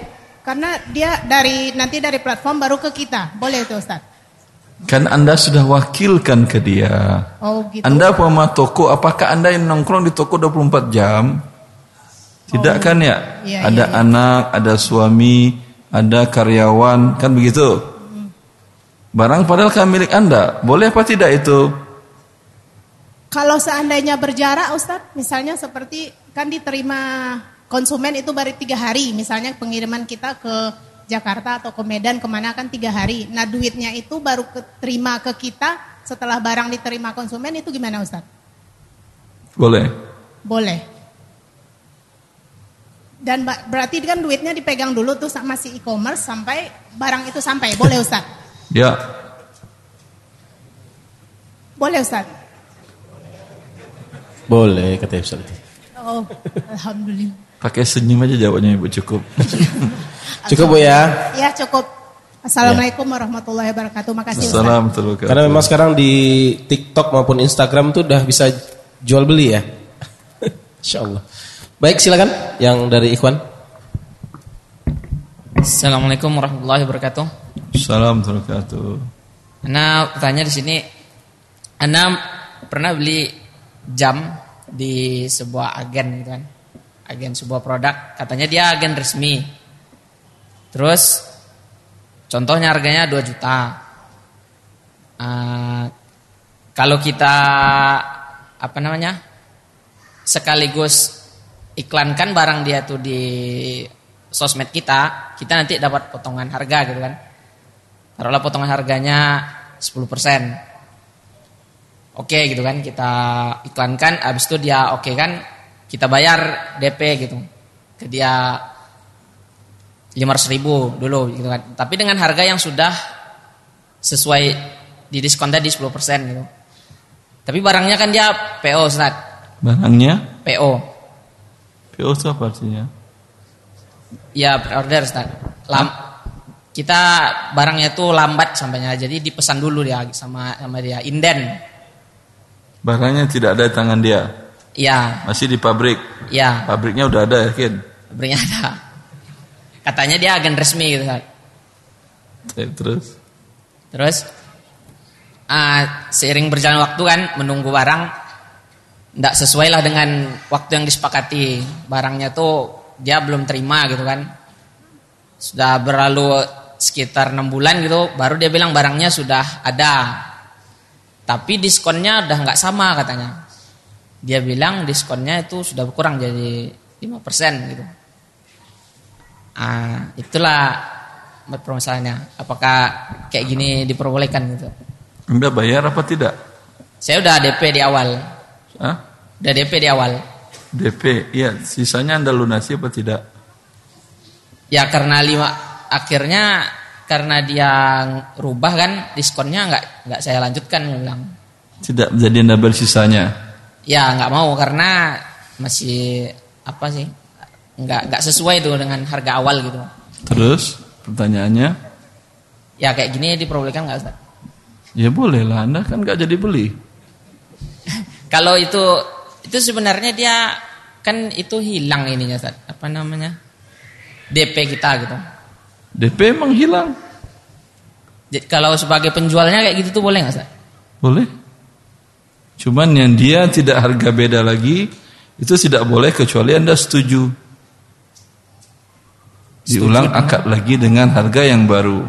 karena dia dari nanti dari platform baru ke kita. Boleh itu Ustaz. Kan Anda sudah wakilkan ke dia. Oh gitu. Anda punya toko, apakah Anda yang nongkrong di toko 24 jam? Tidak Oh. kan ya? Iya, ada iya, iya. anak, ada suami, ada karyawan, kan begitu? Barang padahal kan milik Anda. Boleh apa tidak itu? Kalau seandainya berjarak Ustaz, misalnya seperti kan diterima konsumen itu baru tiga hari, misalnya pengiriman kita ke Jakarta atau ke Medan ke mana kan tiga hari. Nah duitnya itu baru terima ke kita setelah barang diterima konsumen itu gimana Ustaz? Boleh. Boleh. Dan berarti kan duitnya dipegang dulu tuh sama si e-commerce sampai barang itu sampai. Boleh Ustaz? Ya, Boleh Ustaz? Boleh kata Ustaz. Oh, Alhamdulillah. pakai senyum aja jawabnya Ibu cukup. [LAUGHS] Cukup Bu ya. Ya cukup. Assalamualaikum warahmatullahi wabarakatuh. Makasih Ustaz. Assalamualaikum. Karena memang sekarang di TikTok maupun Instagram tuh udah bisa jual beli ya. [LAUGHS] Insya Allah. Baik silakan yang dari Ikhwan. Assalamualaikum warahmatullahi wabarakatuh. Assalamualaikum warahmatullahi wabarakatuh. Ana tanya di sini, Ana pernah beli jam di sebuah agen gitu kan, agen sebuah produk. Katanya dia agen resmi. Terus contohnya harganya 2 juta. Ah, kalau kita apa namanya sekaligus iklankan barang dia tuh di sosmed kita, kita nanti dapat potongan harga gitu kan. Taruhlah potongan harganya 10%. Oke gitu kan, kita iklankan, habis itu dia oke kan, kita bayar DP gitu. Ke dia 500 ribu dulu gitu kan. Tapi dengan harga yang sudah sesuai di diskon tadi 10% gitu. Tapi barangnya kan dia PO Ustaz. Barangnya PO. PO itu apa artinya? Ya pre-order Ustaz. Lam, kita barangnya itu lambat sampainya. Jadi dipesan dulu dia sama sama dia inden. Barangnya tidak ada di tangan dia. Iya, Masih di pabrik. iya, Pabriknya udah ada yakin. berinya ada. Katanya dia agen resmi gitu. Eh, Terus Terus ah, seiring berjalan waktu kan menunggu barang tidak sesuai lah dengan waktu yang disepakati. Barangnya tuh dia belum terima gitu kan. Sudah berlalu sekitar enam bulan gitu baru dia bilang barangnya sudah ada. Tapi diskonnya udah nggak sama katanya. Dia bilang diskonnya itu sudah berkurang jadi 5% gitu. Ah itulah permasalahannya. Apakah kayak gini diperbolehkan gitu? Anda bayar apa tidak? saya udah DP di awal. Hah? Udah DP di awal DP, iya. Sisanya Anda lunasi apa tidak? ya karena lima akhirnya karena dia rubah kan diskonnya nggak nggak saya lanjutkan bilang Tidak, jadi Anda bersisanya. ya nggak mau karena masih apa sih nggak nggak sesuai tuh dengan harga awal gitu Terus pertanyaannya, ya kayak gini diperbolehkan nggak Ustaz? ya boleh lah. Anda kan nggak jadi beli. [LAUGHS] kalau itu itu sebenarnya dia kan itu hilang ininya Ustaz. apa namanya DP kita gitu DP emang hilang. Jadi, kalau sebagai penjualnya kayak gitu tuh boleh nggak Ustaz? Boleh. Cuman yang dia tidak harga beda lagi itu tidak boleh kecuali Anda setuju. Diulang akad lagi dengan harga yang baru.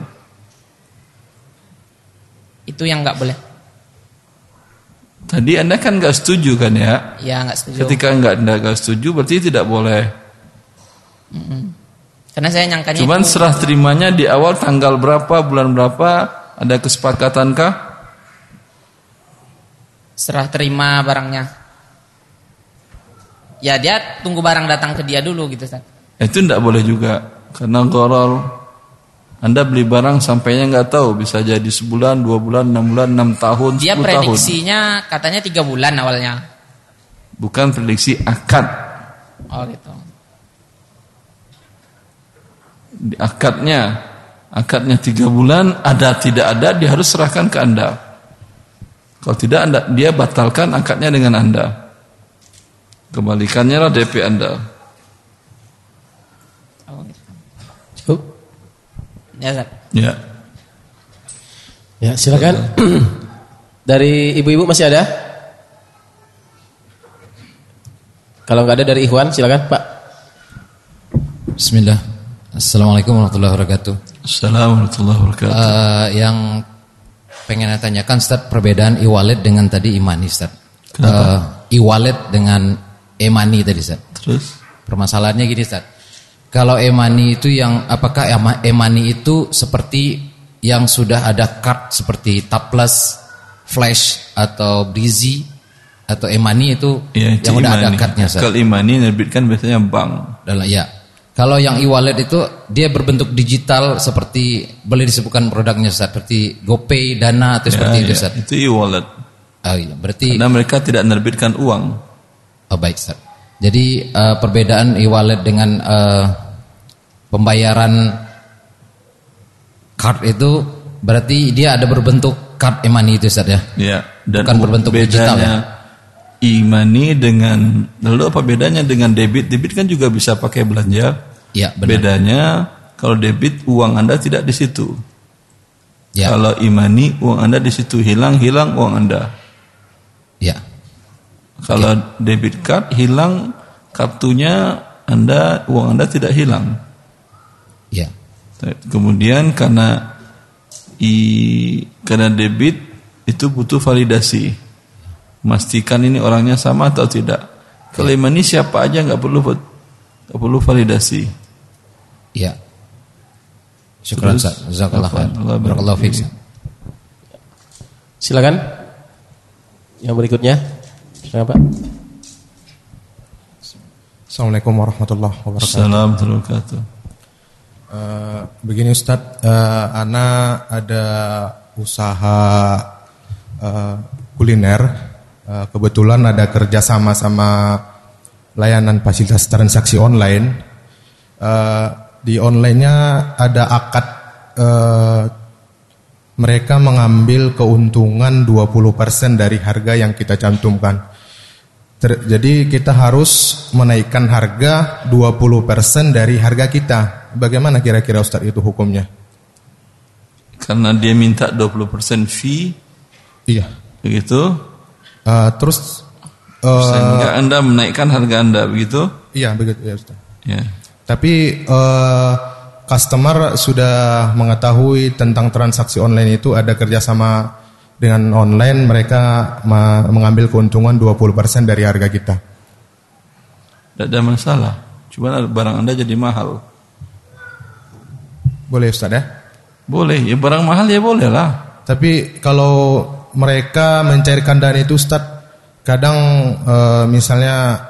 itu yang nggak boleh Tadi Anda kan nggak setuju kan ya? ya nggak setuju Ketika nggak Anda nggak setuju berarti tidak boleh. Mm-mm. karena saya nyangkanya Cuman itu serah terimanya di awal tanggal berapa, bulan berapa, ada kesepakatankah? serah terima barangnya ya dia tunggu barang datang ke dia dulu gitu Ustaz. Itu tidak boleh juga karena gorol. Anda beli barang sampainya nggak tahu bisa jadi sebulan, dua bulan, enam bulan, enam tahun, dia sepuluh tahun. prediksinya katanya tiga bulan awalnya Bukan prediksi akad. oh gitu Di akadnya, akadnya tiga bulan, ada tidak ada dia harus serahkan ke anda. Kalau tidak anda, dia batalkan akadnya dengan anda. Kembalikannya lah DP anda. oh, gitu. Cukup? Ya Ustaz. Ya. Ya, silakan. [CLEARS THROAT] dari ibu-ibu masih ada? Kalau nggak ada dari Ikhwan, silakan Pak. Bismillah. Assalamualaikum warahmatullahi wabarakatuh. Assalamualaikum warahmatullahi wabarakatuh. Eh, yang pengen saya tanyakan Ustaz perbedaan e-wallet dengan tadi e-money Ustaz. Eh, e-wallet dengan e-money tadi Ustaz. Terus? Permasalahannya gini Ustaz. Kalau e-money itu yang apakah ema- e-money itu seperti yang sudah ada card seperti Taplas, Flash atau Breezy atau e-money itu Ya, yang udah ada cardnya. Kalau imani nerbitkan biasanya bank. Dalam ya. Kalau yang e-wallet itu dia berbentuk digital seperti boleh disebutkan produknya Ustaz, seperti GoPay, Dana atau seperti Ya, itu ya, Ustaz. Itu e-wallet. Oh, iya. Berarti Karena mereka tidak menerbitkan uang. oh, baik Ustaz. Jadi eh, perbedaan e-wallet dengan eh, pembayaran card itu berarti dia ada berbentuk card e-money itu Ustaz ya. Ya, dan Bukan berbentuk digital ya. E-money dengan lalu apa bedanya dengan debit? Debit kan juga bisa pakai belanja. Iya, benar. Bedanya kalau debit uang Anda tidak di situ. Ya. Kalau e-money uang Anda di situ hilang hilang uang Anda. Ya. Kalau debit card hilang kartunya Anda uang Anda tidak hilang. Ya. Kemudian karena i karena debit itu butuh validasi. Memastikan ini orangnya sama atau tidak. Kalau e-money siapa aja nggak perlu nggak perlu validasi. Ya. Jazakallah khair. Barakallahu fiik. Ustaz. Silakan. Yang berikutnya. Silakan Pak. Assalamualaikum warahmatullahi wabarakatuh. Assalamualaikum warahmatullahi wabarakatuh. Eh, begini Ustadz, eh, Ana ada usaha eh, kuliner. Eh, kebetulan ada kerjasama sama layanan fasilitas transaksi online. Eh, di onlinenya ada akad eh, mereka mengambil keuntungan 20% dari harga yang kita cantumkan. Ter- jadi kita harus menaikkan harga 20% dari harga kita. Bagaimana kira-kira Ustadz itu hukumnya? Karena dia minta 20% fee Iya. Begitu? Uh, terus uh, Sehingga Anda menaikkan harga Anda, begitu? Iya, begitu ya Ustaz. Ya. Tapi uh, customer sudah mengetahui tentang transaksi online itu ada kerjasama dengan online mereka mengambil keuntungan 20% dari harga kita. Tidak ada masalah. Cuma barang Anda jadi mahal. Boleh Ustaz ya? Boleh, ya barang mahal ya boleh lah. Tapi kalau mereka mencairkan dana itu Ustaz kadang eh, misalnya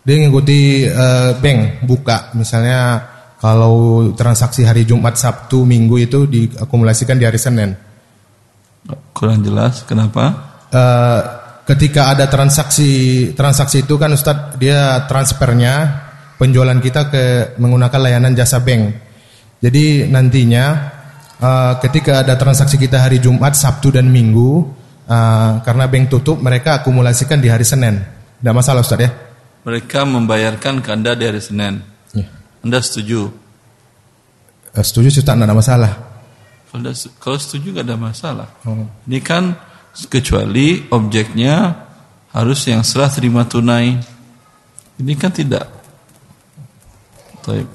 dia ngikuti eh, bank buka misalnya kalau transaksi hari Jumat, Sabtu, Minggu itu diakumulasikan di hari Senin. Kurang jelas, kenapa? Eh, ketika ada transaksi transaksi itu kan Ustadz dia transfernya penjualan kita ke menggunakan layanan jasa bank. Jadi nantinya eh, ketika ada transaksi kita hari Jumat, Sabtu dan Minggu eh, karena bank tutup mereka akumulasikan di hari Senin. Tidak masalah Ustadz ya? Mereka membayarkan ke Anda di hari Senin. Anda setuju? Eh, setuju Ustadz tidak ada masalah. Kalau, anda- kalau setuju gak ada masalah. Oh. Ini kan kecuali objeknya harus yang serah terima tunai. Ini kan tidak.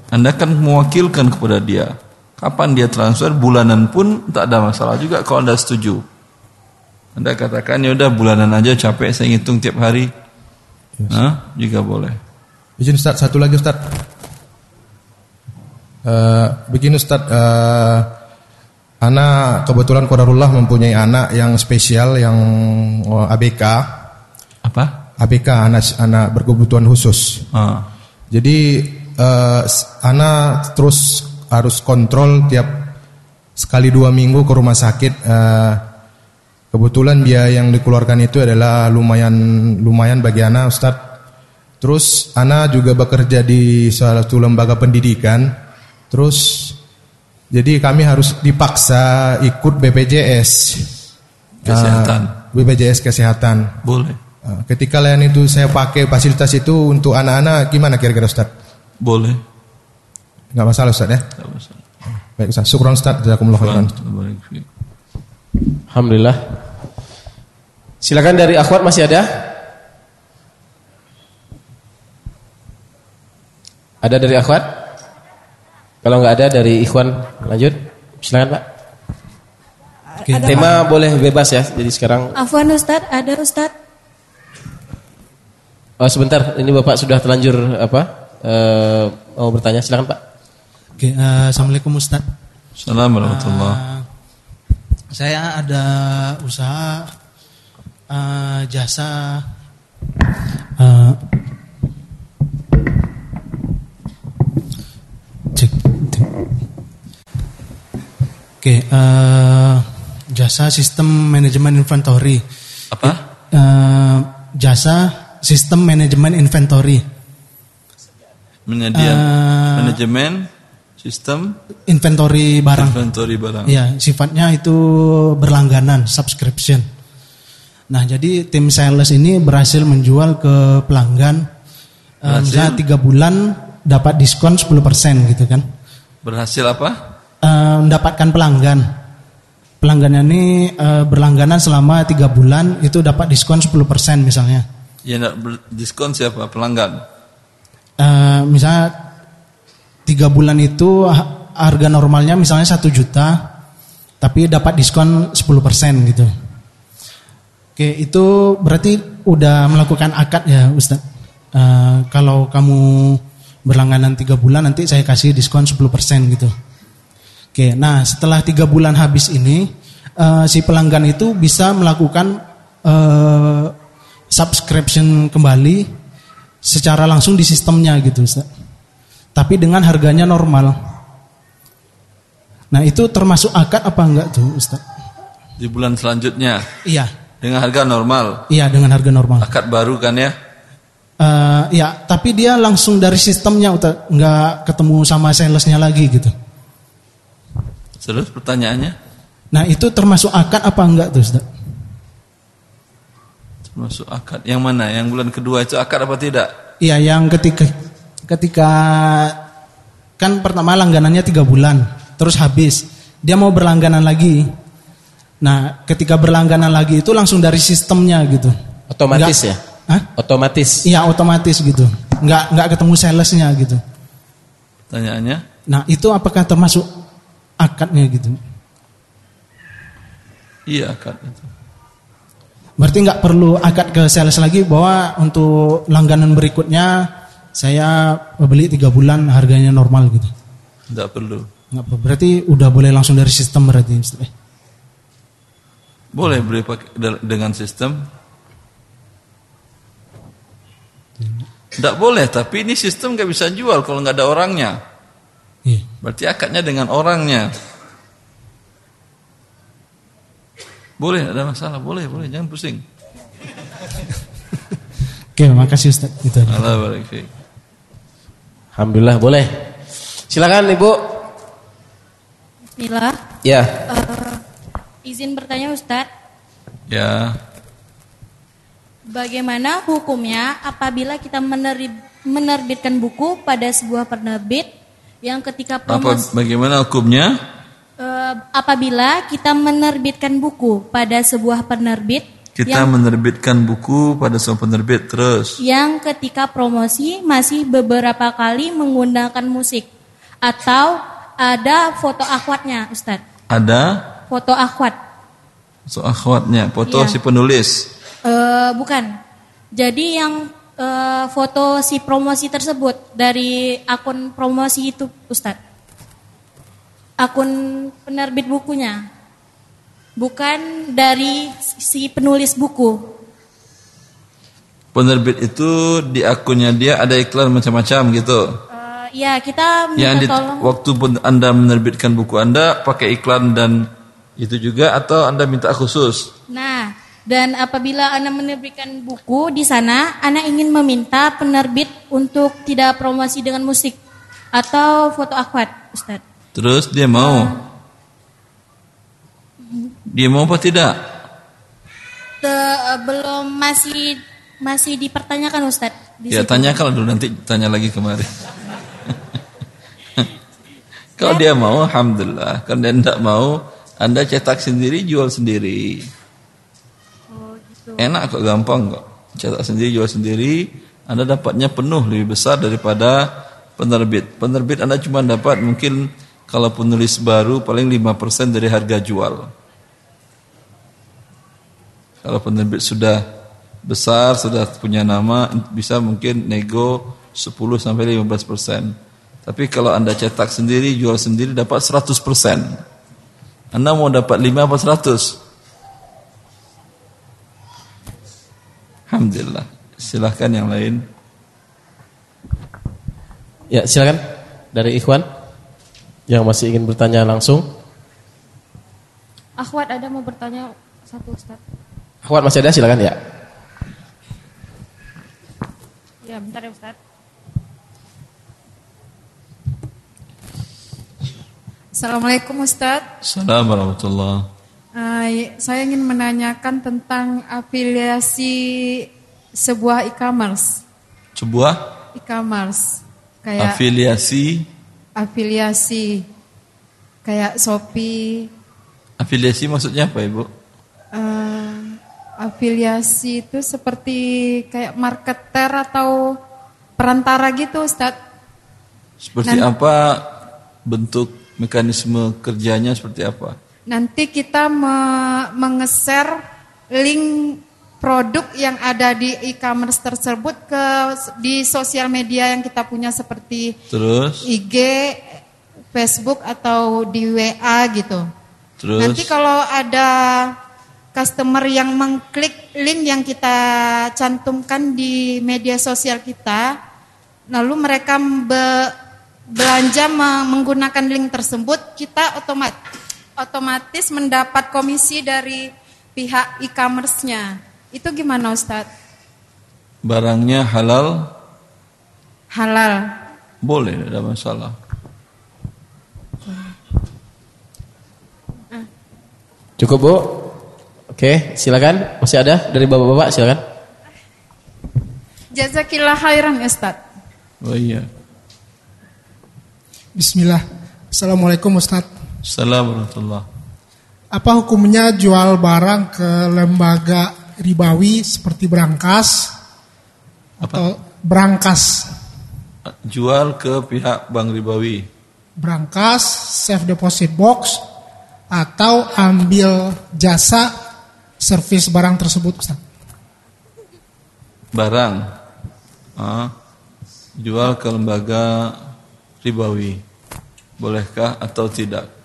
Anda kan mewakilkan kepada dia. Kapan dia transfer bulanan pun tak ada masalah juga kalau Anda setuju. Anda katakan ya udah bulanan aja capek saya ngitung tiap hari. Hah? Juga boleh. Izin Ustadz, satu lagi Ustadz. Eh, begini Ustadz, eh, Ana kebetulan Qadarullah mempunyai anak yang spesial yang oh, ABK. Apa? ABK, anak anak berkebutuhan khusus. Ah. Jadi eh, s- Ana terus harus kontrol tiap sekali dua minggu ke rumah sakit. Eh, kebetulan biaya yang dikeluarkan itu adalah lumayan lumayan bagi Ana, Ustadz. Terus Ana juga bekerja di salah satu lembaga pendidikan. Terus jadi kami harus dipaksa ikut BPJS. Kesehatan. Eh, BPJS kesehatan. Boleh. Eh, Ketika layanan itu saya pakai fasilitas itu untuk anak-anak gimana kira-kira Ustaz? Boleh. Enggak masalah Ustaz ya? Tak masalah. Baik Ustaz, syukran Ustaz, jazakumullah khairan. Alhamdulillah. Silakan dari akhwat masih ada? Ada dari akhwat? Kalau nggak ada dari ikhwan lanjut. Silakan Pak. Ada Tema boleh bebas ya. Jadi sekarang Afwan Ustad, ada Ustad. oh, sebentar ini Bapak sudah terlanjur apa? Eh, mau bertanya silakan Pak. Oke, eh, Assalamualaikum Ustaz. Assalamualaikum warahmatullahi Eh, saya ada usaha eh, jasa eh, Oke, eh, jasa sistem manajemen inventory. Apa? Eh, jasa sistem manajemen inventory. Menyediakan Eh, manajemen sistem Inventory barang. inventory barang. Iya, sifatnya itu berlangganan, subscription. Nah, jadi tim sales ini berhasil menjual ke pelanggan Berhasil? misalnya tiga bulan dapat diskon 10% gitu kan. Berhasil apa? Eh, mendapatkan pelanggan. Pelanggannya ini eh, berlangganan selama tiga bulan itu dapat diskon 10% misalnya. Ya diskon siapa? Pelanggan. Eh, misalnya tiga bulan itu ha- harga normalnya misalnya satu juta, tapi dapat diskon 10% gitu. Oke, itu berarti udah melakukan akad ya Ustaz. Eh, kalau kamu berlangganan tiga bulan nanti saya kasih diskon 10% gitu. Oke, nah setelah tiga bulan habis ini eh, si pelanggan itu bisa melakukan eh, subscription kembali secara langsung di sistemnya gitu Ustaz. Tapi dengan harganya normal. Nah itu termasuk akad apa enggak tuh Ustaz? Di bulan selanjutnya Iya, dengan harga normal. iya dengan harga normal. Akad baru kan ya? Eh, ya, tapi dia langsung dari sistemnya Ustaz, nggak ketemu sama salesnya lagi gitu. Terus pertanyaannya? Nah itu termasuk akad apa enggak tuh Ustaz? Termasuk akad. Yang mana? Yang bulan kedua itu akad apa tidak? Iya, yang ketika ketika kan pertama langganannya tiga bulan, terus habis dia mau berlangganan lagi. Nah, ketika berlangganan lagi itu langsung dari sistemnya gitu. Otomatis Nggak- ya? Hah? Otomatis. Iya, otomatis gitu. Nggak nggak ketemu salesnya gitu. Tanyaannya? Nah, itu apakah termasuk akadnya gitu? Iya akad itu. Berarti nggak perlu akad ke sales lagi bahwa untuk langganan berikutnya saya beli tiga bulan harganya normal gitu. Tidak perlu. Nggak perlu. Berarti udah boleh langsung dari sistem berarti. Eh, Boleh beli pakai de- dengan sistem. Tidak boleh, tapi ini sistem nggak bisa jual kalau nggak ada orangnya. Iya. Berarti akadnya dengan orangnya. Boleh, ada masalah. Boleh, boleh. Jangan pusing. Oke, makasih Ustaz. Itu aja. Allah. Alhamdulillah boleh. Silakan Ibu. Bismillah. Ya. Eh, izin bertanya Ustadz, Ya, bagaimana hukumnya apabila kita menerbitkan buku pada sebuah penerbit yang ketika apa bagaimana hukumnya? eh, apabila kita menerbitkan buku pada sebuah penerbit Kita yang menerbitkan buku pada sebuah penerbit terus. yang ketika promosi masih beberapa kali menggunakan musik atau ada foto akhwatnya Ustadz Ada foto akhwat so akhwatnya, foto Iya. si penulis. Eh, bukan jadi yang eh, foto si promosi tersebut dari akun promosi itu Ustadz akun penerbit bukunya bukan dari si penulis buku Penerbit itu di akunnya dia ada iklan macam-macam gitu. Eh, ya kita minta Yang di, tolong waktu pun Anda menerbitkan buku Anda pakai iklan dan itu juga atau Anda minta khusus? Dan apabila Anda menerbitkan buku di sana, Anda ingin meminta penerbit untuk tidak promosi dengan musik atau foto akhwat, Ustaz. Terus dia mau? Dia mau apa tidak? Te- eh, belum masih masih dipertanyakan, Ustaz. Di Ya situ. tanya kalau dulu nanti tanya lagi kemarin. [LAUGHS] kalau dia mau, alhamdulillah. Kalau dia tidak mau, anda cetak sendiri, jual sendiri. Enak kok, gampang kok. Cetak sendiri, jual sendiri. Anda dapatnya penuh lebih besar daripada penerbit. Penerbit Anda cuma dapat mungkin kalau penulis baru paling 5% dari harga jual. Kalau penerbit sudah besar, sudah punya nama, bisa mungkin nego 10 sampai 15 persen. Tapi kalau anda cetak sendiri, jual sendiri dapat 100 persen. Anda mau dapat 5 apa 100? Alhamdulillah. Silahkan yang lain. Ya, silakan dari Ikhwan yang masih ingin bertanya langsung. Akhwat ada mau bertanya satu, Ustaz. Akhwat masih ada silakan ya. Ya, bentar ya, Ustaz. Assalamualaikum Ustadz. Assalamualaikum warahmatullahi Eh, saya ingin menanyakan tentang afiliasi sebuah e-commerce. Sebuah E-commerce kayak afiliasi. afiliasi kayak Shopee. Afiliasi maksudnya apa Ibu? eh, afiliasi itu seperti kayak marketer atau perantara gitu Ustadz. Seperti Nan- apa bentuk mekanisme kerjanya seperti apa? Nanti kita me- mengeser link produk yang ada di e-commerce tersebut ke di sosial media yang kita punya seperti Terus? IG, Facebook atau di WA gitu. Terus? Nanti kalau ada customer yang mengklik link yang kita cantumkan di media sosial kita, lalu mereka be- belanja me- menggunakan link tersebut, kita otomatis otomatis mendapat komisi dari pihak e-commerce-nya. Itu gimana Ustadz? Barangnya halal, Halal. boleh, tidak masalah. Cukup Bu? Oke, silakan. Masih ada dari Bapak-bapak silakan. Jazakillah khairan Ustadz. Oh iya. Bismillah. Assalamualaikum Ustaz. Assalamualaikum warahmatullahi apa hukumnya jual barang ke lembaga ribawi seperti berangkas atau berangkas Jual ke pihak bank ribawi. berangkas safe deposit box atau ambil jasa servis barang tersebut Ustaz. Barang. Ah, jual ke lembaga ribawi. Bolehkah atau tidak?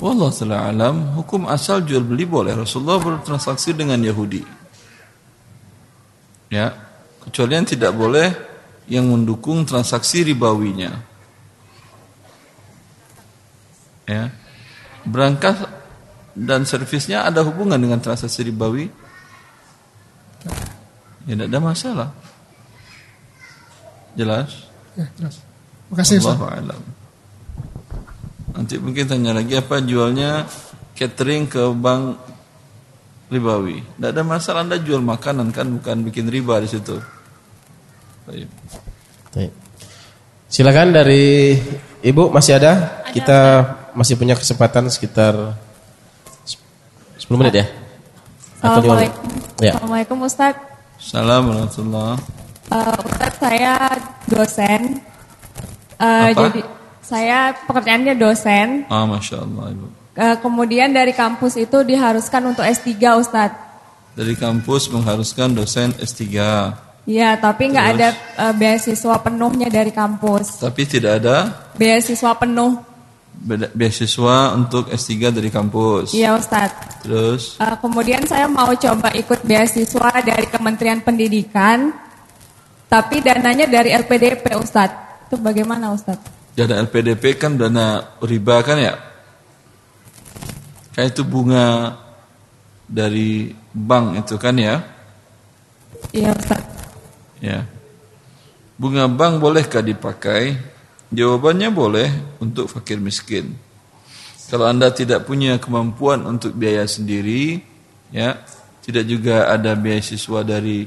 Wallah ta'ala alam, hukum asal jual beli boleh. Rasulullah bertransaksi dengan Yahudi. Ya, kecuali yang tidak boleh yang mendukung transaksi ribawinya. Ya. Berangkat dan servisnya ada hubungan dengan transaksi ribawi? Ya tidak ada masalah. Jelas? Ya, jelas. Terima kasih Ustaz. Allahu. Nanti mungkin tanya lagi apa jualnya catering ke bank ribawi. Tidak ada masalah Anda jual makanan kan bukan bikin riba di situ. Baik. Baik. Silakan dari Ibu masih ada? Kita masih punya kesempatan sekitar 10 menit ya. Atau? Assalamualaikum. Ya. Assalamualaikum Ustaz. Salam warahmatullah. Uh, Ustaz saya dosen. Uh, Apa? Jadi saya pekerjaannya dosen. Ah, masya Allah ibu. Uh, kemudian dari kampus itu diharuskan untuk S3 Ustaz. Dari kampus mengharuskan dosen S3, Iya, tapi nggak ada uh, beasiswa penuhnya dari kampus. tapi tidak ada Beasiswa penuh. beda- beasiswa untuk S3 dari kampus. Iya Ustaz. Terus Uh, kemudian saya mau coba ikut beasiswa dari Kementerian Pendidikan, tapi dananya dari LPDP Ustadz. Itu bagaimana Ustadz? Dana LPDP kan dana riba kan ya? Kayak itu bunga dari bank itu kan ya? Iya Ustadz. Ya. Bunga bank bolehkah dipakai? Jawabannya boleh untuk fakir miskin. Kalau Anda tidak punya kemampuan untuk biaya sendiri, ya, tidak juga ada beasiswa dari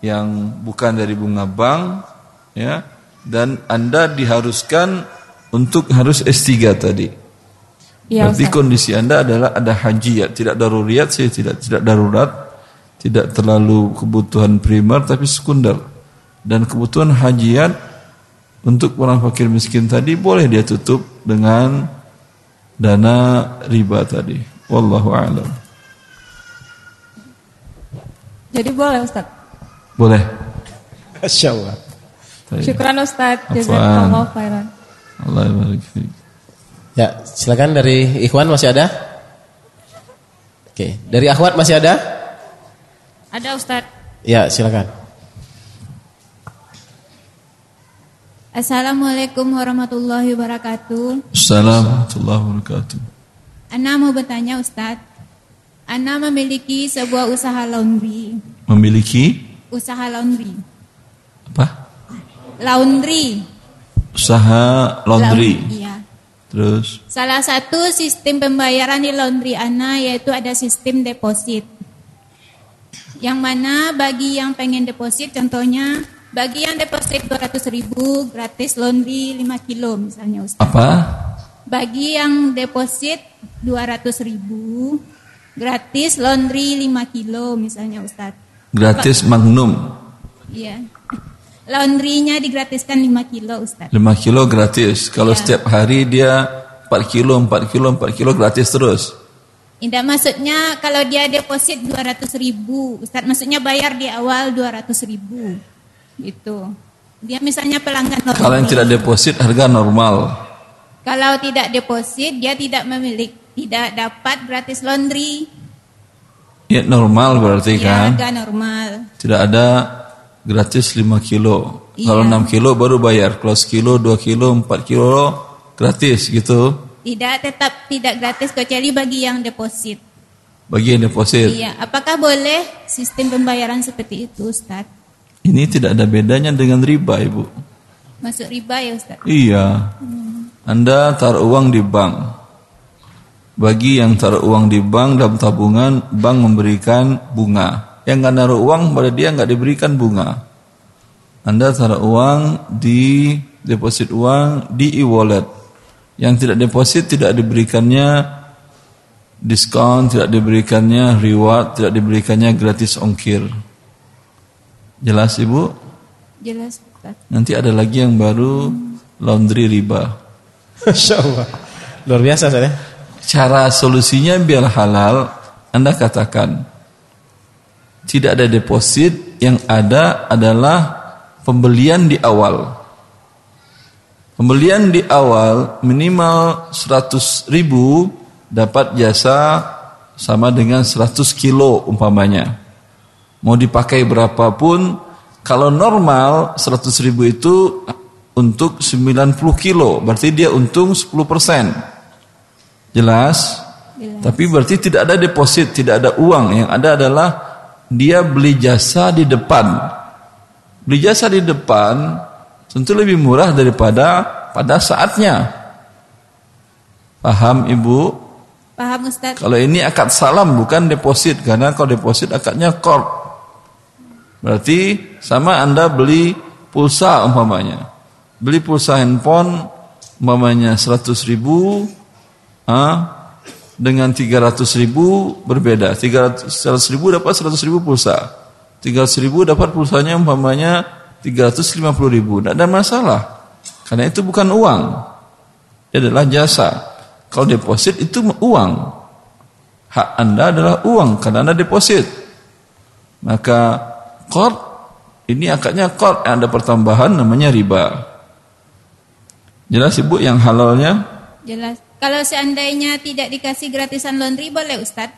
yang bukan dari bunga bank, ya, dan Anda diharuskan untuk harus S3 tadi. Iya Berarti Ustadz. kondisi Anda adalah ada haji ya, tidak daruriyat sih, tidak tidak darurat, tidak terlalu kebutuhan primer tapi sekunder. Dan kebutuhan hajiat untuk orang fakir miskin tadi boleh dia tutup dengan dana riba tadi. Wallahu a'lam. Jadi boleh Ustadz. Boleh. Masya Allah. Syukran Ustadz. Afwan. Jazakallah khairan. Allah barik fiik. Ya, silakan dari Ikhwan masih ada? Oke, dari Akhwat masih ada? Ada Ustadz. Ya, silakan. Assalamualaikum warahmatullahi wabarakatuh. Assalamualaikum warahmatullahi wabarakatuh. Ana mau bertanya Ustadz. Ana memiliki sebuah usaha laundry. Memiliki Usaha laundry. apa? Laundry. Usaha laundry. Laun- Iya. Terus Salah satu sistem pembayaran di laundry Ana yaitu ada sistem deposit. Yang mana bagi yang pengen deposit contohnya bagi yang deposit 200 ribu gratis laundry 5 kilo misalnya Ustaz. apa? Bagi yang deposit 200 ribu gratis laundry 5 kilo misalnya Ustaz. Gratis Magnum. Iya. Laundrynya digratiskan 5 kilo Ustaz. 5 kilo gratis. Kalau setiap hari dia 4 kilo, 4 kilo, 4 kilo gratis terus. Tidak maksudnya kalau dia deposit 200 ribu, Ustadz maksudnya bayar di awal 200 ribu, gitu. Dia misalnya pelanggan laundry. Kalau yang tidak deposit harga normal. Kalau tidak deposit dia tidak memiliki, tidak dapat gratis laundry. Ya normal berarti Ya, kan. harga normal. Tidak ada gratis 5 kilo. Iya. Kalau 6 kilo baru bayar. Kalau sekilo, 2 kilo, 4 kilo gratis gitu. Tidak tetap tidak gratis kecuali bagi yang deposit. Bagi yang deposit. Iya, apakah boleh sistem pembayaran seperti itu, Ustadz? Ini tidak ada bedanya dengan riba, Ibu. Masuk riba ya, Ustadz? Iya. Anda taruh uang di bank. Bagi yang taruh uang di bank dalam tabungan, bank memberikan bunga. Yang nggak naruh uang pada dia nggak diberikan bunga. Anda taruh uang di deposit uang di e-wallet. Yang tidak deposit tidak diberikannya diskon, tidak diberikannya reward, tidak diberikannya gratis ongkir. Jelas Ibu? Jelas Ustaz. Nanti ada lagi yang baru laundry riba. Masya Allah. Luar biasa saya. Cara solusinya biar halal, Anda katakan tidak ada deposit, yang ada adalah pembelian di awal. Pembelian di awal minimal 100 ribu dapat jasa sama dengan 100 kilo umpamanya. Mau dipakai berapapun, kalau normal 100 ribu itu untuk 90 kilo, berarti dia untung 10 persen. Jelas? Jelas? Tapi berarti tidak ada deposit, tidak ada uang. Yang ada adalah dia beli jasa di depan. Beli jasa di depan tentu lebih murah daripada pada saatnya. Paham Ibu? Paham Ustaz. Kalau ini akad salam bukan deposit karena kalau deposit akadnya korp. Berarti sama Anda beli pulsa umpamanya. Beli pulsa handphone umpamanya 100 ribu ah, dengan 300 ribu berbeda. 300, 100 ribu dapat 100 ribu pulsa. 300 ribu dapat pulsanya umpamanya 350 ribu. Tidak ada masalah. Karena itu bukan uang. Itu adalah jasa. Kalau deposit itu uang. Hak Anda adalah uang karena Anda deposit. Maka qard ini akadnya yang ada pertambahan namanya riba. Jelas Ibu yang halalnya? Jelas. Kalau seandainya tidak dikasih gratisan laundry boleh Ustaz?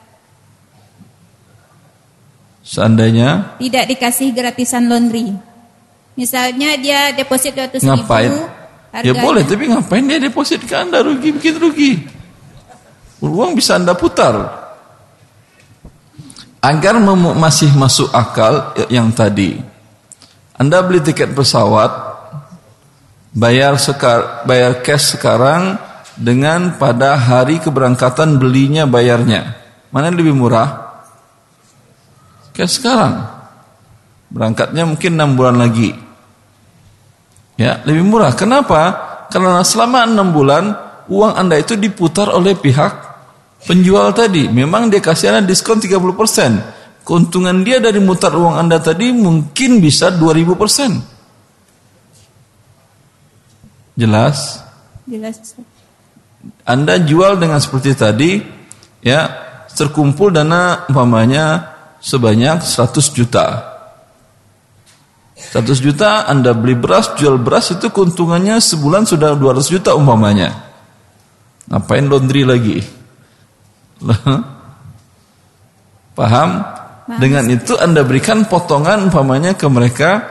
Seandainya tidak dikasih gratisan laundry. Misalnya dia deposit 200 ngapain? ribu. Ya boleh, tapi ngapain dia deposit ke Anda rugi bikin rugi? Uang bisa Anda putar. Agar masih masuk akal yang tadi. Anda beli tiket pesawat, bayar sekar, bayar cash sekarang dengan pada hari keberangkatan belinya bayarnya. Mana yang lebih murah? Cash sekarang. Berangkatnya mungkin 6 bulan lagi. Ya, lebih murah. Kenapa? Karena selama enam bulan uang Anda itu diputar oleh pihak penjual tadi. Memang dia kasih Anda diskon 30%. Keuntungan dia dari mutar uang Anda tadi mungkin bisa 2000%. Jelas? Jelas. Anda jual dengan seperti tadi, ya terkumpul dana umpamanya sebanyak 100 juta. 100 juta Anda beli beras, jual beras itu keuntungannya sebulan sudah 200 juta umpamanya. Ngapain laundry lagi? [LAUGHS] Paham? Dengan itu Anda berikan potongan umpamanya ke mereka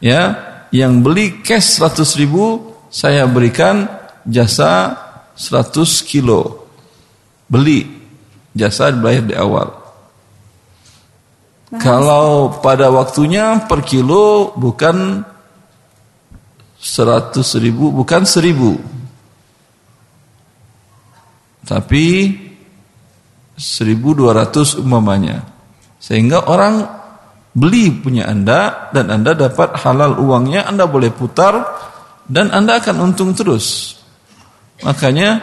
ya yang beli cash 100 ribu saya berikan jasa 100 kilo beli jasa dibayar di awal. Kalau pada waktunya per kilo bukan 100 ribu, bukan 1000. Tapi 1200 umpamanya. Sehingga orang beli punya Anda dan Anda dapat halal uangnya, Anda boleh putar dan Anda akan untung terus. Makanya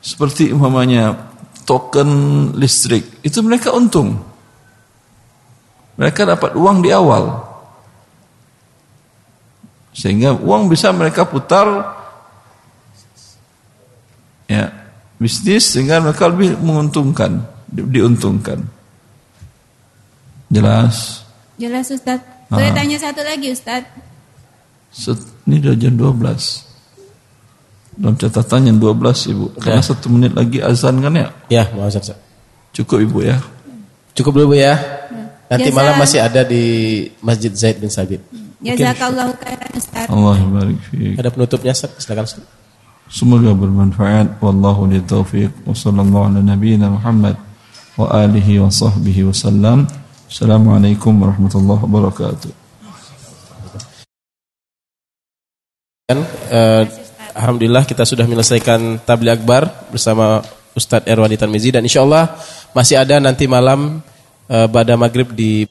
seperti umpamanya token listrik itu mereka untung. Mereka dapat uang di awal. Sehingga uang bisa mereka putar ya bisnis sehingga mereka lebih menguntungkan, di, diuntungkan. Jelas? Jelas Ustaz. Boleh Ah. tanya satu lagi Ustaz? Set, ini udah jam 12. Dalam catatan yang 12 Ibu. Karena Ya. satu menit lagi azan kan ya? Ya, mau azan. Cukup Ibu ya. Cukup dulu Bu ya. Nanti Jazak. malam masih ada di Masjid Zaid bin Sabit. Jazakallahu khairan Ustaz. Allah barik fiik. Ada penutupnya Ustaz, silakan Ustaz. Semoga bermanfaat. Wallahu li taufiq. Wa sallallahu ala nabiyyina Muhammad wa alihi wa sahbihi wasallam. Assalamualaikum warahmatullahi wabarakatuh. Dan, eh, Alhamdulillah kita sudah menyelesaikan tabligh akbar bersama Ustadz Erwani Tarmizi. Dan insya Allah masih ada nanti malam eh, pada maghrib di